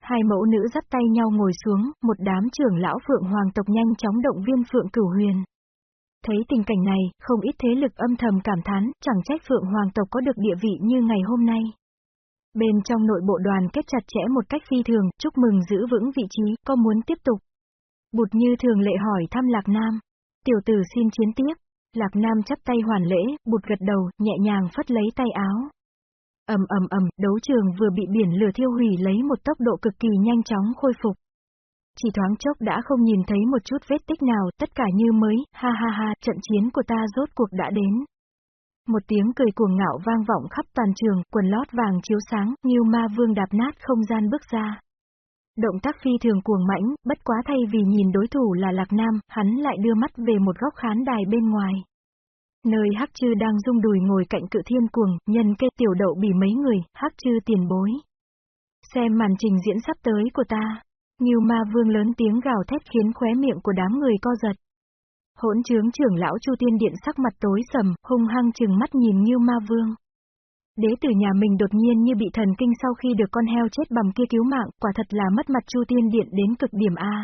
Hai mẫu nữ dắt tay nhau ngồi xuống, một đám trưởng lão Phượng Hoàng tộc nhanh chóng động viên Phượng Cửu Huyền. Thấy tình cảnh này, không ít thế lực âm thầm cảm thán, chẳng trách Phượng Hoàng tộc có được địa vị như ngày hôm nay. Bên trong nội bộ đoàn kết chặt chẽ một cách phi thường, chúc mừng giữ vững vị trí, có muốn tiếp tục. Bụt như thường lệ hỏi thăm Lạc Nam. Tiểu tử xin chiến tiếp. Lạc Nam chắp tay hoàn lễ, bụt gật đầu, nhẹ nhàng phất lấy tay áo. ầm ầm ầm, đấu trường vừa bị biển lửa thiêu hủy lấy một tốc độ cực kỳ nhanh chóng khôi phục. Chỉ thoáng chốc đã không nhìn thấy một chút vết tích nào, tất cả như mới, ha ha ha, trận chiến của ta rốt cuộc đã đến. Một tiếng cười cuồng ngạo vang vọng khắp toàn trường, quần lót vàng chiếu sáng, như ma vương đạp nát không gian bước ra. Động tác phi thường cuồng mãnh, bất quá thay vì nhìn đối thủ là Lạc Nam, hắn lại đưa mắt về một góc khán đài bên ngoài. Nơi Hắc Trư đang rung đùi ngồi cạnh cự thiên cuồng, nhân kê tiểu đậu bỉ mấy người, Hắc Trư tiền bối. Xem màn trình diễn sắp tới của ta. Nghiêu ma vương lớn tiếng gào thét khiến khóe miệng của đám người co giật. Hỗn trướng trưởng lão Chu Tiên Điện sắc mặt tối sầm, hung hăng chừng mắt nhìn Nghiêu ma vương. Đế tử nhà mình đột nhiên như bị thần kinh sau khi được con heo chết bầm kia cứu mạng, quả thật là mất mặt Chu Tiên Điện đến cực điểm A.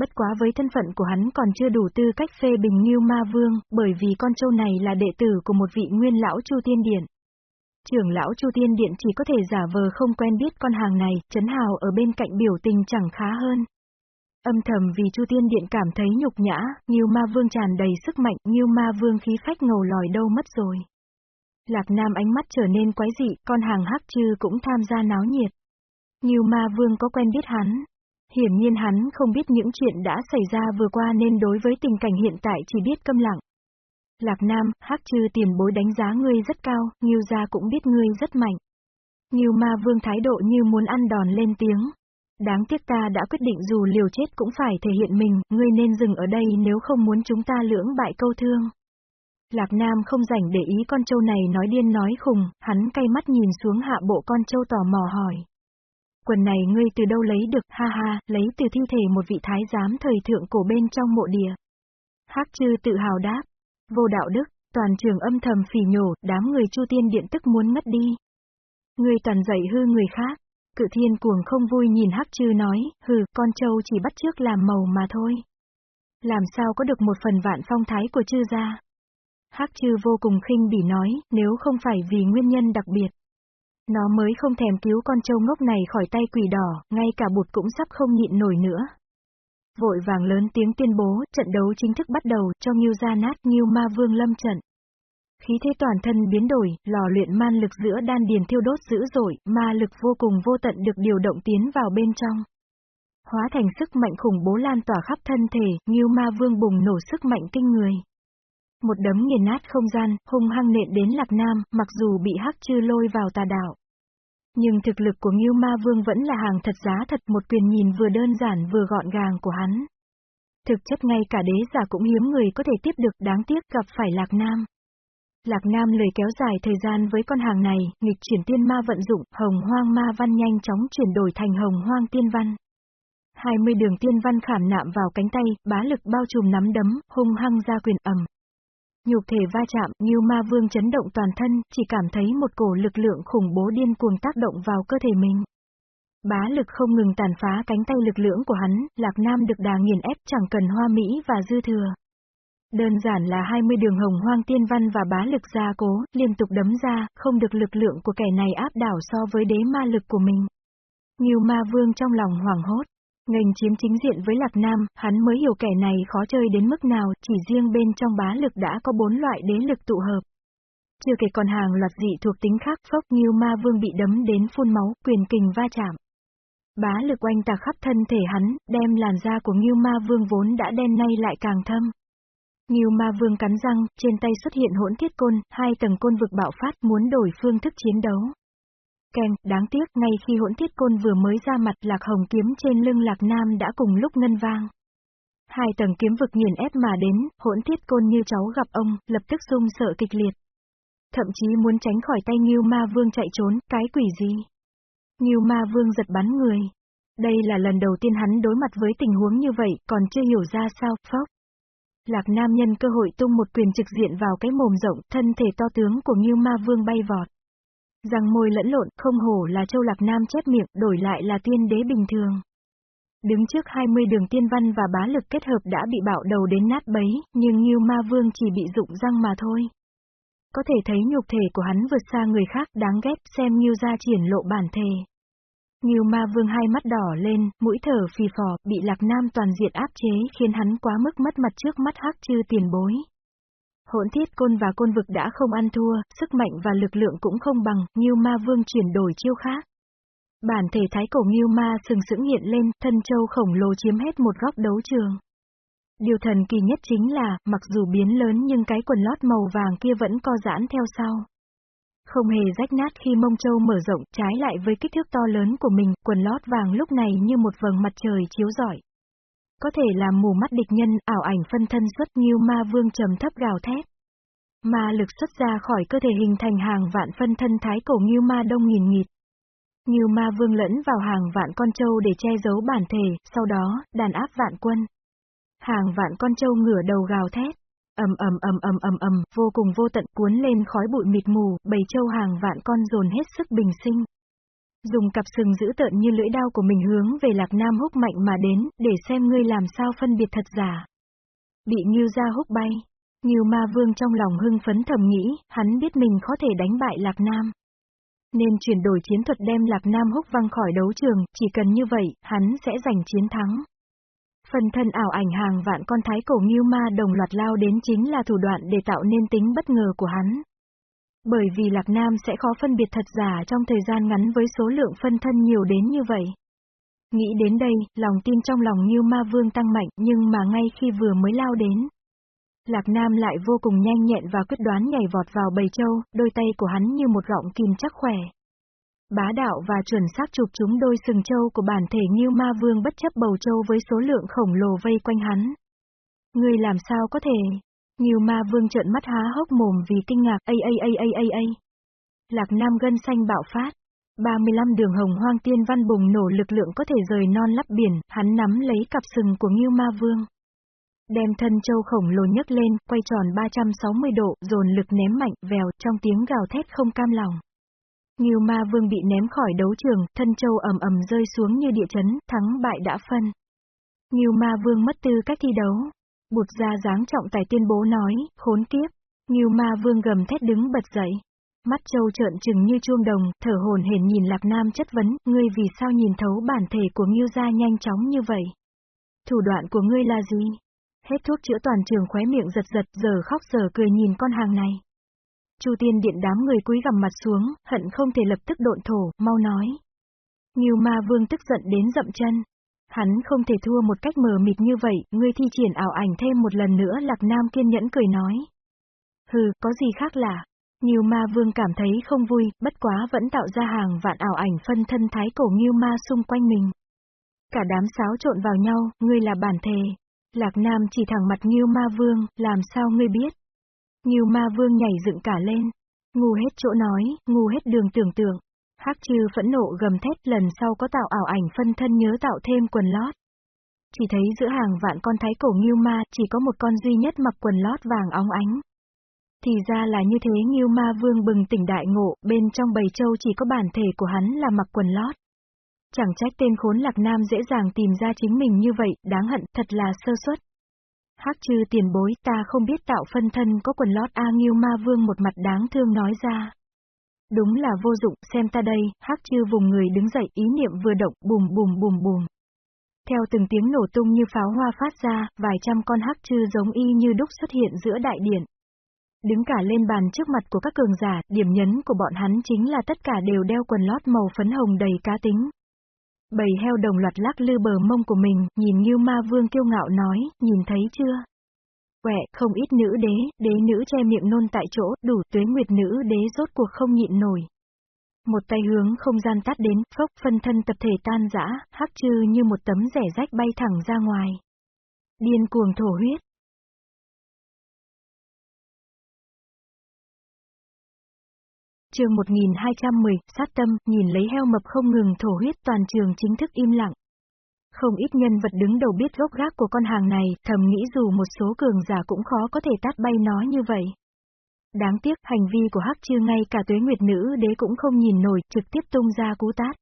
Bất quá với thân phận của hắn còn chưa đủ tư cách phê bình Ngưu Ma Vương, bởi vì con trâu này là đệ tử của một vị nguyên lão Chu Tiên Điện. Trưởng lão Chu Tiên Điện chỉ có thể giả vờ không quen biết con hàng này, chấn hào ở bên cạnh biểu tình chẳng khá hơn. Âm thầm vì Chu Tiên Điện cảm thấy nhục nhã, Ngưu Ma Vương tràn đầy sức mạnh, Ngưu Ma Vương khí phách ngầu lòi đâu mất rồi. Lạc Nam ánh mắt trở nên quái dị, con hàng hắc chư cũng tham gia náo nhiệt. Như Ma Vương có quen biết hắn. Hiển nhiên hắn không biết những chuyện đã xảy ra vừa qua nên đối với tình cảnh hiện tại chỉ biết câm lặng. Lạc Nam, hắc chư tiền bối đánh giá ngươi rất cao, Ngưu gia cũng biết ngươi rất mạnh. Ngưu Ma Vương thái độ như muốn ăn đòn lên tiếng. Đáng tiếc ta đã quyết định dù liều chết cũng phải thể hiện mình, ngươi nên dừng ở đây nếu không muốn chúng ta lưỡng bại câu thương. Lạc Nam không rảnh để ý con trâu này nói điên nói khùng, hắn cay mắt nhìn xuống hạ bộ con trâu tò mò hỏi. Quần này ngươi từ đâu lấy được, ha ha, lấy từ thi thể một vị thái giám thời thượng cổ bên trong mộ địa. Hắc chư tự hào đáp, vô đạo đức, toàn trường âm thầm phỉ nhổ, đám người chu tiên điện tức muốn ngất đi. Ngươi toàn dạy hư người khác. Cự thiên cuồng không vui nhìn hắc chư nói, hừ, con trâu chỉ bắt trước làm màu mà thôi. Làm sao có được một phần vạn phong thái của chư gia. Hắc chư vô cùng khinh bỉ nói, nếu không phải vì nguyên nhân đặc biệt. Nó mới không thèm cứu con trâu ngốc này khỏi tay quỷ đỏ, ngay cả bụt cũng sắp không nhịn nổi nữa. Vội vàng lớn tiếng tuyên bố, trận đấu chính thức bắt đầu, cho Ngưu ra nát như ma vương lâm trận. Khí thế toàn thân biến đổi, lò luyện man lực giữa đan điền thiêu đốt dữ dội, ma lực vô cùng vô tận được điều động tiến vào bên trong. Hóa thành sức mạnh khủng bố lan tỏa khắp thân thể, như ma vương bùng nổ sức mạnh kinh người. Một đấm nghiền nát không gian, hung hăng nện đến Lạc Nam, mặc dù bị hắc chư lôi vào tà đạo. Nhưng thực lực của Ngưu Ma Vương vẫn là hàng thật giá thật một quyền nhìn vừa đơn giản vừa gọn gàng của hắn. Thực chất ngay cả đế giả cũng hiếm người có thể tiếp được đáng tiếc gặp phải Lạc Nam. Lạc Nam lời kéo dài thời gian với con hàng này, nghịch chuyển tiên ma vận dụng, hồng hoang ma văn nhanh chóng chuyển đổi thành hồng hoang tiên văn. 20 đường tiên văn khảm nạm vào cánh tay, bá lực bao trùm nắm đấm, hung hăng ra quyền ẩm. Nhục thể va chạm, như ma vương chấn động toàn thân, chỉ cảm thấy một cổ lực lượng khủng bố điên cuồng tác động vào cơ thể mình. Bá lực không ngừng tàn phá cánh tay lực lượng của hắn, Lạc Nam được đà nghiền ép chẳng cần hoa mỹ và dư thừa. Đơn giản là 20 đường hồng hoang tiên văn và bá lực gia cố, liên tục đấm ra, không được lực lượng của kẻ này áp đảo so với đế ma lực của mình. Nhiều ma vương trong lòng hoảng hốt. Ngành chiếm chính diện với Lạc Nam, hắn mới hiểu kẻ này khó chơi đến mức nào, chỉ riêng bên trong bá lực đã có bốn loại đế lực tụ hợp. Chưa kể còn hàng loạt dị thuộc tính khác phốc như ma vương bị đấm đến phun máu, quyền kình va chạm. Bá lực oanh tạc khắp thân thể hắn, đem làn da của Ngưu Ma Vương vốn đã đen nay lại càng thâm. Ngưu Ma Vương cắn răng, trên tay xuất hiện hỗn thiết côn, hai tầng côn vực bạo phát muốn đổi phương thức chiến đấu. Kèn, đáng tiếc ngay khi hỗn thiết côn vừa mới ra mặt lạc hồng kiếm trên lưng lạc nam đã cùng lúc ngân vang. Hai tầng kiếm vực nghiền ép mà đến, hỗn thiết côn như cháu gặp ông, lập tức rung sợ kịch liệt. Thậm chí muốn tránh khỏi tay nhiêu Ma Vương chạy trốn, cái quỷ gì? Ngưu Ma Vương giật bắn người. Đây là lần đầu tiên hắn đối mặt với tình huống như vậy, còn chưa hiểu ra sao, phốc. Lạc Nam nhân cơ hội tung một quyền trực diện vào cái mồm rộng, thân thể to tướng của nhiêu Ma Vương bay vọt. Răng môi lẫn lộn, không hổ là châu Lạc Nam chép miệng, đổi lại là tiên đế bình thường. Đứng trước 20 đường tiên văn và bá lực kết hợp đã bị bạo đầu đến nát bấy, nhưng như Ma Vương chỉ bị dụng răng mà thôi. Có thể thấy nhục thể của hắn vượt xa người khác đáng ghét xem như ra triển lộ bản thể. Như ma vương hai mắt đỏ lên, mũi thở phì phò, bị lạc nam toàn diện áp chế khiến hắn quá mức mất mặt trước mắt hắc chư tiền bối. Hỗn thiết côn và côn vực đã không ăn thua, sức mạnh và lực lượng cũng không bằng, Ngưu ma vương chuyển đổi chiêu khác. Bản thể thái cổ Ngưu ma sừng sững hiện lên, thân châu khổng lồ chiếm hết một góc đấu trường. Điều thần kỳ nhất chính là, mặc dù biến lớn nhưng cái quần lót màu vàng kia vẫn co giãn theo sau. Không hề rách nát khi mông châu mở rộng, trái lại với kích thước to lớn của mình, quần lót vàng lúc này như một vầng mặt trời chiếu rọi. Có thể làm mù mắt địch nhân, ảo ảnh phân thân xuất như ma vương trầm thấp gào thét. Ma lực xuất ra khỏi cơ thể hình thành hàng vạn phân thân thái cổ như ma đông nghìn nghịt. Như ma vương lẫn vào hàng vạn con trâu để che giấu bản thể, sau đó, đàn áp vạn quân. Hàng vạn con trâu ngửa đầu gào thét ầm ầm ầm ầm ầm ầm, vô cùng vô tận cuốn lên khói bụi mịt mù, bầy châu hàng vạn con dồn hết sức bình sinh. Dùng cặp sừng giữ tợn như lưỡi đao của mình hướng về Lạc Nam húc mạnh mà đến, để xem ngươi làm sao phân biệt thật giả. Bị Ngưu gia húc bay. Ngưu ma vương trong lòng hưng phấn thầm nghĩ, hắn biết mình có thể đánh bại Lạc Nam. Nên chuyển đổi chiến thuật đem Lạc Nam húc văng khỏi đấu trường, chỉ cần như vậy, hắn sẽ giành chiến thắng. Phần thân ảo ảnh hàng vạn con thái cổ Ngưu ma đồng loạt lao đến chính là thủ đoạn để tạo nên tính bất ngờ của hắn. Bởi vì Lạc Nam sẽ khó phân biệt thật giả trong thời gian ngắn với số lượng phân thân nhiều đến như vậy. Nghĩ đến đây, lòng tin trong lòng như Ma Vương tăng mạnh nhưng mà ngay khi vừa mới lao đến. Lạc Nam lại vô cùng nhanh nhẹn và quyết đoán nhảy vọt vào bầy châu, đôi tay của hắn như một gọng kìm chắc khỏe. Bá đạo và chuẩn xác chụp chúng đôi sừng châu của bản thể như Ma Vương bất chấp bầu châu với số lượng khổng lồ vây quanh hắn. người làm sao có thể? Nhiều Ma Vương trợn mắt há hốc mồm vì kinh ngạc, a a a a a a. Lạc Nam gân xanh bạo phát. 35 đường hồng hoang tiên văn bùng nổ lực lượng có thể rời non lắp biển, hắn nắm lấy cặp sừng của Ngưu Ma Vương. Đem thân châu khổng lồ nhấc lên, quay tròn 360 độ, dồn lực ném mạnh, vèo, trong tiếng gào thét không cam lòng. Ngưu ma vương bị ném khỏi đấu trường, thân châu ầm ầm rơi xuống như địa chấn, thắng bại đã phân. Ngưu ma vương mất tư cách thi đấu. Bụt ra dáng trọng tài tuyên bố nói, khốn kiếp. Ngưu ma vương gầm thét đứng bật dậy. Mắt châu trợn trừng như chuông đồng, thở hồn hển nhìn lạc nam chất vấn, ngươi vì sao nhìn thấu bản thể của Ngưu gia nhanh chóng như vậy? Thủ đoạn của ngươi là gì? Hết thuốc chữa toàn trường khóe miệng giật giật, giờ khóc giờ cười nhìn con hàng này. Chu tiên điện đám người cúi gằm mặt xuống, hận không thể lập tức độn thổ, mau nói. Ngưu ma vương tức giận đến dậm chân. Hắn không thể thua một cách mờ mịt như vậy, ngươi thi triển ảo ảnh thêm một lần nữa lạc nam kiên nhẫn cười nói. Hừ, có gì khác lạ? Nhiều ma vương cảm thấy không vui, bất quá vẫn tạo ra hàng vạn ảo ảnh phân thân thái cổ nghiêu ma xung quanh mình. Cả đám sáo trộn vào nhau, ngươi là bản thề. Lạc nam chỉ thẳng mặt nghiêu ma vương, làm sao ngươi biết? Nghiêu ma vương nhảy dựng cả lên. Ngu hết chỗ nói, ngu hết đường tưởng tượng. Hắc chư phẫn nộ gầm thét lần sau có tạo ảo ảnh phân thân nhớ tạo thêm quần lót. Chỉ thấy giữa hàng vạn con thái cổ nghiêu ma chỉ có một con duy nhất mặc quần lót vàng óng ánh. Thì ra là như thế nghiêu ma vương bừng tỉnh đại ngộ, bên trong bầy châu chỉ có bản thể của hắn là mặc quần lót. Chẳng trách tên khốn lạc nam dễ dàng tìm ra chính mình như vậy, đáng hận, thật là sơ suất. Hắc chư tiền bối ta không biết tạo phân thân có quần lót A Nghiêu Ma Vương một mặt đáng thương nói ra. Đúng là vô dụng, xem ta đây, hắc chư vùng người đứng dậy ý niệm vừa động, bùm bùm bùm bùm. Theo từng tiếng nổ tung như pháo hoa phát ra, vài trăm con hắc chư giống y như đúc xuất hiện giữa đại điện. Đứng cả lên bàn trước mặt của các cường giả, điểm nhấn của bọn hắn chính là tất cả đều đeo quần lót màu phấn hồng đầy cá tính. Bầy heo đồng loạt lắc lư bờ mông của mình, nhìn như ma vương kiêu ngạo nói, nhìn thấy chưa? Quẹ, không ít nữ đế, đế nữ che miệng nôn tại chỗ, đủ tuế nguyệt nữ đế rốt cuộc không nhịn nổi. Một tay hướng không gian tắt đến, phốc phân thân tập thể tan rã, hắc chư như một tấm rẻ rách bay thẳng ra ngoài. Điên cuồng thổ huyết. chương 1210, sát tâm, nhìn lấy heo mập không ngừng thổ huyết toàn trường chính thức im lặng. Không ít nhân vật đứng đầu biết gốc gác của con hàng này, thầm nghĩ dù một số cường giả cũng khó có thể tát bay nó như vậy. Đáng tiếc, hành vi của Hắc Chư ngay cả tuế nguyệt nữ đế cũng không nhìn nổi, trực tiếp tung ra cú tát.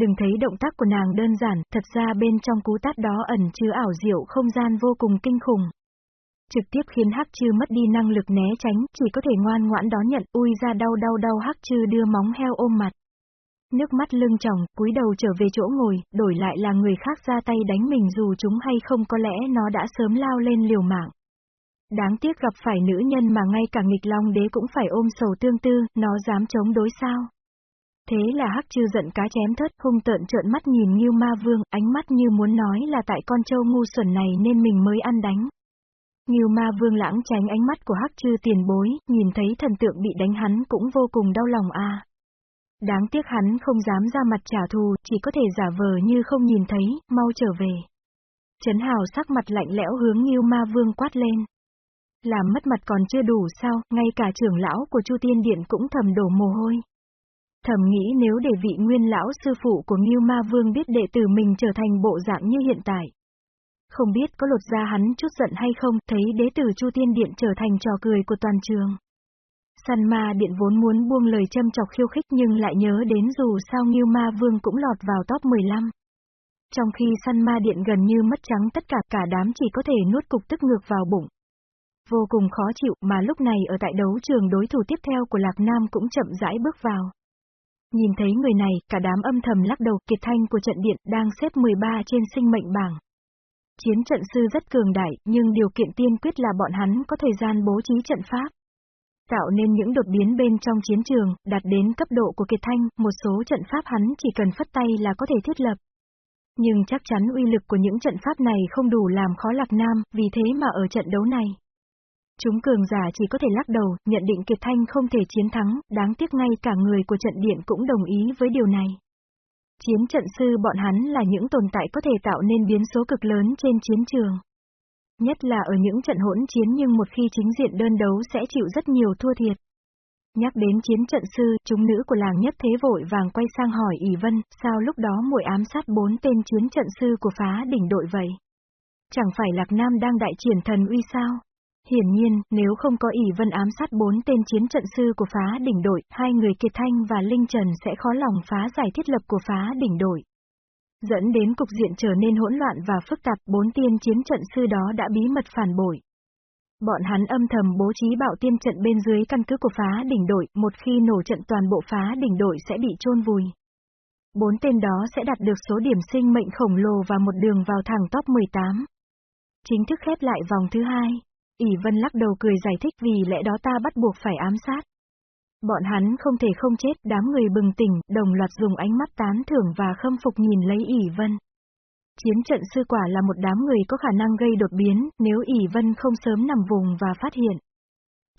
Đừng thấy động tác của nàng đơn giản, thật ra bên trong cú tát đó ẩn chứa ảo diệu không gian vô cùng kinh khủng. Trực tiếp khiến Hắc Chư mất đi năng lực né tránh, chỉ có thể ngoan ngoãn đón nhận, ui ra đau đau đau Hắc Chư đưa móng heo ôm mặt. Nước mắt lưng tròng, cúi đầu trở về chỗ ngồi, đổi lại là người khác ra tay đánh mình dù chúng hay không có lẽ nó đã sớm lao lên liều mạng. Đáng tiếc gặp phải nữ nhân mà ngay cả nghịch long đế cũng phải ôm sầu tương tư, nó dám chống đối sao. Thế là hắc chư giận cá chém thất hung tợn trợn mắt nhìn như ma vương, ánh mắt như muốn nói là tại con trâu ngu xuẩn này nên mình mới ăn đánh. Nghiêu ma vương lãng tránh ánh mắt của hắc chư tiền bối, nhìn thấy thần tượng bị đánh hắn cũng vô cùng đau lòng a. Đáng tiếc hắn không dám ra mặt trả thù, chỉ có thể giả vờ như không nhìn thấy, mau trở về. Trấn Hào sắc mặt lạnh lẽo hướng Nghiêu Ma Vương quát lên. Làm mất mặt còn chưa đủ sao, ngay cả trưởng lão của Chu Tiên Điện cũng thầm đổ mồ hôi. Thầm nghĩ nếu để vị nguyên lão sư phụ của Nghiêu Ma Vương biết đệ tử mình trở thành bộ dạng như hiện tại. Không biết có lột ra hắn chút giận hay không, thấy đế tử Chu Tiên Điện trở thành trò cười của toàn trường. Săn ma điện vốn muốn buông lời châm chọc khiêu khích nhưng lại nhớ đến dù sao Nghiêu Ma Vương cũng lọt vào top 15. Trong khi săn ma điện gần như mất trắng tất cả cả đám chỉ có thể nuốt cục tức ngược vào bụng. Vô cùng khó chịu mà lúc này ở tại đấu trường đối thủ tiếp theo của Lạc Nam cũng chậm rãi bước vào. Nhìn thấy người này, cả đám âm thầm lắc đầu kiệt thanh của trận điện đang xếp 13 trên sinh mệnh bảng. Chiến trận sư rất cường đại, nhưng điều kiện tiên quyết là bọn hắn có thời gian bố trí trận pháp. Tạo nên những đột biến bên trong chiến trường, đạt đến cấp độ của Kiệt Thanh, một số trận pháp hắn chỉ cần phất tay là có thể thiết lập. Nhưng chắc chắn uy lực của những trận pháp này không đủ làm khó Lạc Nam, vì thế mà ở trận đấu này. Chúng cường giả chỉ có thể lắc đầu, nhận định Kiệt Thanh không thể chiến thắng, đáng tiếc ngay cả người của trận điện cũng đồng ý với điều này. Chiến trận sư bọn hắn là những tồn tại có thể tạo nên biến số cực lớn trên chiến trường. Nhất là ở những trận hỗn chiến nhưng một khi chính diện đơn đấu sẽ chịu rất nhiều thua thiệt. Nhắc đến chiến trận sư, chúng nữ của làng nhất thế vội vàng quay sang hỏi ỷ Vân, sao lúc đó muội ám sát bốn tên chiến trận sư của phá đỉnh đội vậy? Chẳng phải Lạc Nam đang đại triển thần uy sao? Hiển nhiên, nếu không có ỷ Vân ám sát bốn tên chiến trận sư của phá đỉnh đội, hai người Kiệt Thanh và Linh Trần sẽ khó lòng phá giải thiết lập của phá đỉnh đội dẫn đến cục diện trở nên hỗn loạn và phức tạp, bốn tiên chiến trận sư đó đã bí mật phản bội. Bọn hắn âm thầm bố trí bạo tiên trận bên dưới căn cứ của phá đỉnh đội, một khi nổ trận toàn bộ phá đỉnh đội sẽ bị chôn vùi. Bốn tên đó sẽ đạt được số điểm sinh mệnh khổng lồ và một đường vào thẳng top 18. Chính thức khép lại vòng thứ hai. ỷ Vân lắc đầu cười giải thích vì lẽ đó ta bắt buộc phải ám sát. Bọn hắn không thể không chết, đám người bừng tỉnh, đồng loạt dùng ánh mắt tán thưởng và khâm phục nhìn lấy ỉ vân. Chiến trận sư quả là một đám người có khả năng gây đột biến, nếu ỉ vân không sớm nằm vùng và phát hiện.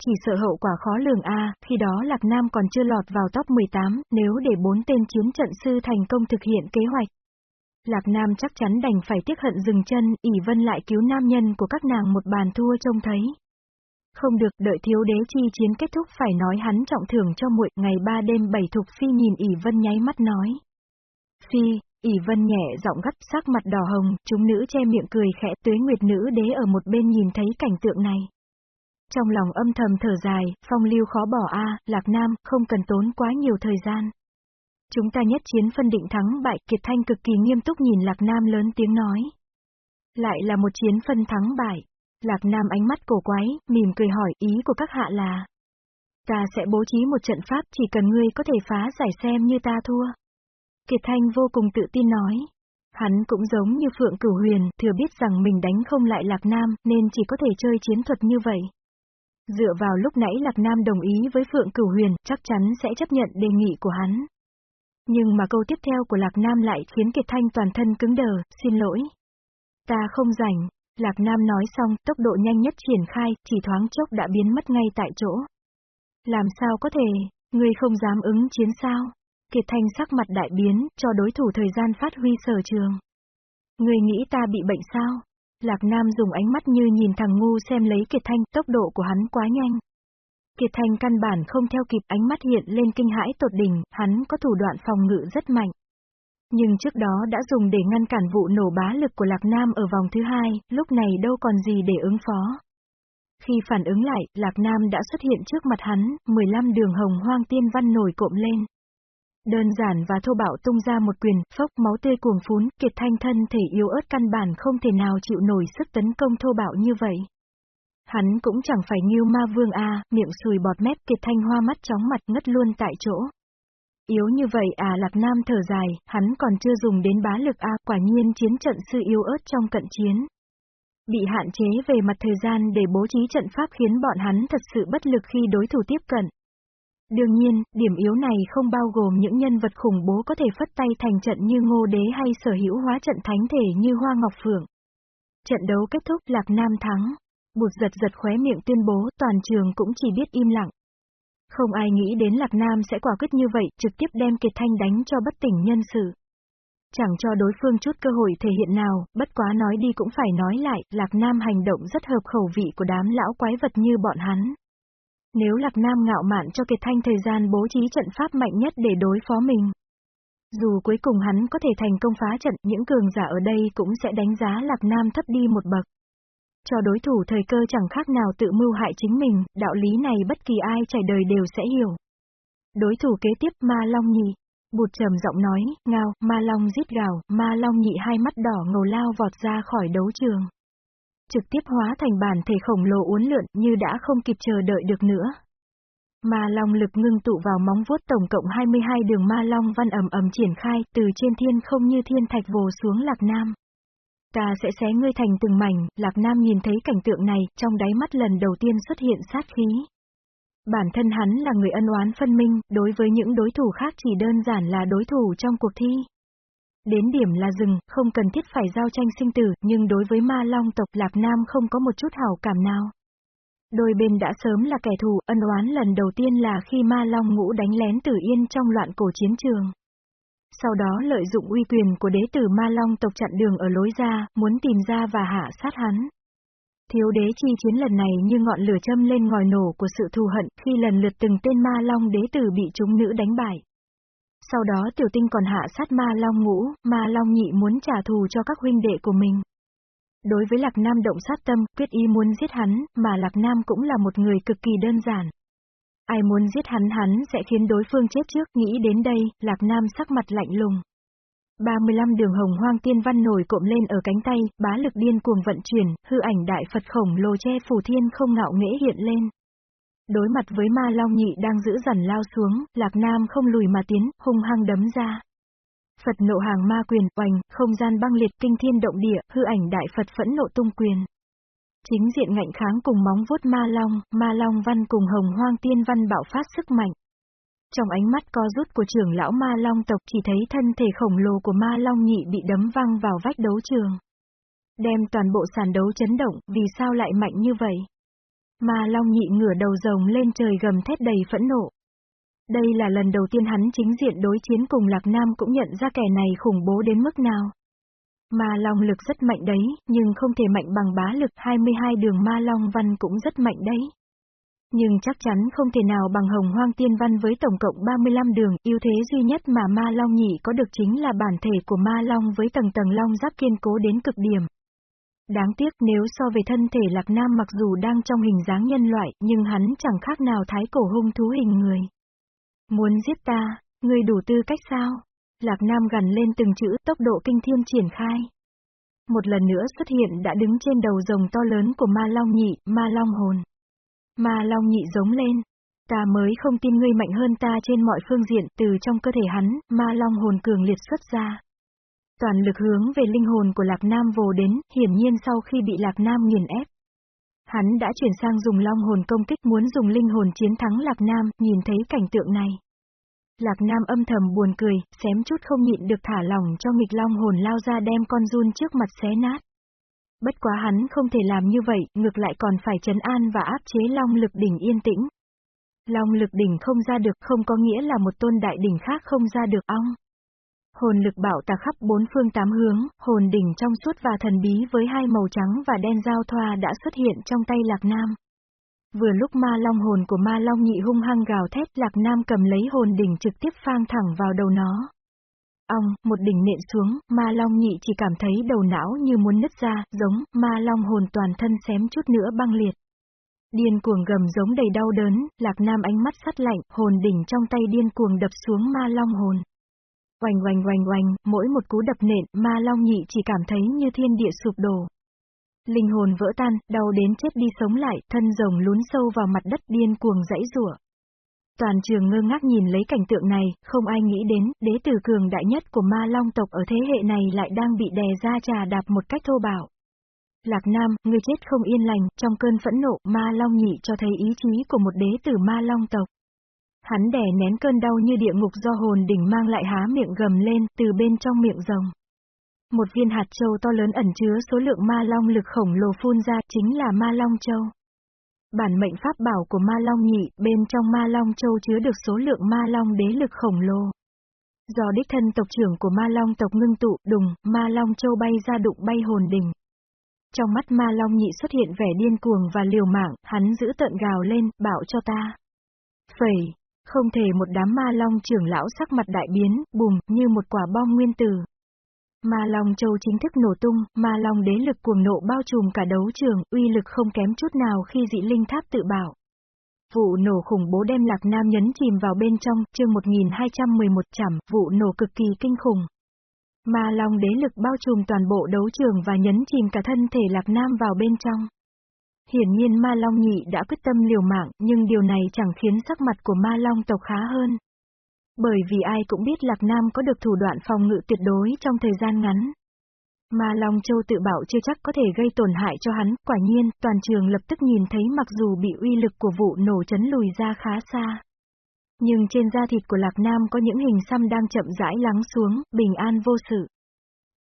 Chỉ sợ hậu quả khó lường a, khi đó Lạc Nam còn chưa lọt vào top 18, nếu để bốn tên chiến trận sư thành công thực hiện kế hoạch. Lạc Nam chắc chắn đành phải tiếc hận dừng chân, ỉ vân lại cứu nam nhân của các nàng một bàn thua trông thấy. Không được, đợi thiếu đế chi chiến kết thúc phải nói hắn trọng thưởng cho muội, ngày ba đêm bảy thục phi nhìn ỉ vân nháy mắt nói. Phi, ỉ vân nhẹ giọng gắt sắc mặt đỏ hồng, chúng nữ che miệng cười khẽ tuế nguyệt nữ đế ở một bên nhìn thấy cảnh tượng này. Trong lòng âm thầm thở dài, phong lưu khó bỏ a lạc nam, không cần tốn quá nhiều thời gian. Chúng ta nhất chiến phân định thắng bại, Kiệt Thanh cực kỳ nghiêm túc nhìn Lạc Nam lớn tiếng nói. Lại là một chiến phân thắng bại. Lạc Nam ánh mắt cổ quái, mỉm cười hỏi ý của các hạ là. Ta sẽ bố trí một trận pháp chỉ cần ngươi có thể phá giải xem như ta thua. Kiệt Thanh vô cùng tự tin nói. Hắn cũng giống như Phượng Cửu Huyền, thừa biết rằng mình đánh không lại Lạc Nam, nên chỉ có thể chơi chiến thuật như vậy. Dựa vào lúc nãy Lạc Nam đồng ý với Phượng Cửu Huyền, chắc chắn sẽ chấp nhận đề nghị của hắn. Nhưng mà câu tiếp theo của Lạc Nam lại khiến Kiệt Thanh toàn thân cứng đờ, xin lỗi. Ta không rảnh, Lạc Nam nói xong, tốc độ nhanh nhất triển khai, chỉ thoáng chốc đã biến mất ngay tại chỗ. Làm sao có thể, ngươi không dám ứng chiến sao? Kiệt Thanh sắc mặt đại biến, cho đối thủ thời gian phát huy sở trường. Ngươi nghĩ ta bị bệnh sao? Lạc Nam dùng ánh mắt như nhìn thằng ngu xem lấy Kiệt Thanh, tốc độ của hắn quá nhanh. Kiệt Thanh căn bản không theo kịp ánh mắt hiện lên kinh hãi tột đỉnh, hắn có thủ đoạn phòng ngự rất mạnh. Nhưng trước đó đã dùng để ngăn cản vụ nổ bá lực của Lạc Nam ở vòng thứ hai, lúc này đâu còn gì để ứng phó. Khi phản ứng lại, Lạc Nam đã xuất hiện trước mặt hắn, 15 đường hồng hoang tiên văn nổi cộm lên. Đơn giản và thô bạo tung ra một quyền, phốc máu tươi cuồng phún, kiệt thanh thân thể yếu ớt căn bản không thể nào chịu nổi sức tấn công thô bạo như vậy. Hắn cũng chẳng phải nghiêu ma vương a, miệng sùi bọt mép kiệt thanh hoa mắt chóng mặt ngất luôn tại chỗ. Yếu như vậy à Lạc Nam thở dài, hắn còn chưa dùng đến bá lực a, quả nhiên chiến trận sư yếu ớt trong cận chiến. Bị hạn chế về mặt thời gian để bố trí trận pháp khiến bọn hắn thật sự bất lực khi đối thủ tiếp cận. Đương nhiên, điểm yếu này không bao gồm những nhân vật khủng bố có thể phất tay thành trận như ngô đế hay sở hữu hóa trận thánh thể như Hoa Ngọc Phượng. Trận đấu kết thúc Lạc Nam thắng. Bụt giật giật khóe miệng tuyên bố toàn trường cũng chỉ biết im lặng. Không ai nghĩ đến Lạc Nam sẽ quả quyết như vậy, trực tiếp đem Kiệt Thanh đánh cho bất tỉnh nhân sự. Chẳng cho đối phương chút cơ hội thể hiện nào, bất quá nói đi cũng phải nói lại, Lạc Nam hành động rất hợp khẩu vị của đám lão quái vật như bọn hắn. Nếu Lạc Nam ngạo mạn cho Kiệt Thanh thời gian bố trí trận pháp mạnh nhất để đối phó mình. Dù cuối cùng hắn có thể thành công phá trận, những cường giả ở đây cũng sẽ đánh giá Lạc Nam thấp đi một bậc. Cho đối thủ thời cơ chẳng khác nào tự mưu hại chính mình, đạo lý này bất kỳ ai trải đời đều sẽ hiểu. Đối thủ kế tiếp Ma Long Nhị. Bụt trầm giọng nói, ngao, Ma Long giết gào, Ma Long Nhị hai mắt đỏ ngầu lao vọt ra khỏi đấu trường trực tiếp hóa thành bản thể khổng lồ uốn lượn như đã không kịp chờ đợi được nữa. Ma Long lực ngưng tụ vào móng vuốt tổng cộng 22 đường Ma Long văn ầm ầm triển khai từ trên thiên không như thiên thạch vồ xuống Lạc Nam. Ta sẽ xé ngươi thành từng mảnh, Lạc Nam nhìn thấy cảnh tượng này, trong đáy mắt lần đầu tiên xuất hiện sát khí. Bản thân hắn là người ân oán phân minh, đối với những đối thủ khác chỉ đơn giản là đối thủ trong cuộc thi. Đến điểm là dừng, không cần thiết phải giao tranh sinh tử, nhưng đối với ma long tộc Lạc Nam không có một chút hảo cảm nào. Đôi bên đã sớm là kẻ thù, ân oán lần đầu tiên là khi ma long ngũ đánh lén tử yên trong loạn cổ chiến trường. Sau đó lợi dụng uy quyền của đế tử ma long tộc chặn đường ở lối ra, muốn tìm ra và hạ sát hắn. Thiếu đế chi chiến lần này như ngọn lửa châm lên ngòi nổ của sự thù hận khi lần lượt từng tên ma long đế tử bị chúng nữ đánh bại. Sau đó tiểu tinh còn hạ sát ma long ngũ, ma long nhị muốn trả thù cho các huynh đệ của mình. Đối với Lạc Nam động sát tâm, quyết ý muốn giết hắn, mà Lạc Nam cũng là một người cực kỳ đơn giản. Ai muốn giết hắn hắn sẽ khiến đối phương chết trước, nghĩ đến đây, Lạc Nam sắc mặt lạnh lùng. 35 đường hồng hoang tiên văn nổi cộm lên ở cánh tay, bá lực điên cuồng vận chuyển, hư ảnh đại Phật khổng lồ che phủ thiên không ngạo nghễ hiện lên. Đối mặt với ma long nhị đang giữ dần lao xuống, Lạc Nam không lùi mà tiến, hung hăng đấm ra. Phật nộ hàng ma quyền, oành, không gian băng liệt kinh thiên động địa, hư ảnh đại Phật phẫn nộ tung quyền. Chính diện ngạnh kháng cùng móng vuốt ma long, ma long văn cùng hồng hoang tiên văn bạo phát sức mạnh. Trong ánh mắt co rút của trưởng lão ma long tộc chỉ thấy thân thể khổng lồ của ma long nhị bị đấm văng vào vách đấu trường. Đem toàn bộ sàn đấu chấn động, vì sao lại mạnh như vậy? Ma Long nhị ngửa đầu rồng lên trời gầm thét đầy phẫn nộ. Đây là lần đầu tiên hắn chính diện đối chiến cùng Lạc Nam cũng nhận ra kẻ này khủng bố đến mức nào. Ma Long lực rất mạnh đấy, nhưng không thể mạnh bằng bá lực 22 đường Ma Long văn cũng rất mạnh đấy. Nhưng chắc chắn không thể nào bằng hồng hoang tiên văn với tổng cộng 35 đường, ưu thế duy nhất mà Ma Long nhị có được chính là bản thể của Ma Long với tầng tầng long giáp kiên cố đến cực điểm. Đáng tiếc nếu so về thân thể Lạc Nam mặc dù đang trong hình dáng nhân loại, nhưng hắn chẳng khác nào thái cổ hung thú hình người. Muốn giết ta, ngươi đủ tư cách sao? Lạc Nam gần lên từng chữ tốc độ kinh thiên triển khai. Một lần nữa xuất hiện đã đứng trên đầu rồng to lớn của ma long nhị, ma long hồn. Ma long nhị giống lên. Ta mới không tin ngươi mạnh hơn ta trên mọi phương diện, từ trong cơ thể hắn, ma long hồn cường liệt xuất ra. Toàn lực hướng về linh hồn của Lạc Nam vồ đến, hiển nhiên sau khi bị Lạc Nam nghiền ép. Hắn đã chuyển sang dùng long hồn công kích muốn dùng linh hồn chiến thắng Lạc Nam, nhìn thấy cảnh tượng này. Lạc Nam âm thầm buồn cười, xém chút không nhịn được thả lỏng cho nghịch long hồn lao ra đem con run trước mặt xé nát. Bất quá hắn không thể làm như vậy, ngược lại còn phải trấn an và áp chế long lực đỉnh yên tĩnh. Long lực đỉnh không ra được không có nghĩa là một tôn đại đỉnh khác không ra được ong. Hồn lực bảo tà khắp bốn phương tám hướng, hồn đỉnh trong suốt và thần bí với hai màu trắng và đen giao thoa đã xuất hiện trong tay Lạc Nam. Vừa lúc ma long hồn của ma long nhị hung hăng gào thét Lạc Nam cầm lấy hồn đỉnh trực tiếp phang thẳng vào đầu nó. Ong, một đỉnh nện xuống, ma long nhị chỉ cảm thấy đầu não như muốn nứt ra, giống, ma long hồn toàn thân xém chút nữa băng liệt. Điên cuồng gầm giống đầy đau đớn, Lạc Nam ánh mắt sắt lạnh, hồn đỉnh trong tay điên cuồng đập xuống ma long hồn. Oanh oanh oanh oanh, mỗi một cú đập nện, ma long nhị chỉ cảm thấy như thiên địa sụp đổ. Linh hồn vỡ tan, đau đến chết đi sống lại, thân rồng lún sâu vào mặt đất điên cuồng dãy rủa. Toàn trường ngơ ngác nhìn lấy cảnh tượng này, không ai nghĩ đến, đế tử cường đại nhất của ma long tộc ở thế hệ này lại đang bị đè ra trà đạp một cách thô bạo. Lạc Nam, ngươi chết không yên lành, trong cơn phẫn nộ, ma long nhị cho thấy ý chí của một đế tử ma long tộc. Hắn đè nén cơn đau như địa ngục do hồn đỉnh mang lại há miệng gầm lên, từ bên trong miệng rồng. Một viên hạt châu to lớn ẩn chứa số lượng ma long lực khổng lồ phun ra chính là ma long châu. Bản mệnh pháp bảo của ma long nhị, bên trong ma long châu chứa được số lượng ma long đế lực khổng lồ. Do đích thân tộc trưởng của ma long tộc ngưng tụ, đùng, ma long châu bay ra đụng bay hồn đỉnh. Trong mắt ma long nhị xuất hiện vẻ điên cuồng và liều mạng, hắn giữ tận gào lên, bảo cho ta. Phẩy, không thể một đám ma long trưởng lão sắc mặt đại biến, bùm, như một quả bom nguyên tử. Ma Long Châu chính thức nổ tung, Ma Long đế lực cuồng nộ bao trùm cả đấu trường, uy lực không kém chút nào khi dị linh tháp tự bảo. Vụ nổ khủng bố đem Lạc Nam nhấn chìm vào bên trong, chương 1211 chẩm, vụ nổ cực kỳ kinh khủng. Ma Long đế lực bao trùm toàn bộ đấu trường và nhấn chìm cả thân thể Lạc Nam vào bên trong. Hiển nhiên Ma Long nhị đã quyết tâm liều mạng, nhưng điều này chẳng khiến sắc mặt của Ma Long tộc khá hơn. Bởi vì ai cũng biết Lạc Nam có được thủ đoạn phòng ngự tuyệt đối trong thời gian ngắn. mà Long Châu tự bảo chưa chắc có thể gây tổn hại cho hắn, quả nhiên, toàn trường lập tức nhìn thấy mặc dù bị uy lực của vụ nổ chấn lùi ra khá xa. Nhưng trên da thịt của Lạc Nam có những hình xăm đang chậm rãi lắng xuống, bình an vô sự.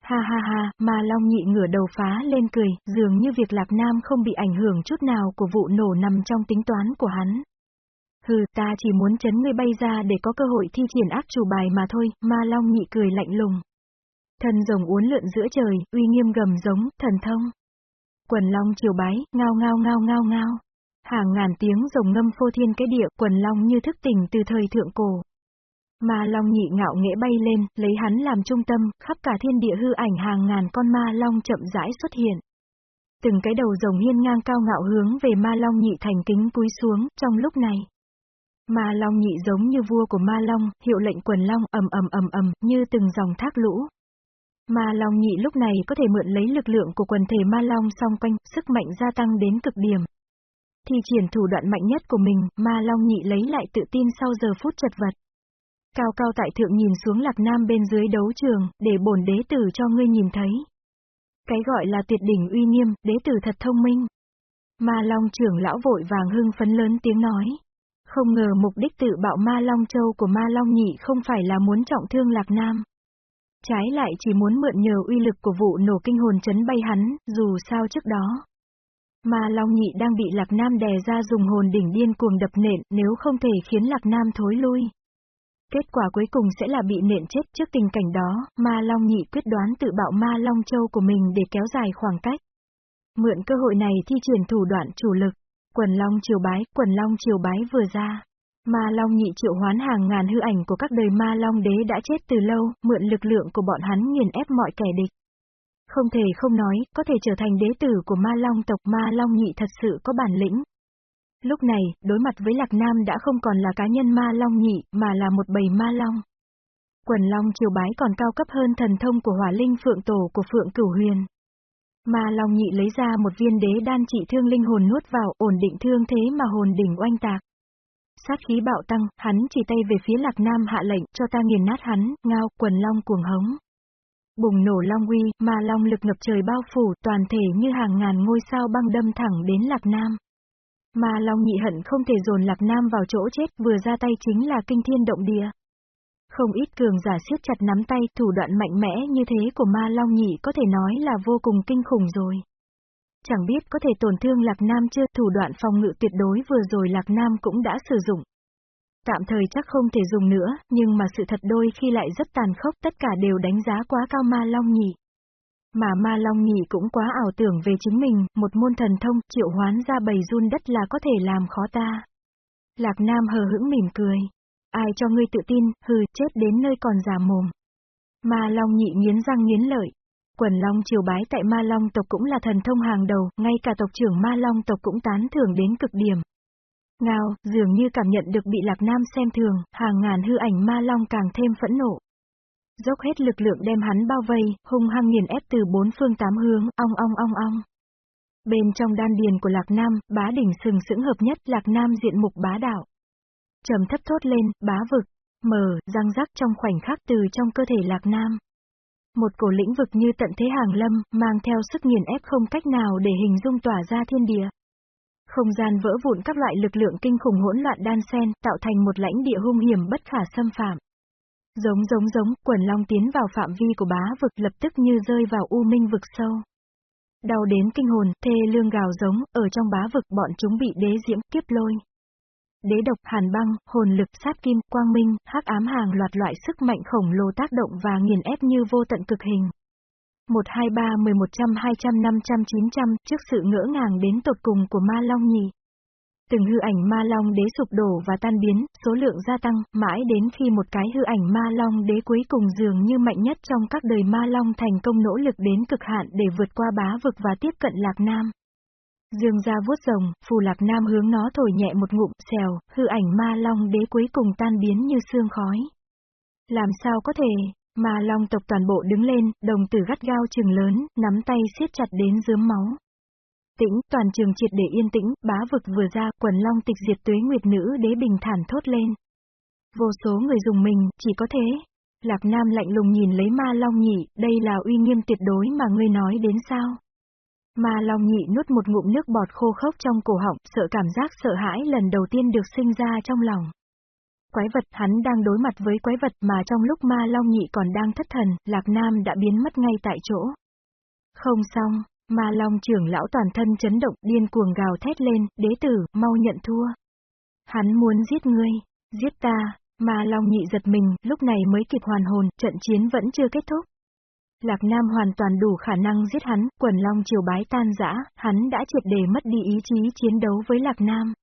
Ha ha ha, Ma Long nhị ngửa đầu phá lên cười, dường như việc Lạc Nam không bị ảnh hưởng chút nào của vụ nổ nằm trong tính toán của hắn. Hừ, ta chỉ muốn chấn ngươi bay ra để có cơ hội thi triển ác chủ bài mà thôi, ma long nhị cười lạnh lùng. Thần rồng uốn lượn giữa trời, uy nghiêm gầm giống, thần thông. Quần long chiều bái, ngao ngao ngao ngao ngao. Hàng ngàn tiếng rồng ngâm phô thiên cái địa, quần long như thức tỉnh từ thời thượng cổ. Ma long nhị ngạo nghễ bay lên, lấy hắn làm trung tâm, khắp cả thiên địa hư ảnh hàng ngàn con ma long chậm rãi xuất hiện. Từng cái đầu rồng hiên ngang cao ngạo hướng về ma long nhị thành kính cúi xuống, trong lúc này. Ma Long nhị giống như vua của Ma Long, hiệu lệnh quần Long ầm ầm ầm ầm, như từng dòng thác lũ. Ma Long nhị lúc này có thể mượn lấy lực lượng của quần thể Ma Long song quanh, sức mạnh gia tăng đến cực điểm. Thì triển thủ đoạn mạnh nhất của mình, Ma Long nhị lấy lại tự tin sau giờ phút chật vật. Cao cao tại thượng nhìn xuống lạc nam bên dưới đấu trường, để bổn đế tử cho ngươi nhìn thấy. Cái gọi là tuyệt đỉnh uy nghiêm, đế tử thật thông minh. Ma Long trưởng lão vội vàng hưng phấn lớn tiếng nói. Không ngờ mục đích tự bạo ma Long Châu của ma Long Nhị không phải là muốn trọng thương Lạc Nam. Trái lại chỉ muốn mượn nhờ uy lực của vụ nổ kinh hồn chấn bay hắn, dù sao trước đó. Ma Long Nhị đang bị Lạc Nam đè ra dùng hồn đỉnh điên cuồng đập nện nếu không thể khiến Lạc Nam thối lui. Kết quả cuối cùng sẽ là bị nện chết trước tình cảnh đó, Ma Long Nhị quyết đoán tự bạo Ma Long Châu của mình để kéo dài khoảng cách. Mượn cơ hội này thi triển thủ đoạn chủ lực. Quần Long triều bái, quần Long triều bái vừa ra. Ma Long nhị triệu hoán hàng ngàn hư ảnh của các đời Ma Long đế đã chết từ lâu, mượn lực lượng của bọn hắn nghiền ép mọi kẻ địch. Không thể không nói, có thể trở thành đế tử của Ma Long tộc Ma Long nhị thật sự có bản lĩnh. Lúc này, đối mặt với Lạc Nam đã không còn là cá nhân Ma Long nhị, mà là một bầy Ma Long. Quần Long triều bái còn cao cấp hơn thần thông của hỏa linh phượng tổ của phượng cửu huyền. Ma Long Nhị lấy ra một viên đế đan trị thương linh hồn nuốt vào, ổn định thương thế mà hồn đỉnh oanh tạc. Sát khí bạo tăng, hắn chỉ tay về phía Lạc Nam hạ lệnh cho ta nghiền nát hắn, ngao, quần long cuồng hống. Bùng nổ long uy, ma long lực ngập trời bao phủ, toàn thể như hàng ngàn ngôi sao băng đâm thẳng đến Lạc Nam. Ma long nhị hận không thể dồn Lạc Nam vào chỗ chết, vừa ra tay chính là kinh thiên động địa. Không ít cường giả siết chặt nắm tay, thủ đoạn mạnh mẽ như thế của ma long nhị có thể nói là vô cùng kinh khủng rồi. Chẳng biết có thể tổn thương Lạc Nam chưa, thủ đoạn phòng ngự tuyệt đối vừa rồi Lạc Nam cũng đã sử dụng. Tạm thời chắc không thể dùng nữa, nhưng mà sự thật đôi khi lại rất tàn khốc tất cả đều đánh giá quá cao ma long nhị. Mà ma long nhị cũng quá ảo tưởng về chính mình, một môn thần thông triệu hoán ra bầy run đất là có thể làm khó ta. Lạc Nam hờ hững mỉm cười. Ai cho ngươi tự tin, hừ, chết đến nơi còn già mồm. Ma long nhị nghiến răng nghiến lợi. Quần long triều bái tại ma long tộc cũng là thần thông hàng đầu, ngay cả tộc trưởng ma long tộc cũng tán thưởng đến cực điểm. Ngao, dường như cảm nhận được bị Lạc Nam xem thường, hàng ngàn hư ảnh ma long càng thêm phẫn nộ. Dốc hết lực lượng đem hắn bao vây, hung hăng nghiền ép từ bốn phương tám hướng, ong ong ong ong. Bên trong đan điền của Lạc Nam, bá đỉnh sừng sững hợp nhất Lạc Nam diện mục bá đạo trầm thấp thốt lên, bá vực, mở, răng rắc trong khoảnh khắc từ trong cơ thể Lạc Nam. Một cổ lĩnh vực như tận thế hàng lâm, mang theo sức nghiền ép không cách nào để hình dung tỏa ra thiên địa. Không gian vỡ vụn các loại lực lượng kinh khủng hỗn loạn đan xen, tạo thành một lãnh địa hung hiểm bất khả xâm phạm. Giống giống giống, quần long tiến vào phạm vi của bá vực lập tức như rơi vào u minh vực sâu. Đau đến kinh hồn, thê lương gào giống, ở trong bá vực bọn chúng bị đế diễm kiếp lôi. Đế độc, hàn băng, hồn lực, sát kim, quang minh, hắc ám hàng loạt loại sức mạnh khổng lồ tác động và nghiền ép như vô tận cực hình. 1, 2, 3, 10, 100, 200, 500, 900, trước sự ngỡ ngàng đến tột cùng của ma long nhì. Từng hư ảnh ma long đế sụp đổ và tan biến, số lượng gia tăng, mãi đến khi một cái hư ảnh ma long đế cuối cùng dường như mạnh nhất trong các đời ma long thành công nỗ lực đến cực hạn để vượt qua bá vực và tiếp cận Lạc Nam. Dương ra vuốt rồng, phù Lạc Nam hướng nó thổi nhẹ một ngụm, xèo, hư ảnh ma long đế cuối cùng tan biến như sương khói. Làm sao có thể, Ma long tộc toàn bộ đứng lên, đồng tử gắt gao trừng lớn, nắm tay siết chặt đến dướm máu. Tĩnh, toàn trường triệt để yên tĩnh, bá vực vừa ra, quần long tịch diệt tuế nguyệt nữ đế bình thản thốt lên. Vô số người dùng mình, chỉ có thế. Lạc Nam lạnh lùng nhìn lấy ma long nhị, đây là uy nghiêm tuyệt đối mà ngươi nói đến sao? Ma long nhị nuốt một ngụm nước bọt khô khốc trong cổ họng, sợ cảm giác sợ hãi lần đầu tiên được sinh ra trong lòng quái vật, hắn đang đối mặt với quái vật mà trong lúc ma long nhị còn đang thất thần, Lạc Nam đã biến mất ngay tại chỗ. Không xong, ma long trưởng lão toàn thân chấn động điên cuồng gào thét lên, đế tử, mau nhận thua. Hắn muốn giết ngươi, giết ta, ma long nhị giật mình, lúc này mới kịp hoàn hồn, trận chiến vẫn chưa kết thúc. Lạc Nam hoàn toàn đủ khả năng giết hắn, quần long triều bái tan rã, hắn đã triệt để mất đi ý chí chiến đấu với Lạc Nam.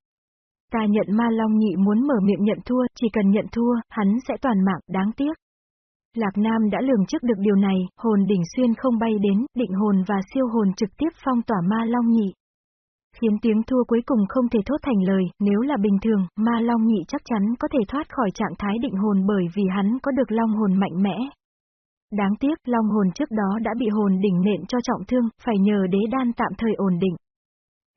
Ta nhận ma long nhị muốn mở miệng nhận thua, chỉ cần nhận thua, hắn sẽ toàn mạng, đáng tiếc. Lạc Nam đã lường trước được điều này, hồn đỉnh xuyên không bay đến, định hồn và siêu hồn trực tiếp phong tỏa ma long nhị. Khiến tiếng thua cuối cùng không thể thốt thành lời, nếu là bình thường, ma long nhị chắc chắn có thể thoát khỏi trạng thái định hồn bởi vì hắn có được long hồn mạnh mẽ. Đáng tiếc, long hồn trước đó đã bị hồn đỉnh nện cho trọng thương, phải nhờ đế đan tạm thời ổn định.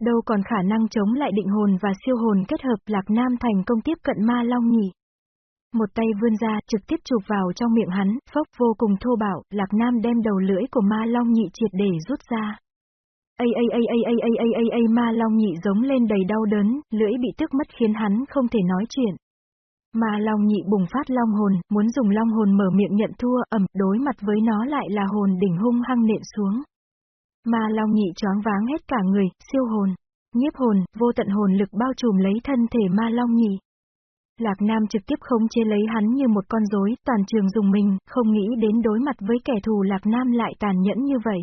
Đâu còn khả năng chống lại định hồn và siêu hồn kết hợp Lạc Nam thành công tiếp cận ma long nhỉ. Một tay vươn ra, trực tiếp chụp vào trong miệng hắn, phốc vô cùng thô bạo, Lạc Nam đem đầu lưỡi của ma long nhị triệt để rút ra. Ây ây ây ây ây ây ây ây ây ma long nhị giống lên đầy đau đớn, lưỡi bị tức mất khiến hắn không thể nói chuyện. Ma long nhị bùng phát long hồn, muốn dùng long hồn mở miệng nhận thua, ẩm, đối mặt với nó lại là hồn đỉnh hung hăng nện xuống. Ma Long nhị choáng váng hết cả người, siêu hồn, nhiếp hồn, vô tận hồn lực bao trùm lấy thân thể Ma Long nhị. Lạc Nam trực tiếp khống chế lấy hắn như một con rối, toàn trường dùng mình, không nghĩ đến đối mặt với kẻ thù Lạc Nam lại tàn nhẫn như vậy.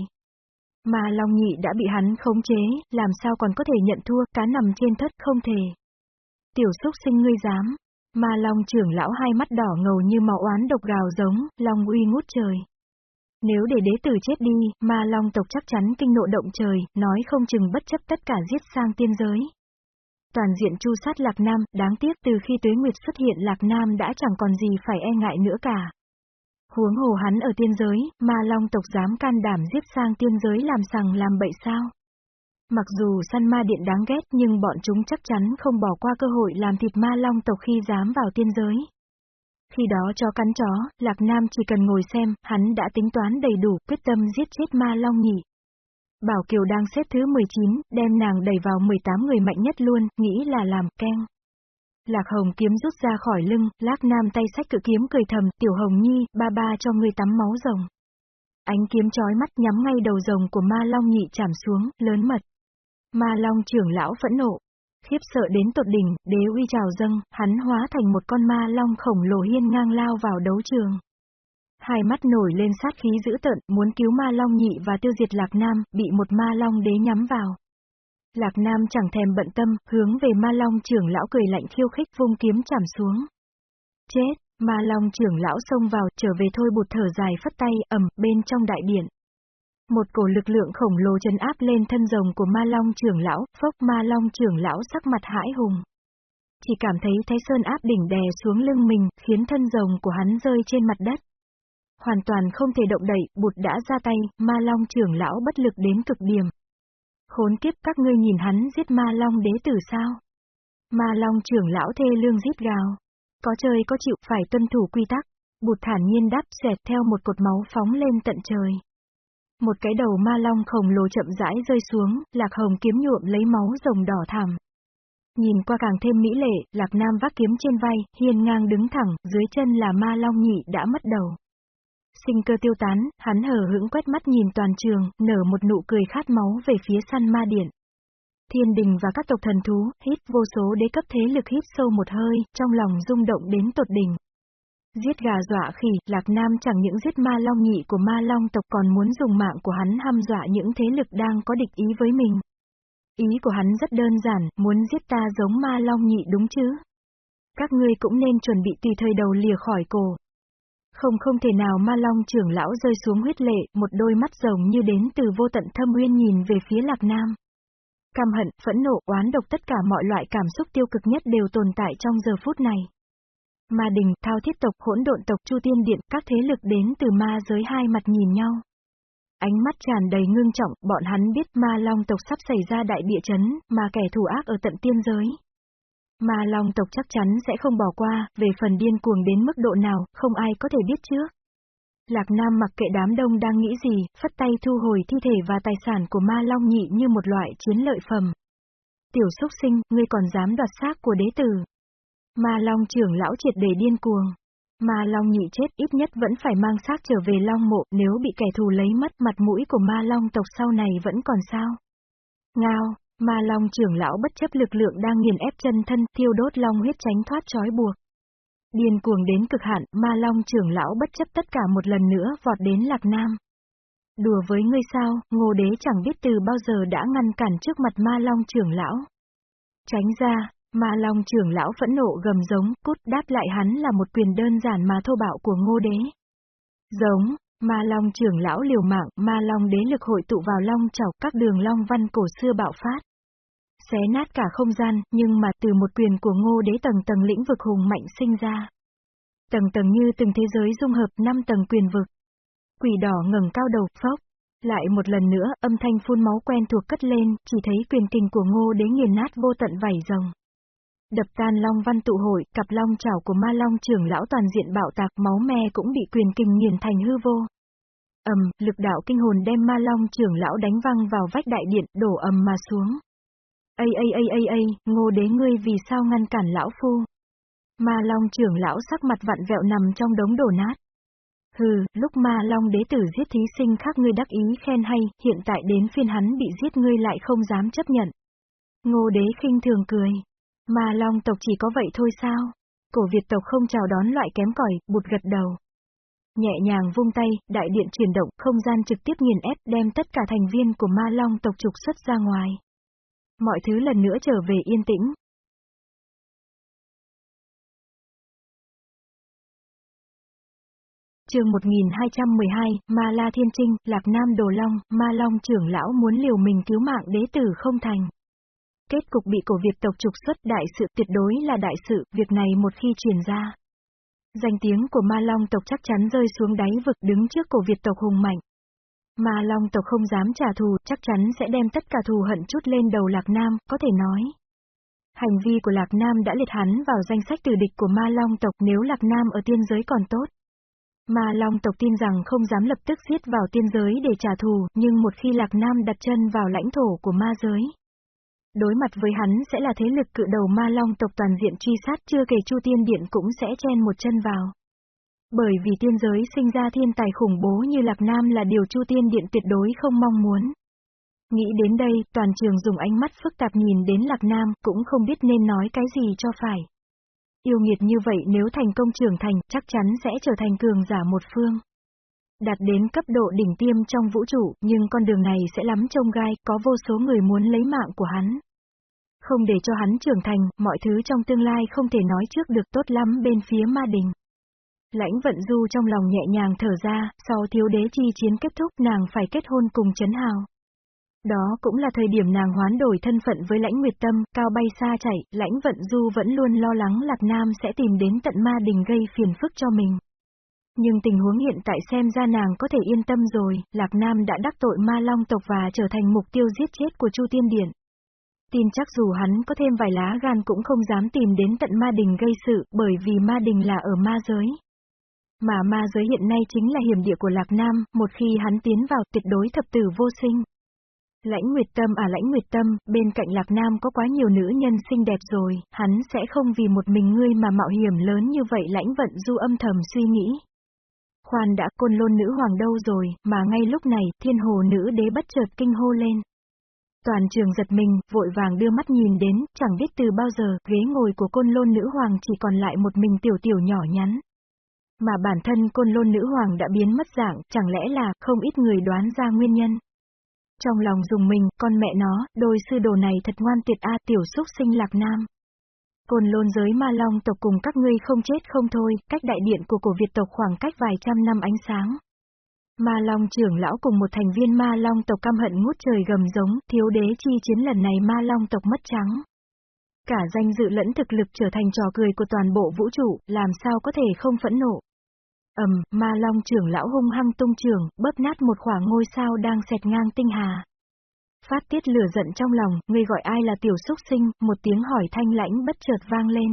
Ma Long nhị đã bị hắn khống chế, làm sao còn có thể nhận thua, cá nằm trên thất không thể. Tiểu xúc sinh ngươi dám. Ma Long trưởng lão hai mắt đỏ ngầu như màu oán độc gào giống, Long uy ngút trời. Nếu để đế tử chết đi, ma long tộc chắc chắn kinh nộ động trời, nói không chừng bất chấp tất cả giết sang tiên giới. Toàn diện chu sát Lạc Nam, đáng tiếc từ khi Tuế Nguyệt xuất hiện Lạc Nam đã chẳng còn gì phải e ngại nữa cả. Huống hồ hắn ở tiên giới, ma long tộc dám can đảm giết sang tiên giới làm sằng làm bậy sao. Mặc dù săn ma điện đáng ghét nhưng bọn chúng chắc chắn không bỏ qua cơ hội làm thịt ma long tộc khi dám vào tiên giới. Khi đó cho cắn chó, Lạc Nam chỉ cần ngồi xem, hắn đã tính toán đầy đủ, quyết tâm giết chết ma long nhị. Bảo Kiều đang xếp thứ 19, đem nàng đẩy vào 18 người mạnh nhất luôn, nghĩ là làm, keng. Lạc Hồng kiếm rút ra khỏi lưng, Lạc Nam tay sách cự kiếm cười thầm, Tiểu Hồng Nhi, ba ba cho ngươi tắm máu rồng. Ánh kiếm chói mắt nhắm ngay đầu rồng của ma long nhị chạm xuống, lớn mật. Ma long trưởng lão phẫn nộ. Khiếp sợ đến tột đỉnh, đế uy trào dâng, hắn hóa thành một con ma long khổng lồ hiên ngang lao vào đấu trường. Hai mắt nổi lên sát khí dữ tợn, muốn cứu ma long nhị và tiêu diệt lạc nam, bị một ma long đế nhắm vào. Lạc Nam chẳng thèm bận tâm, hướng về ma long trưởng lão cười lạnh khiêu khích vung kiếm chảm xuống. Chết, ma long trưởng lão xông vào, trở về thôi bụt thở dài phất tay, ầm, bên trong đại điện. Một cổ lực lượng khổng lồ chấn áp lên thân rồng của ma long trưởng lão, phốc ma long trưởng lão sắc mặt hãi hùng. Chỉ cảm thấy Thái Sơn áp đỉnh đè xuống lưng mình, khiến thân rồng của hắn rơi trên mặt đất. Hoàn toàn không thể động đậy, bụt đã ra tay, ma long trưởng lão bất lực đến cực điểm. Khốn kiếp các ngươi nhìn hắn giết ma long đế tử sao? Ma long trưởng lão thê lương giết gào. Có chơi có chịu phải tuân thủ quy tắc. Bụt thản nhiên đáp xẹt theo một cột máu phóng lên tận trời. Một cái đầu ma long khổng lồ chậm rãi rơi xuống, lạc hồng kiếm nhuộm lấy máu rồng đỏ thẳm. Nhìn qua càng thêm mỹ lệ, lạc nam vác kiếm trên vai, hiên ngang đứng thẳng, dưới chân là ma long nhị đã mất đầu. Sinh cơ tiêu tán, hắn hờ hững quét mắt nhìn toàn trường, nở một nụ cười khát máu về phía săn ma điện. Thiên đình và các tộc thần thú, hít vô số đế cấp thế lực hít sâu một hơi, trong lòng rung động đến tột đỉnh. Giết gà dọa khỉ, Lạc Nam chẳng những giết ma long nhị của ma long tộc còn muốn dùng mạng của hắn hăm dọa những thế lực đang có địch ý với mình. Ý của hắn rất đơn giản, muốn giết ta giống ma long nhị đúng chứ? Các ngươi cũng nên chuẩn bị tùy thời đầu lìa khỏi cổ, không không thể nào ma long trưởng lão rơi xuống huyết lệ, một đôi mắt rồng như đến từ vô tận thâm uyên nhìn về phía lạc nam. Căm hận, phẫn nộ, oán độc tất cả mọi loại cảm xúc tiêu cực nhất đều tồn tại trong giờ phút này. Ma đình, thao thiết tộc, hỗn độn tộc, chu tiên điện, các thế lực đến từ ma giới hai mặt nhìn nhau. Ánh mắt tràn đầy ngưng trọng, bọn hắn biết ma long tộc sắp xảy ra đại địa chấn, mà kẻ thù ác ở tận tiên giới. Ma Long tộc chắc chắn sẽ không bỏ qua, về phần điên cuồng đến mức độ nào, không ai có thể biết trước. Lạc Nam mặc kệ đám đông đang nghĩ gì, phất tay thu hồi thi thể và tài sản của Ma Long nhị như một loại chiến lợi phẩm. Tiểu xúc sinh, ngươi còn dám đoạt xác của đế tử. Ma Long trưởng lão triệt để điên cuồng. Ma Long nhị chết ít nhất vẫn phải mang xác trở về Long mộ, nếu bị kẻ thù lấy mất mặt mũi của Ma Long tộc sau này vẫn còn sao. Ngao, Ma Long trưởng lão bất chấp lực lượng đang nghiền ép chân thân, thiêu đốt long huyết tránh thoát trói buộc. Điên cuồng đến cực hạn, Ma Long trưởng lão bất chấp tất cả một lần nữa vọt đến Lạc Nam. Đùa với ngươi sao, ngô đế chẳng biết từ bao giờ đã ngăn cản trước mặt Ma Long trưởng lão. Tránh ra, Ma Long trưởng lão phẫn nộ gầm giống, cút đáp lại hắn là một quyền đơn giản mà thô bạo của ngô đế. Giống, Ma Long trưởng lão liều mạng, Ma Long đế lực hội tụ vào Long chảo các đường Long văn cổ xưa bạo phát xé nát cả không gian, nhưng mà từ một quyền của ngô đế tầng tầng lĩnh vực hùng mạnh sinh ra. Tầng tầng như từng thế giới dung hợp năm tầng quyền vực. Quỷ đỏ ngẩng cao đầu, phốc. Lại một lần nữa, âm thanh phun máu quen thuộc cất lên, chỉ thấy quyền kình của ngô đế nghiền nát vô tận vảy rồng. Đập tan long văn tụ hội, cặp long chảo của ma long trưởng lão toàn diện bạo tạc máu me cũng bị quyền kinh nghiền thành hư vô. ầm, lực đạo kinh hồn đem ma long trưởng lão đánh văng vào vách đại điện, đổ ầm mà xuống. Ây ây ây ây ây, ngô đế ngươi vì sao ngăn cản lão phu? Ma Long trưởng lão sắc mặt vặn vẹo nằm trong đống đổ nát. Hừ, lúc Ma Long đế tử giết thí sinh khác ngươi đắc ý khen hay, hiện tại đến phiên hắn bị giết ngươi lại không dám chấp nhận. Ngô đế khinh thường cười. Ma Long tộc chỉ có vậy thôi sao? Cổ Việt tộc không chào đón loại kém cỏi, bụt gật đầu. Nhẹ nhàng vung tay, đại điện chuyển động, không gian trực tiếp nghiền ép đem tất cả thành viên của Ma Long tộc trục xuất ra ngoài. Mọi thứ lần nữa trở về yên tĩnh. chương 1212, Ma La Thiên Trinh, Lạc Nam Đồ Long, Ma Long trưởng lão muốn liều mình cứu mạng đế tử không thành. Kết cục bị cổ Việt tộc trục xuất đại sự tuyệt đối là đại sự, việc này một khi truyền ra. Danh tiếng của Ma Long tộc chắc chắn rơi xuống đáy vực đứng trước cổ Việt tộc hùng mạnh. Ma Long tộc không dám trả thù, chắc chắn sẽ đem tất cả thù hận chút lên đầu Lạc Nam, có thể nói. Hành vi của Lạc Nam đã liệt hắn vào danh sách tử địch của ma long tộc nếu Lạc Nam ở tiên giới còn tốt. Ma long tộc tin rằng không dám lập tức giết vào tiên giới để trả thù, nhưng một khi Lạc Nam đặt chân vào lãnh thổ của ma giới. Đối mặt với hắn sẽ là thế lực cự đầu ma long tộc toàn diện truy sát chưa kể Chu Tiên Điện cũng sẽ chen một chân vào. Bởi vì tiên giới sinh ra thiên tài khủng bố như Lạc Nam là điều Chu Tiên Điện tuyệt đối không mong muốn. Nghĩ đến đây, toàn trường dùng ánh mắt phức tạp nhìn đến Lạc Nam, cũng không biết nên nói cái gì cho phải. Yêu nghiệt như vậy nếu thành công trưởng thành, chắc chắn sẽ trở thành cường giả một phương. Đạt đến cấp độ đỉnh tiêm trong vũ trụ, nhưng con đường này sẽ lắm trông gai, có vô số người muốn lấy mạng của hắn. Không để cho hắn trưởng thành, mọi thứ trong tương lai không thể nói trước được tốt lắm bên phía ma đình. Lãnh vận du trong lòng nhẹ nhàng thở ra, sau thiếu đế chi chiến kết thúc nàng phải kết hôn cùng Trấn Hào. Đó cũng là thời điểm nàng hoán đổi thân phận với lãnh nguyệt tâm, cao bay xa chạy, lãnh vận du vẫn luôn lo lắng Lạc Nam sẽ tìm đến tận ma đình gây phiền phức cho mình. Nhưng tình huống hiện tại xem ra nàng có thể yên tâm rồi, Lạc Nam đã đắc tội ma long tộc và trở thành mục tiêu giết chết của Chu Tiên Điện. Tin chắc dù hắn có thêm vài lá gan cũng không dám tìm đến tận ma đình gây sự, bởi vì ma đình là ở ma giới. Mà ma giới hiện nay chính là hiểm địa của Lạc Nam, một khi hắn tiến vào tuyệt đối thập tử vô sinh. Lãnh Nguyệt Tâm à Lãnh Nguyệt Tâm, bên cạnh Lạc Nam có quá nhiều nữ nhân xinh đẹp rồi, hắn sẽ không vì một mình ngươi mà mạo hiểm lớn như vậy Lãnh Vận Du âm thầm suy nghĩ. Khoan đã côn lôn nữ hoàng đâu rồi, mà ngay lúc này, thiên hồ nữ đế bất chợt kinh hô lên. Toàn trường giật mình, vội vàng đưa mắt nhìn đến, chẳng biết từ bao giờ, ghế ngồi của côn lôn nữ hoàng chỉ còn lại một mình tiểu tiểu nhỏ nhắn. Mà bản thân côn lôn nữ hoàng đã biến mất dạng, chẳng lẽ là, không ít người đoán ra nguyên nhân. Trong lòng dùng mình, con mẹ nó, đôi sư đồ này thật ngoan tuyệt a tiểu xúc sinh lạc nam. Côn lôn giới ma long tộc cùng các ngươi không chết không thôi, cách đại điện của cổ Việt tộc khoảng cách vài trăm năm ánh sáng. Ma Long trưởng lão cùng một thành viên Ma Long tộc căm hận ngút trời gầm giống, thiếu đế chi chiến lần này Ma Long tộc mất trắng. Cả danh dự lẫn thực lực trở thành trò cười của toàn bộ vũ trụ, làm sao có thể không phẫn nộ. ầm, Ma Long trưởng lão hung hăng tung trường, bóp nát một khoảng ngôi sao đang xẹt ngang tinh hà. Phát tiết lửa giận trong lòng, ngươi gọi ai là tiểu xúc sinh, một tiếng hỏi thanh lãnh bất chợt vang lên.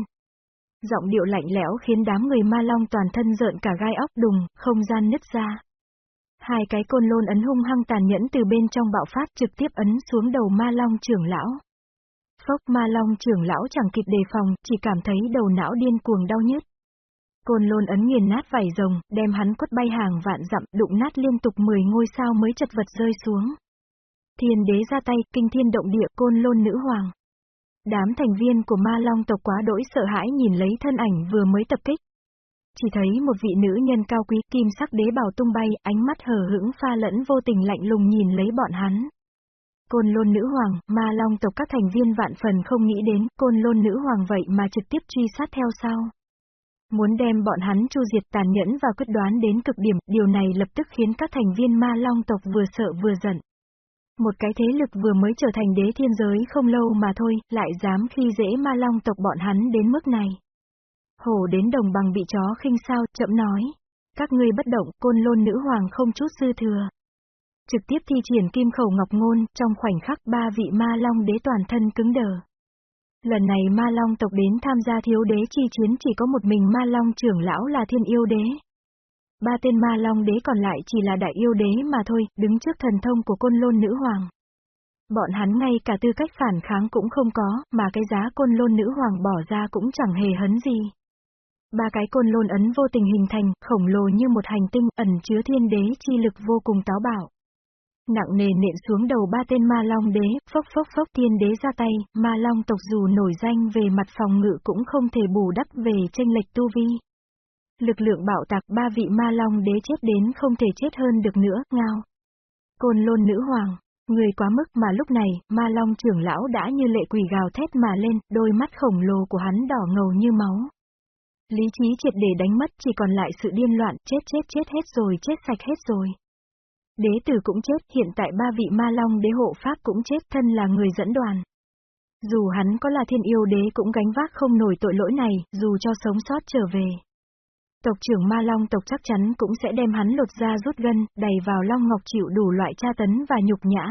Giọng điệu lạnh lẽo khiến đám người ma long toàn thân rợn cả gai óc đùng, không gian nứt ra. Hai cái côn lôn ấn hung hăng tàn nhẫn từ bên trong bạo phát trực tiếp ấn xuống đầu ma long trưởng lão. Phốc ma long trưởng lão chẳng kịp đề phòng, chỉ cảm thấy đầu não điên cuồng đau nhức. Côn lôn ấn nghiền nát vảy rồng, đem hắn quất bay hàng vạn dặm, đụng nát liên tục 10 ngôi sao mới chật vật rơi xuống. Thiên đế ra tay, kinh thiên động địa, côn lôn nữ hoàng. Đám thành viên của ma long tộc quá đỗi sợ hãi nhìn lấy thân ảnh vừa mới tập kích. Chỉ thấy một vị nữ nhân cao quý kim sắc đế bào tung bay, ánh mắt hờ hững pha lẫn vô tình lạnh lùng nhìn lấy bọn hắn. Côn lôn nữ hoàng, ma long tộc các thành viên vạn phần không nghĩ đến, côn lôn nữ hoàng vậy mà trực tiếp truy sát theo sau. Muốn đem bọn hắn chu diệt tàn nhẫn và quyết đoán đến cực điểm, điều này lập tức khiến các thành viên ma long tộc vừa sợ vừa giận. Một cái thế lực vừa mới trở thành đế thiên giới không lâu mà thôi, lại dám khi dễ ma long tộc bọn hắn đến mức này. Hổ đến đồng bằng bị chó khinh sao, chậm nói. Các ngươi bất động, côn lôn nữ hoàng không chút sư thừa. Trực tiếp thi triển kim khẩu ngọc ngôn, trong khoảnh khắc ba vị ma long đế toàn thân cứng đờ. Lần này ma long tộc đến tham gia thiếu đế chi chiến chỉ có một mình ma long trưởng lão là thiên yêu đế. Ba tên ma long đế còn lại chỉ là đại yêu đế mà thôi, đứng trước thần thông của côn lôn nữ hoàng. Bọn hắn ngay cả tư cách phản kháng cũng không có, mà cái giá côn lôn nữ hoàng bỏ ra cũng chẳng hề hấn gì. Ba cái côn lôn ấn vô tình hình thành, khổng lồ như một hành tinh, ẩn chứa thiên đế chi lực vô cùng táo bạo. Nặng nề nện xuống đầu ba tên ma long đế, phốc phốc phốc thiên đế ra tay, ma long tộc dù nổi danh về mặt phòng ngự cũng không thể bù đắp về tranh lệch tu vi. Lực lượng bạo tạc ba vị ma long đế chết đến không thể chết hơn được nữa, ngao. Côn lôn nữ hoàng, người quá mức mà lúc này, ma long trưởng lão đã như lệ quỷ gào thét mà lên, đôi mắt khổng lồ của hắn đỏ ngầu như máu. Lý trí triệt để đánh mất chỉ còn lại sự điên loạn, chết chết chết hết rồi, chết sạch hết rồi. Đế tử cũng chết, hiện tại ba vị ma long đế hộ pháp cũng chết thân là người dẫn đoàn. Dù hắn có là thiên yêu đế cũng gánh vác không nổi tội lỗi này, dù cho sống sót trở về. Tộc trưởng ma long tộc chắc chắn cũng sẽ đem hắn lột ra rút gân, đầy vào long ngọc chịu đủ loại tra tấn và nhục nhã.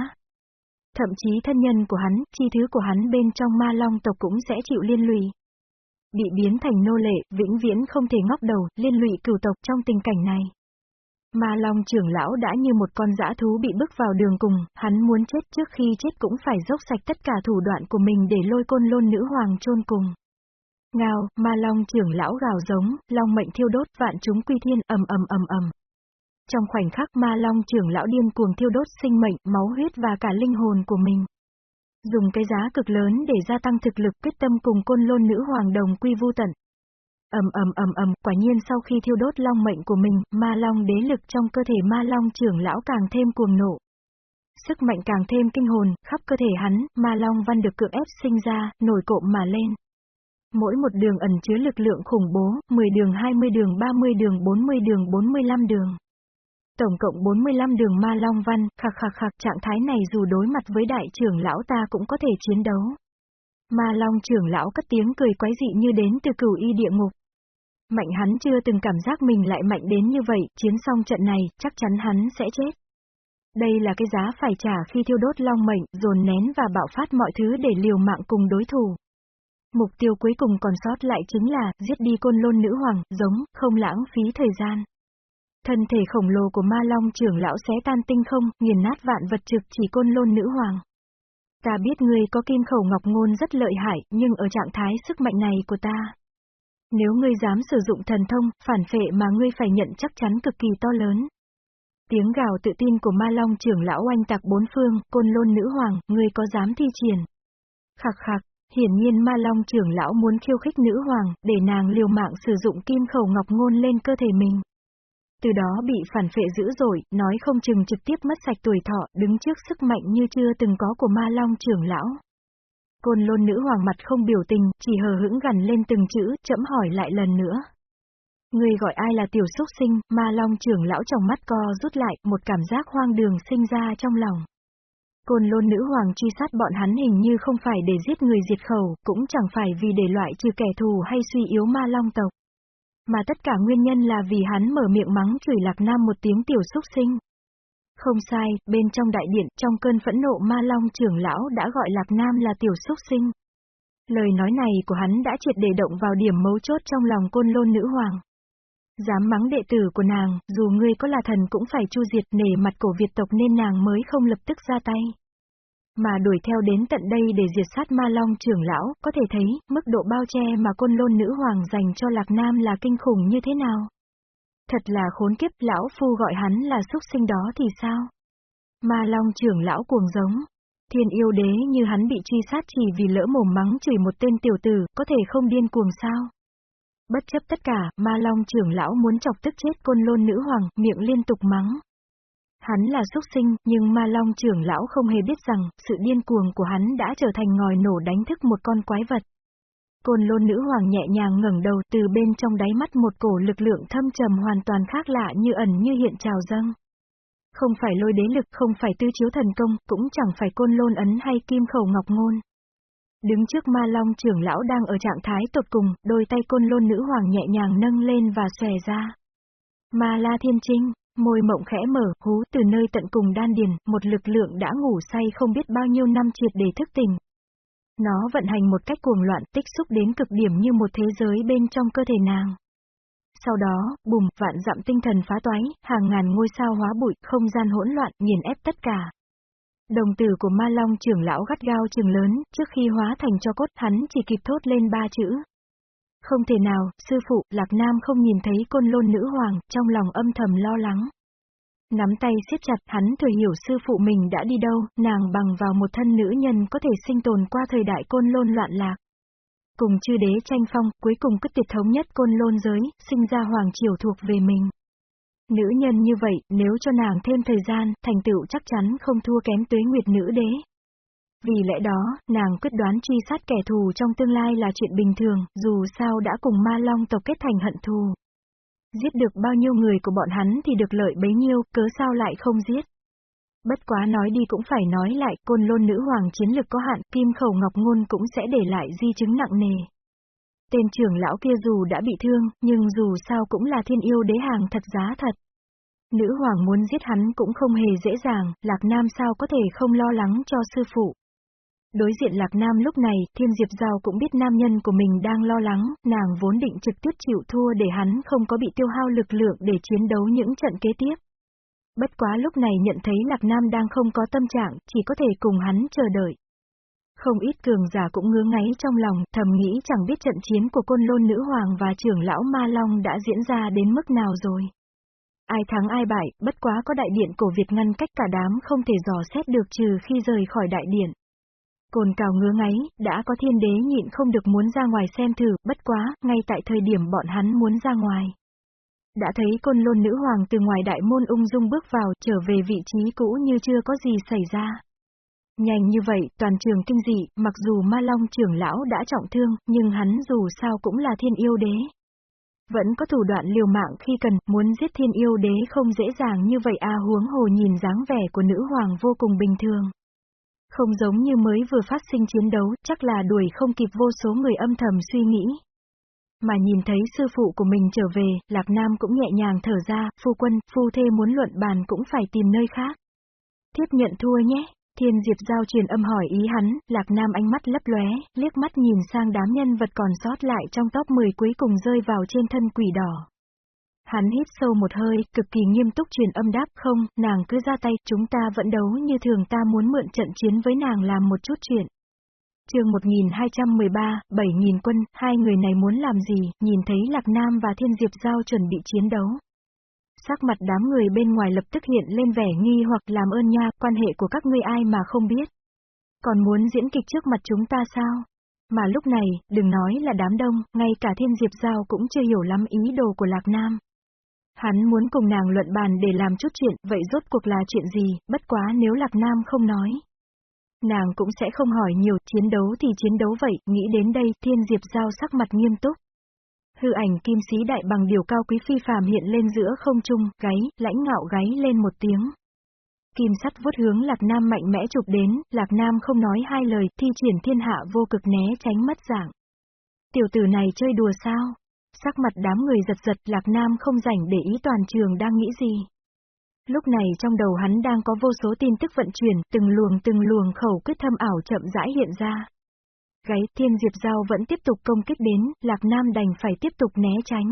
Thậm chí thân nhân của hắn, chi thứ của hắn bên trong ma long tộc cũng sẽ chịu liên lụy. Bị biến thành nô lệ, vĩnh viễn không thể ngóc đầu, liên lụy cửu tộc trong tình cảnh này. Ma Long trưởng lão đã như một con dã thú bị bước vào đường cùng, hắn muốn chết trước khi chết cũng phải dốc sạch tất cả thủ đoạn của mình để lôi côn lôn nữ hoàng chôn cùng. Ngao, Ma Long trưởng lão gào giống, long mệnh thiêu đốt vạn chúng quy thiên ầm ầm ầm ầm. Trong khoảnh khắc Ma Long trưởng lão điên cuồng thiêu đốt sinh mệnh, máu huyết và cả linh hồn của mình. Dùng cái giá cực lớn để gia tăng thực lực quyết tâm cùng côn lôn nữ hoàng đồng quy vu tận. ầm ầm ầm ầm, quả nhiên sau khi thiêu đốt long mệnh của mình, ma long đế lực trong cơ thể ma long trưởng lão càng thêm cuồng nộ. Sức mạnh càng thêm kinh hồn, khắp cơ thể hắn, ma long văn được cưỡng ép sinh ra, nổi cộm mà lên. Mỗi một đường ẩn chứa lực lượng khủng bố, 10 đường 20 đường 30 đường 40 đường 45 đường. Tổng cộng 45 đường ma long văn, khạc khạc khạc trạng thái này dù đối mặt với đại trưởng lão ta cũng có thể chiến đấu. Ma long trưởng lão cất tiếng cười quái dị như đến từ cửu y địa ngục. Mạnh hắn chưa từng cảm giác mình lại mạnh đến như vậy, chiến xong trận này, chắc chắn hắn sẽ chết. Đây là cái giá phải trả khi thiêu đốt long mệnh, dồn nén và bạo phát mọi thứ để liều mạng cùng đối thủ. Mục tiêu cuối cùng còn sót lại chính là, giết đi côn lôn nữ hoàng, giống, không lãng phí thời gian. Thân thể khổng lồ của ma long trưởng lão xé tan tinh không, nghiền nát vạn vật trực chỉ côn lôn nữ hoàng. Ta biết ngươi có kim khẩu ngọc ngôn rất lợi hại, nhưng ở trạng thái sức mạnh này của ta. Nếu ngươi dám sử dụng thần thông, phản phệ mà ngươi phải nhận chắc chắn cực kỳ to lớn. Tiếng gào tự tin của ma long trưởng lão oanh tạc bốn phương, côn lôn nữ hoàng, ngươi có dám thi triển? Khạc khạc, hiển nhiên ma long trưởng lão muốn khiêu khích nữ hoàng, để nàng liều mạng sử dụng kim khẩu ngọc ngôn lên cơ thể mình. Từ đó bị phản phệ dữ dội, nói không chừng trực tiếp mất sạch tuổi thọ, đứng trước sức mạnh như chưa từng có của ma long trưởng lão. Côn lôn nữ hoàng mặt không biểu tình, chỉ hờ hững gần lên từng chữ, chậm hỏi lại lần nữa. Người gọi ai là tiểu xúc sinh, ma long trưởng lão trong mắt co rút lại, một cảm giác hoang đường sinh ra trong lòng. Côn lôn nữ hoàng truy sát bọn hắn hình như không phải để giết người diệt khẩu, cũng chẳng phải vì để loại trừ kẻ thù hay suy yếu ma long tộc. Mà tất cả nguyên nhân là vì hắn mở miệng mắng chửi Lạc Nam một tiếng tiểu xúc sinh. Không sai, bên trong đại điện, trong cơn phẫn nộ ma long trưởng lão đã gọi Lạc Nam là tiểu xúc sinh. Lời nói này của hắn đã triệt để động vào điểm mấu chốt trong lòng côn lôn nữ hoàng. Dám mắng đệ tử của nàng, dù ngươi có là thần cũng phải chu diệt nể mặt cổ Việt tộc nên nàng mới không lập tức ra tay mà đuổi theo đến tận đây để diệt sát ma long trưởng lão, có thể thấy, mức độ bao che mà côn lôn nữ hoàng dành cho Lạc Nam là kinh khủng như thế nào. Thật là khốn kiếp, lão phu gọi hắn là xúc sinh đó thì sao? Ma long trưởng lão cuồng giống. Thiên yêu đế như hắn bị truy sát chỉ vì lỡ mồm mắng chửi một tên tiểu tử, có thể không điên cuồng sao? Bất chấp tất cả, ma long trưởng lão muốn chọc tức chết côn lôn nữ hoàng, miệng liên tục mắng. Hắn là xuất sinh, nhưng ma long trưởng lão không hề biết rằng, sự điên cuồng của hắn đã trở thành ngòi nổ đánh thức một con quái vật. Côn lôn nữ hoàng nhẹ nhàng ngẩng đầu từ bên trong đáy mắt một cổ lực lượng thâm trầm hoàn toàn khác lạ như ẩn như hiện trào dâng. Không phải lôi đế lực, không phải tư chiếu thần công, cũng chẳng phải côn lôn ấn hay kim khẩu ngọc ngôn. Đứng trước ma long trưởng lão đang ở trạng thái tột cùng, đôi tay côn lôn nữ hoàng nhẹ nhàng nâng lên và xòe ra. Ma la thiên trinh, Môi mộng khẽ mở, hú từ nơi tận cùng đan điền, một lực lượng đã ngủ say không biết bao nhiêu năm triệt để thức tỉnh. Nó vận hành một cách cuồng loạn tích xúc đến cực điểm như một thế giới bên trong cơ thể nàng. Sau đó, bùm, vạn dặm tinh thần phá toái, hàng ngàn ngôi sao hóa bụi, không gian hỗn loạn, nghiền ép tất cả. Đồng tử của ma long trưởng lão gắt gao trừng lớn, trước khi hóa thành cho cốt hắn chỉ kịp thốt lên ba chữ, không thể nào, sư phụ, Lạc Nam không nhìn thấy côn lôn nữ hoàng, trong lòng âm thầm lo lắng. Nắm tay siết chặt, hắn thừa hiểu sư phụ mình đã đi đâu, nàng bằng vào một thân nữ nhân có thể sinh tồn qua thời đại côn lôn loạn lạc. Cùng chư đế tranh phong, cuối cùng cất tuyệt thống nhất côn lôn giới, sinh ra hoàng triều thuộc về mình. Nữ nhân như vậy, nếu cho nàng thêm thời gian, thành tựu chắc chắn không thua kém tuế nguyệt nữ đế. Vì lẽ đó, nàng quyết đoán truy sát kẻ thù trong tương lai là chuyện bình thường, dù sao đã cùng ma long tộc kết thành hận thù. Giết được bao nhiêu người của bọn hắn thì được lợi bấy nhiêu, cớ sao lại không giết. Bất quá nói đi cũng phải nói lại, côn lôn nữ hoàng chiến lực có hạn, kim khẩu ngọc ngôn cũng sẽ để lại di chứng nặng nề. Tên trưởng lão kia dù đã bị thương, nhưng dù sao cũng là thiên yêu đế hàng thật giá thật. Nữ hoàng muốn giết hắn cũng không hề dễ dàng, Lạc Nam sao có thể không lo lắng cho sư phụ. Đối diện Lạc Nam lúc này, Thiên Diệp Giao cũng biết nam nhân của mình đang lo lắng, nàng vốn định trực tiếp chịu thua để hắn không có bị tiêu hao lực lượng để chiến đấu những trận kế tiếp. Bất quá lúc này nhận thấy Lạc Nam đang không có tâm trạng, chỉ có thể cùng hắn chờ đợi. Không ít cường giả cũng ngứa ngáy trong lòng, thầm nghĩ chẳng biết trận chiến của côn lôn nữ hoàng và trưởng lão Ma Long đã diễn ra đến mức nào rồi. Ai thắng ai bại, bất quá có đại điện cổ Việt ngăn cách cả đám không thể dò xét được trừ khi rời khỏi đại điện. Cồn cào ngứa ngáy, đã có thiên đế nhịn không được muốn ra ngoài xem thử, bất quá, ngay tại thời điểm bọn hắn muốn ra ngoài. Đã thấy côn lôn nữ hoàng từ ngoài đại môn ung dung bước vào, trở về vị trí cũ như chưa có gì xảy ra. Nhanh như vậy, toàn trường kinh dị, mặc dù ma long trưởng lão đã trọng thương, nhưng hắn dù sao cũng là thiên yêu đế. Vẫn có thủ đoạn liều mạng khi cần, muốn giết thiên yêu đế không dễ dàng như vậy a huống hồ nhìn dáng vẻ của nữ hoàng vô cùng bình thường. Không giống như mới vừa phát sinh chiến đấu, chắc là đuổi không kịp vô số người âm thầm suy nghĩ. Mà nhìn thấy sư phụ của mình trở về, Lạc Nam cũng nhẹ nhàng thở ra, phu quân, phu thê muốn luận bàn cũng phải tìm nơi khác. Tiếp nhận thua nhé. Thiên Diệp Giao truyền âm hỏi ý hắn, Lạc Nam ánh mắt lấp lóe, liếc mắt nhìn sang đám nhân vật còn sót lại trong top 10 cuối cùng rơi vào trên thân quỷ đỏ. Hắn hít sâu một hơi, cực kỳ nghiêm túc truyền âm đáp không, nàng cứ ra tay, chúng ta vẫn đấu như thường ta muốn mượn trận chiến với nàng làm một chút chuyện. chương 1213, 7.000 quân, hai người này muốn làm gì, nhìn thấy Lạc Nam và Thiên Diệp Giao chuẩn bị chiến đấu. Sắc mặt đám người bên ngoài lập tức hiện lên vẻ nghi hoặc làm ơn nha, quan hệ của các ngươi ai mà không biết. Còn muốn diễn kịch trước mặt chúng ta sao? Mà lúc này, đừng nói là đám đông, ngay cả Thiên Diệp Giao cũng chưa hiểu lắm ý đồ của Lạc Nam. Hắn muốn cùng nàng luận bàn để làm chút chuyện, vậy rốt cuộc là chuyện gì, bất quá nếu Lạc Nam không nói. Nàng cũng sẽ không hỏi nhiều, chiến đấu thì chiến đấu vậy, nghĩ đến đây, Thiên Diệp Giao sắc mặt nghiêm túc. Hư ảnh kim sĩ đại bằng điều cao quý phi phàm hiện lên giữa không trung, gáy, lãnh ngạo gáy lên một tiếng. Kim sắt vuốt hướng Lạc Nam mạnh mẽ chụp đến, Lạc Nam không nói hai lời, thi triển thiên hạ vô cực né tránh mất dạng. Tiểu tử này chơi đùa sao? Sắc mặt đám người giật giật, Lạc Nam không rảnh để ý toàn trường đang nghĩ gì. Lúc này trong đầu hắn đang có vô số tin tức vận chuyển, từng luồng từng luồng khẩu quyết thâm ảo chậm rãi hiện ra. Gáy, Thiên Diệp Giao vẫn tiếp tục công kích đến, Lạc Nam đành phải tiếp tục né tránh.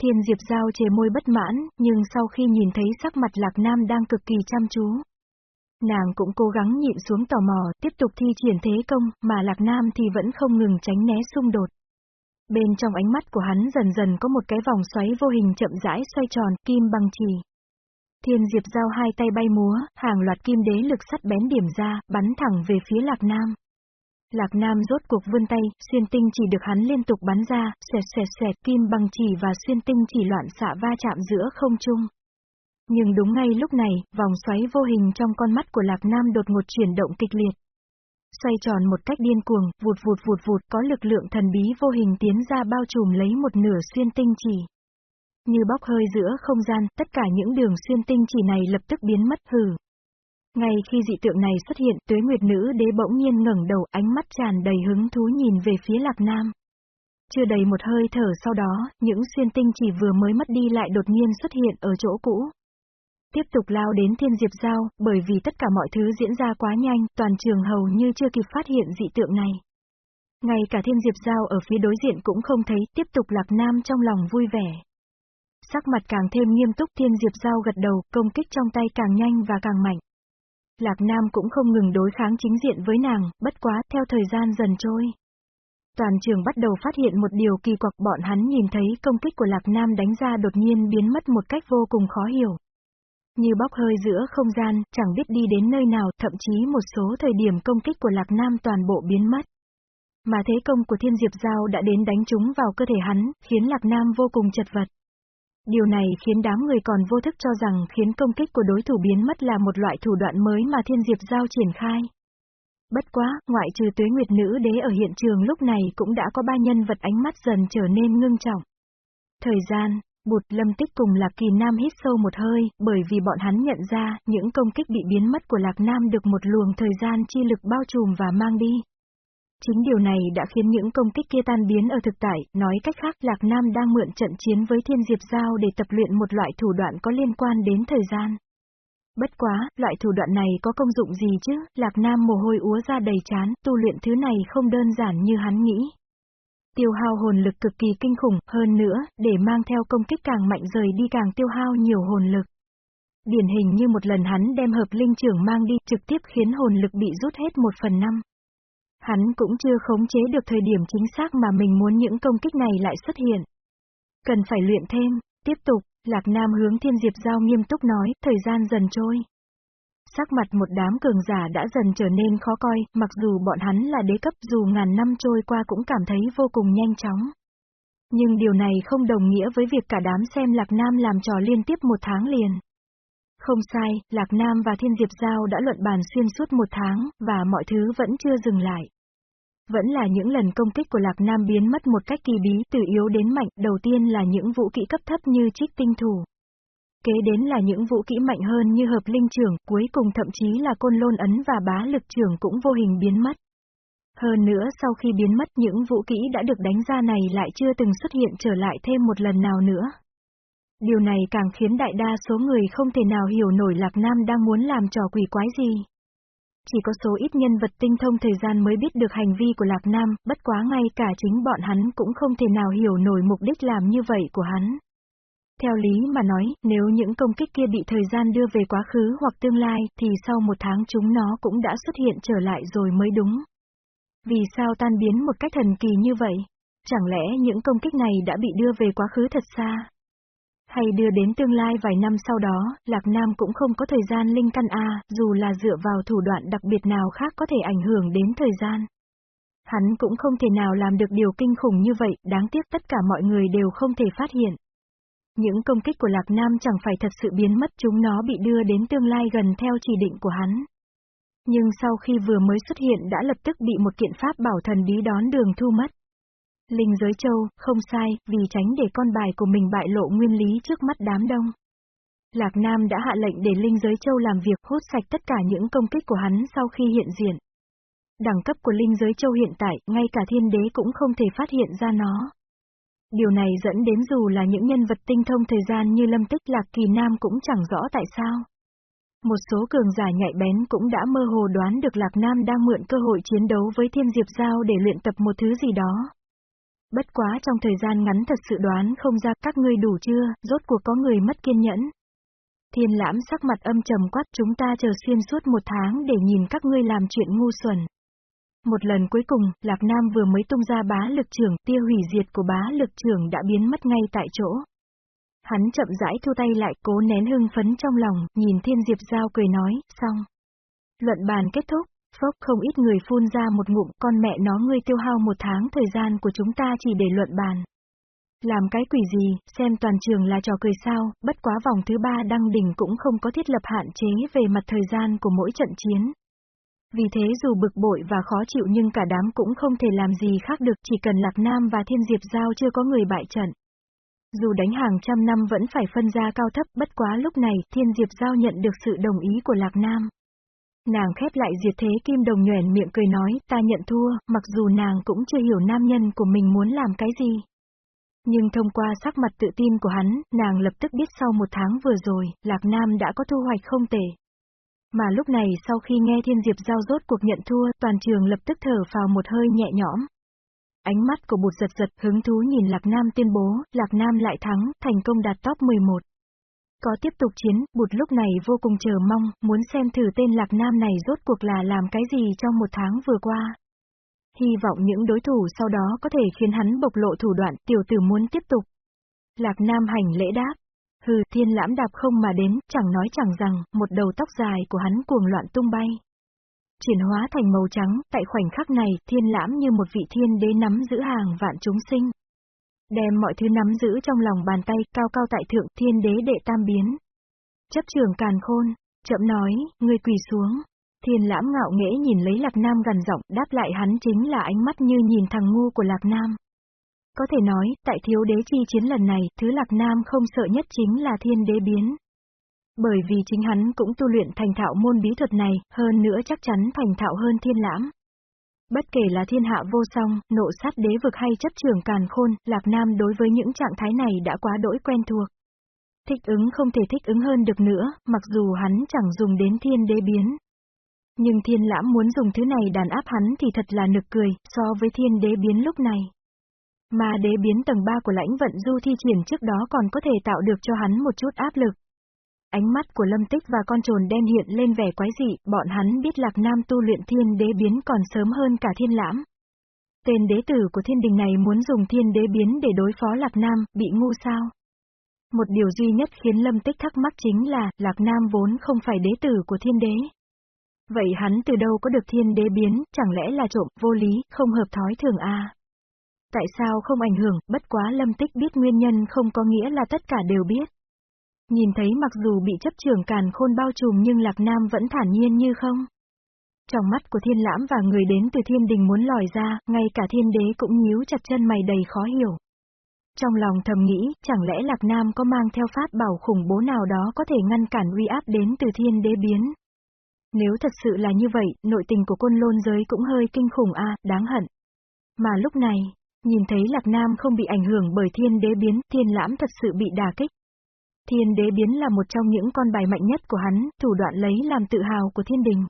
Thiên Diệp Giao chề môi bất mãn, nhưng sau khi nhìn thấy sắc mặt Lạc Nam đang cực kỳ chăm chú. Nàng cũng cố gắng nhịn xuống tò mò, tiếp tục thi triển thế công, mà Lạc Nam thì vẫn không ngừng tránh né xung đột. Bên trong ánh mắt của hắn dần dần có một cái vòng xoáy vô hình chậm rãi xoay tròn, kim bằng chỉ. Thiên Diệp Giao hai tay bay múa, hàng loạt kim đế lực sắt bén điểm ra, bắn thẳng về phía Lạc Nam. Lạc Nam rốt cuộc vươn tay, xuyên tinh chỉ được hắn liên tục bắn ra, xoẹt xoẹt xoẹt kim bằng chỉ và xuyên tinh chỉ loạn xạ va chạm giữa không trung. Nhưng đúng ngay lúc này, vòng xoáy vô hình trong con mắt của Lạc Nam đột ngột chuyển động kịch liệt. Xoay tròn một cách điên cuồng, vụt vụt vụt vụt có lực lượng thần bí vô hình tiến ra bao trùm lấy một nửa xuyên tinh chỉ. Như bóc hơi giữa không gian, tất cả những đường xuyên tinh chỉ này lập tức biến mất hử. Ngay khi dị tượng này xuất hiện, tuế nguyệt nữ đế bỗng nhiên ngẩng đầu, ánh mắt tràn đầy hứng thú nhìn về phía lạc nam. Chưa đầy một hơi thở sau đó, những xuyên tinh chỉ vừa mới mất đi lại đột nhiên xuất hiện ở chỗ cũ. Tiếp tục lao đến thiên diệp giao, bởi vì tất cả mọi thứ diễn ra quá nhanh, toàn trường hầu như chưa kịp phát hiện dị tượng này. Ngay cả thiên diệp giao ở phía đối diện cũng không thấy, tiếp tục lạc nam trong lòng vui vẻ. Sắc mặt càng thêm nghiêm túc thiên diệp giao gật đầu, công kích trong tay càng nhanh và càng mạnh. Lạc Nam cũng không ngừng đối kháng chính diện với nàng, bất quá, theo thời gian dần trôi. Toàn trường bắt đầu phát hiện một điều kỳ quặc bọn hắn nhìn thấy công kích của Lạc Nam đánh ra đột nhiên biến mất một cách vô cùng khó hiểu. Như bóc hơi giữa không gian, chẳng biết đi đến nơi nào, thậm chí một số thời điểm công kích của Lạc Nam toàn bộ biến mất. Mà thế công của Thiên Diệp Giao đã đến đánh trúng vào cơ thể hắn, khiến Lạc Nam vô cùng chật vật. Điều này khiến đám người còn vô thức cho rằng khiến công kích của đối thủ biến mất là một loại thủ đoạn mới mà Thiên Diệp Giao triển khai. Bất quá, ngoại trừ tuế nguyệt nữ đế ở hiện trường lúc này cũng đã có ba nhân vật ánh mắt dần trở nên ngưng trọng. Thời gian, bụt lâm tích cùng Lạc Kỳ Nam hít sâu một hơi, bởi vì bọn hắn nhận ra, những công kích bị biến mất của Lạc Nam được một luồng thời gian chi lực bao trùm và mang đi. Chính điều này đã khiến những công kích kia tan biến ở thực tại, nói cách khác Lạc Nam đang mượn trận chiến với Thiên Diệp Giao để tập luyện một loại thủ đoạn có liên quan đến thời gian. Bất quá, loại thủ đoạn này có công dụng gì chứ, Lạc Nam mồ hôi úa ra đầy chán, tu luyện thứ này không đơn giản như hắn nghĩ. Tiêu hao hồn lực cực kỳ kinh khủng, hơn nữa, để mang theo công kích càng mạnh rời đi càng tiêu hao nhiều hồn lực. Điển hình như một lần hắn đem hợp linh trưởng mang đi trực tiếp khiến hồn lực bị rút hết một phần năm. Hắn cũng chưa khống chế được thời điểm chính xác mà mình muốn những công kích này lại xuất hiện. Cần phải luyện thêm, tiếp tục, Lạc Nam hướng Thiên Diệp Giao nghiêm túc nói, thời gian dần trôi. Sắc mặt một đám cường giả đã dần trở nên khó coi, mặc dù bọn hắn là đế cấp dù ngàn năm trôi qua cũng cảm thấy vô cùng nhanh chóng. Nhưng điều này không đồng nghĩa với việc cả đám xem Lạc Nam làm trò liên tiếp một tháng liền. Không sai, Lạc Nam và Thiên Diệp Giao đã luận bàn xuyên suốt một tháng, và mọi thứ vẫn chưa dừng lại. Vẫn là những lần công kích của Lạc Nam biến mất một cách kỳ bí từ yếu đến mạnh, đầu tiên là những vũ kỹ cấp thấp như trích tinh thủ. Kế đến là những vũ kỹ mạnh hơn như hợp linh trưởng, cuối cùng thậm chí là côn lôn ấn và bá lực trưởng cũng vô hình biến mất. Hơn nữa sau khi biến mất những vũ kỹ đã được đánh ra này lại chưa từng xuất hiện trở lại thêm một lần nào nữa. Điều này càng khiến đại đa số người không thể nào hiểu nổi Lạc Nam đang muốn làm trò quỷ quái gì. Chỉ có số ít nhân vật tinh thông thời gian mới biết được hành vi của Lạc Nam, bất quá ngay cả chính bọn hắn cũng không thể nào hiểu nổi mục đích làm như vậy của hắn. Theo lý mà nói, nếu những công kích kia bị thời gian đưa về quá khứ hoặc tương lai, thì sau một tháng chúng nó cũng đã xuất hiện trở lại rồi mới đúng. Vì sao tan biến một cách thần kỳ như vậy? Chẳng lẽ những công kích này đã bị đưa về quá khứ thật xa? Hay đưa đến tương lai vài năm sau đó, Lạc Nam cũng không có thời gian linh căn A, dù là dựa vào thủ đoạn đặc biệt nào khác có thể ảnh hưởng đến thời gian. Hắn cũng không thể nào làm được điều kinh khủng như vậy, đáng tiếc tất cả mọi người đều không thể phát hiện. Những công kích của Lạc Nam chẳng phải thật sự biến mất chúng nó bị đưa đến tương lai gần theo chỉ định của hắn. Nhưng sau khi vừa mới xuất hiện đã lập tức bị một kiện pháp bảo thần bí đón đường thu mất. Linh giới châu, không sai, vì tránh để con bài của mình bại lộ nguyên lý trước mắt đám đông. Lạc Nam đã hạ lệnh để Linh giới châu làm việc hút sạch tất cả những công kích của hắn sau khi hiện diện. Đẳng cấp của Linh giới châu hiện tại, ngay cả thiên đế cũng không thể phát hiện ra nó. Điều này dẫn đến dù là những nhân vật tinh thông thời gian như Lâm Tích Lạc Kỳ Nam cũng chẳng rõ tại sao. Một số cường giả nhạy bén cũng đã mơ hồ đoán được Lạc Nam đang mượn cơ hội chiến đấu với Thiên Diệp Giao để luyện tập một thứ gì đó. Bất quá trong thời gian ngắn thật sự đoán không ra các ngươi đủ chưa, rốt cuộc có người mất kiên nhẫn. Thiên lãm sắc mặt âm trầm quát chúng ta chờ xuyên suốt một tháng để nhìn các ngươi làm chuyện ngu xuẩn. Một lần cuối cùng, Lạc Nam vừa mới tung ra bá lực trưởng, tiêu hủy diệt của bá lực trưởng đã biến mất ngay tại chỗ. Hắn chậm rãi thu tay lại, cố nén hưng phấn trong lòng, nhìn Thiên Diệp Giao cười nói, xong. Luận bàn kết thúc, phốc không ít người phun ra một ngụm, con mẹ nó ngươi tiêu hao một tháng thời gian của chúng ta chỉ để luận bàn. Làm cái quỷ gì, xem toàn trường là trò cười sao, bất quá vòng thứ ba đăng đỉnh cũng không có thiết lập hạn chế về mặt thời gian của mỗi trận chiến. Vì thế dù bực bội và khó chịu nhưng cả đám cũng không thể làm gì khác được chỉ cần Lạc Nam và Thiên Diệp Giao chưa có người bại trận. Dù đánh hàng trăm năm vẫn phải phân ra cao thấp bất quá lúc này Thiên Diệp Giao nhận được sự đồng ý của Lạc Nam. Nàng khép lại diệt thế kim đồng nhoẻn miệng cười nói ta nhận thua, mặc dù nàng cũng chưa hiểu nam nhân của mình muốn làm cái gì. Nhưng thông qua sắc mặt tự tin của hắn, nàng lập tức biết sau một tháng vừa rồi, Lạc Nam đã có thu hoạch không tệ. Mà lúc này sau khi nghe Thiên Diệp giao rốt cuộc nhận thua, toàn trường lập tức thở vào một hơi nhẹ nhõm. Ánh mắt của bụt giật giật hứng thú nhìn Lạc Nam tuyên bố, Lạc Nam lại thắng, thành công đạt top 11. Có tiếp tục chiến, bụt lúc này vô cùng chờ mong, muốn xem thử tên Lạc Nam này rốt cuộc là làm cái gì trong một tháng vừa qua. Hy vọng những đối thủ sau đó có thể khiến hắn bộc lộ thủ đoạn, tiểu tử muốn tiếp tục. Lạc Nam hành lễ đáp. Hừ, thiên lãm đạp không mà đến, chẳng nói chẳng rằng, một đầu tóc dài của hắn cuồng loạn tung bay. Chuyển hóa thành màu trắng, tại khoảnh khắc này, thiên lãm như một vị thiên đế nắm giữ hàng vạn chúng sinh. Đem mọi thứ nắm giữ trong lòng bàn tay, cao cao tại thượng, thiên đế đệ tam biến. Chấp trường càn khôn, chậm nói, người quỳ xuống. Thiên lãm ngạo nghễ nhìn lấy Lạc Nam gần giọng, đáp lại hắn chính là ánh mắt như nhìn thằng ngu của Lạc Nam. Có thể nói, tại thiếu đế chi chiến lần này, thứ Lạc Nam không sợ nhất chính là thiên đế biến. Bởi vì chính hắn cũng tu luyện thành thạo môn bí thuật này, hơn nữa chắc chắn thành thạo hơn thiên lãm. Bất kể là thiên hạ vô song, nộ sát đế vực hay chấp trường càn khôn, Lạc Nam đối với những trạng thái này đã quá đỗi quen thuộc. Thích ứng không thể thích ứng hơn được nữa, mặc dù hắn chẳng dùng đến thiên đế biến. Nhưng thiên lãm muốn dùng thứ này đàn áp hắn thì thật là nực cười, so với thiên đế biến lúc này. Mà đế biến tầng 3 của lãnh vận du thi triển trước đó còn có thể tạo được cho hắn một chút áp lực. Ánh mắt của Lâm Tích và con trồn đen hiện lên vẻ quái dị, bọn hắn biết Lạc Nam tu luyện thiên đế biến còn sớm hơn cả thiên lãm. Tên đế tử của thiên đình này muốn dùng thiên đế biến để đối phó Lạc Nam, bị ngu sao? Một điều duy nhất khiến Lâm Tích thắc mắc chính là, Lạc Nam vốn không phải đế tử của thiên đế. Vậy hắn từ đâu có được thiên đế biến, chẳng lẽ là trộm, vô lý, không hợp thói thường à? Tại sao không ảnh hưởng, bất quá Lâm Tích biết nguyên nhân không có nghĩa là tất cả đều biết. Nhìn thấy mặc dù bị chấp trường càn khôn bao trùm nhưng Lạc Nam vẫn thản nhiên như không. Trong mắt của thiên lãm và người đến từ thiên đình muốn lòi ra, ngay cả thiên đế cũng nhíu chặt chân mày đầy khó hiểu. Trong lòng thầm nghĩ, chẳng lẽ Lạc Nam có mang theo pháp bảo khủng bố nào đó có thể ngăn cản uy áp đến từ thiên đế biến. Nếu thật sự là như vậy, nội tình của côn lôn giới cũng hơi kinh khủng a, đáng hận. Mà lúc này, nhìn thấy Lạc Nam không bị ảnh hưởng bởi thiên đế biến, thiên lãm thật sự bị đả kích. Thiên đế biến là một trong những con bài mạnh nhất của hắn, thủ đoạn lấy làm tự hào của thiên đình.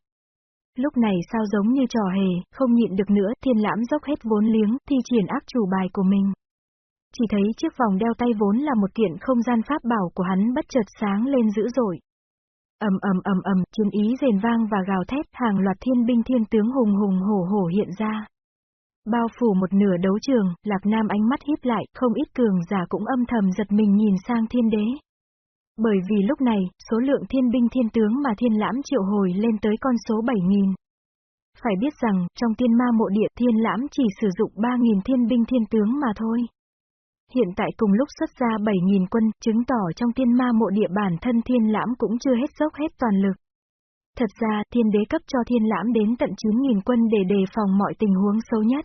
Lúc này sao giống như trò hề, không nhịn được nữa, thiên lãm dốc hết vốn liếng, thi triển ác chủ bài của mình. Chỉ thấy chiếc vòng đeo tay vốn là một kiện không gian pháp bảo của hắn bất chợt sáng lên dữ dội. ầm ầm ầm ầm, chiến ý rền vang và gào thét, hàng loạt thiên binh thiên tướng hùng hùng hổ hổ hiện ra. Bao phủ một nửa đấu trường, Lạc Nam ánh mắt híp lại, không ít cường giả cũng âm thầm giật mình nhìn sang thiên đế. Bởi vì lúc này, số lượng thiên binh thiên tướng mà thiên lãm triệu hồi lên tới con số 7.000. Phải biết rằng, trong tiên ma mộ địa thiên lãm chỉ sử dụng 3.000 thiên binh thiên tướng mà thôi. Hiện tại cùng lúc xuất ra 7.000 quân, chứng tỏ trong tiên ma mộ địa bản thân thiên lãm cũng chưa hết dốc hết toàn lực. Thật ra, thiên đế cấp cho thiên lãm đến tận 9.000 quân để đề phòng mọi tình huống xấu nhất.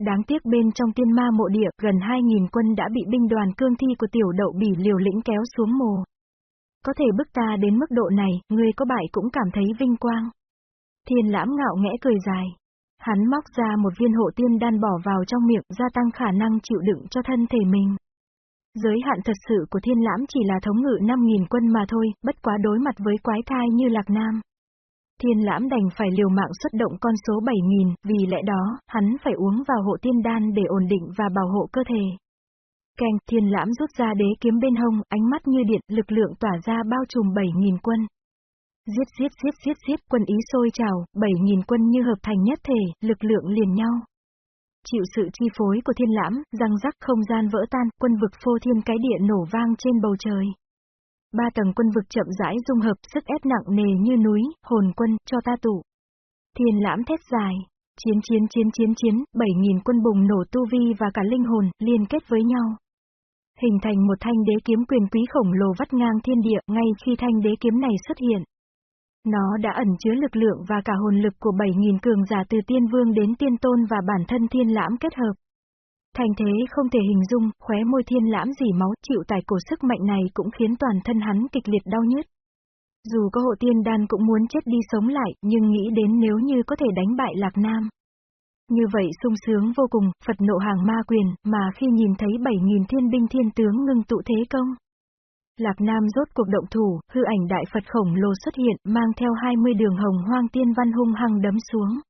Đáng tiếc bên trong tiên ma mộ địa, gần 2.000 quân đã bị binh đoàn cương thi của tiểu đậu bỉ liều lĩnh kéo xuống mồ. Có thể bức ta đến mức độ này, người có bại cũng cảm thấy vinh quang. Thiên lãm ngạo nghẽ cười dài. Hắn móc ra một viên hộ tiên đan bỏ vào trong miệng gia tăng khả năng chịu đựng cho thân thể mình. Giới hạn thật sự của thiên lãm chỉ là thống ngự 5.000 quân mà thôi, bất quá đối mặt với quái thai như Lạc Nam. Thiên lãm đành phải liều mạng xuất động con số 7.000, vì lẽ đó, hắn phải uống vào hộ tiên đan để ổn định và bảo hộ cơ thể. Keng, thiên lãm rút ra đế kiếm bên hông, ánh mắt như điện, lực lượng tỏa ra bao trùm 7.000 quân. Giết giết giết giết giết, quân ý sôi trào, 7.000 quân như hợp thành nhất thể, lực lượng liền nhau. Chịu sự chi phối của thiên lãm, răng rắc không gian vỡ tan, quân vực phô thiên cái địa nổ vang trên bầu trời. Ba tầng quân vực chậm rãi dung hợp, sức ép nặng nề như núi, hồn quân, cho ta tụ. Thiên lãm thét dài. Chiến chiến chiến chiến chiến, 7.000 quân bùng nổ tu vi và cả linh hồn, liên kết với nhau. Hình thành một thanh đế kiếm quyền quý khổng lồ vắt ngang thiên địa, ngay khi thanh đế kiếm này xuất hiện. Nó đã ẩn chứa lực lượng và cả hồn lực của 7.000 cường giả từ tiên vương đến tiên tôn và bản thân thiên lãm kết hợp. Thành thế không thể hình dung, khóe môi thiên lãm dỉ máu, chịu tải cổ sức mạnh này cũng khiến toàn thân hắn kịch liệt đau nhức. Dù có hộ tiên đan cũng muốn chết đi sống lại, nhưng nghĩ đến nếu như có thể đánh bại Lạc Nam. Như vậy sung sướng vô cùng, Phật nộ hàng ma quyền, mà khi nhìn thấy 7.000 thiên binh thiên tướng ngưng tụ thế công. Lạc Nam rốt cuộc động thủ, hư ảnh đại Phật khổng lồ xuất hiện, mang theo 20 đường hồng hoang tiên văn hung hăng đấm xuống.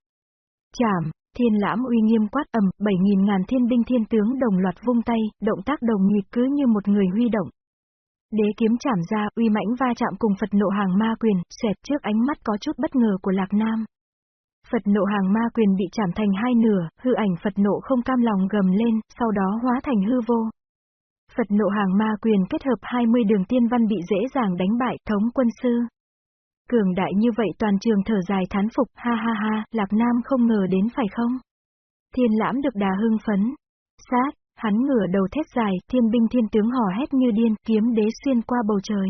Chảm, thiên lãm uy nghiêm quát ầm, 7.000 ngàn thiên binh thiên tướng đồng loạt vung tay, động tác đồng nhịp cứ như một người huy động. Đế kiếm chảm ra, uy mãnh va chạm cùng Phật nộ hàng ma quyền, xẹt trước ánh mắt có chút bất ngờ của Lạc Nam. Phật nộ hàng ma quyền bị chảm thành hai nửa, hư ảnh Phật nộ không cam lòng gầm lên, sau đó hóa thành hư vô. Phật nộ hàng ma quyền kết hợp 20 đường tiên văn bị dễ dàng đánh bại thống quân sư. Cường đại như vậy toàn trường thở dài thán phục, ha ha ha, Lạc Nam không ngờ đến phải không? Thiên lãm được đà hưng phấn. Sát, hắn ngửa đầu thét dài, thiên binh thiên tướng hò hét như điên, kiếm đế xuyên qua bầu trời.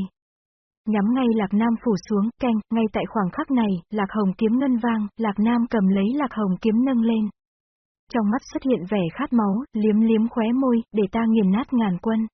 Nhắm ngay Lạc Nam phủ xuống, canh, ngay tại khoảng khắc này, Lạc Hồng kiếm ngân vang, Lạc Nam cầm lấy Lạc Hồng kiếm nâng lên. Trong mắt xuất hiện vẻ khát máu, liếm liếm khóe môi, để ta nghiền nát ngàn quân.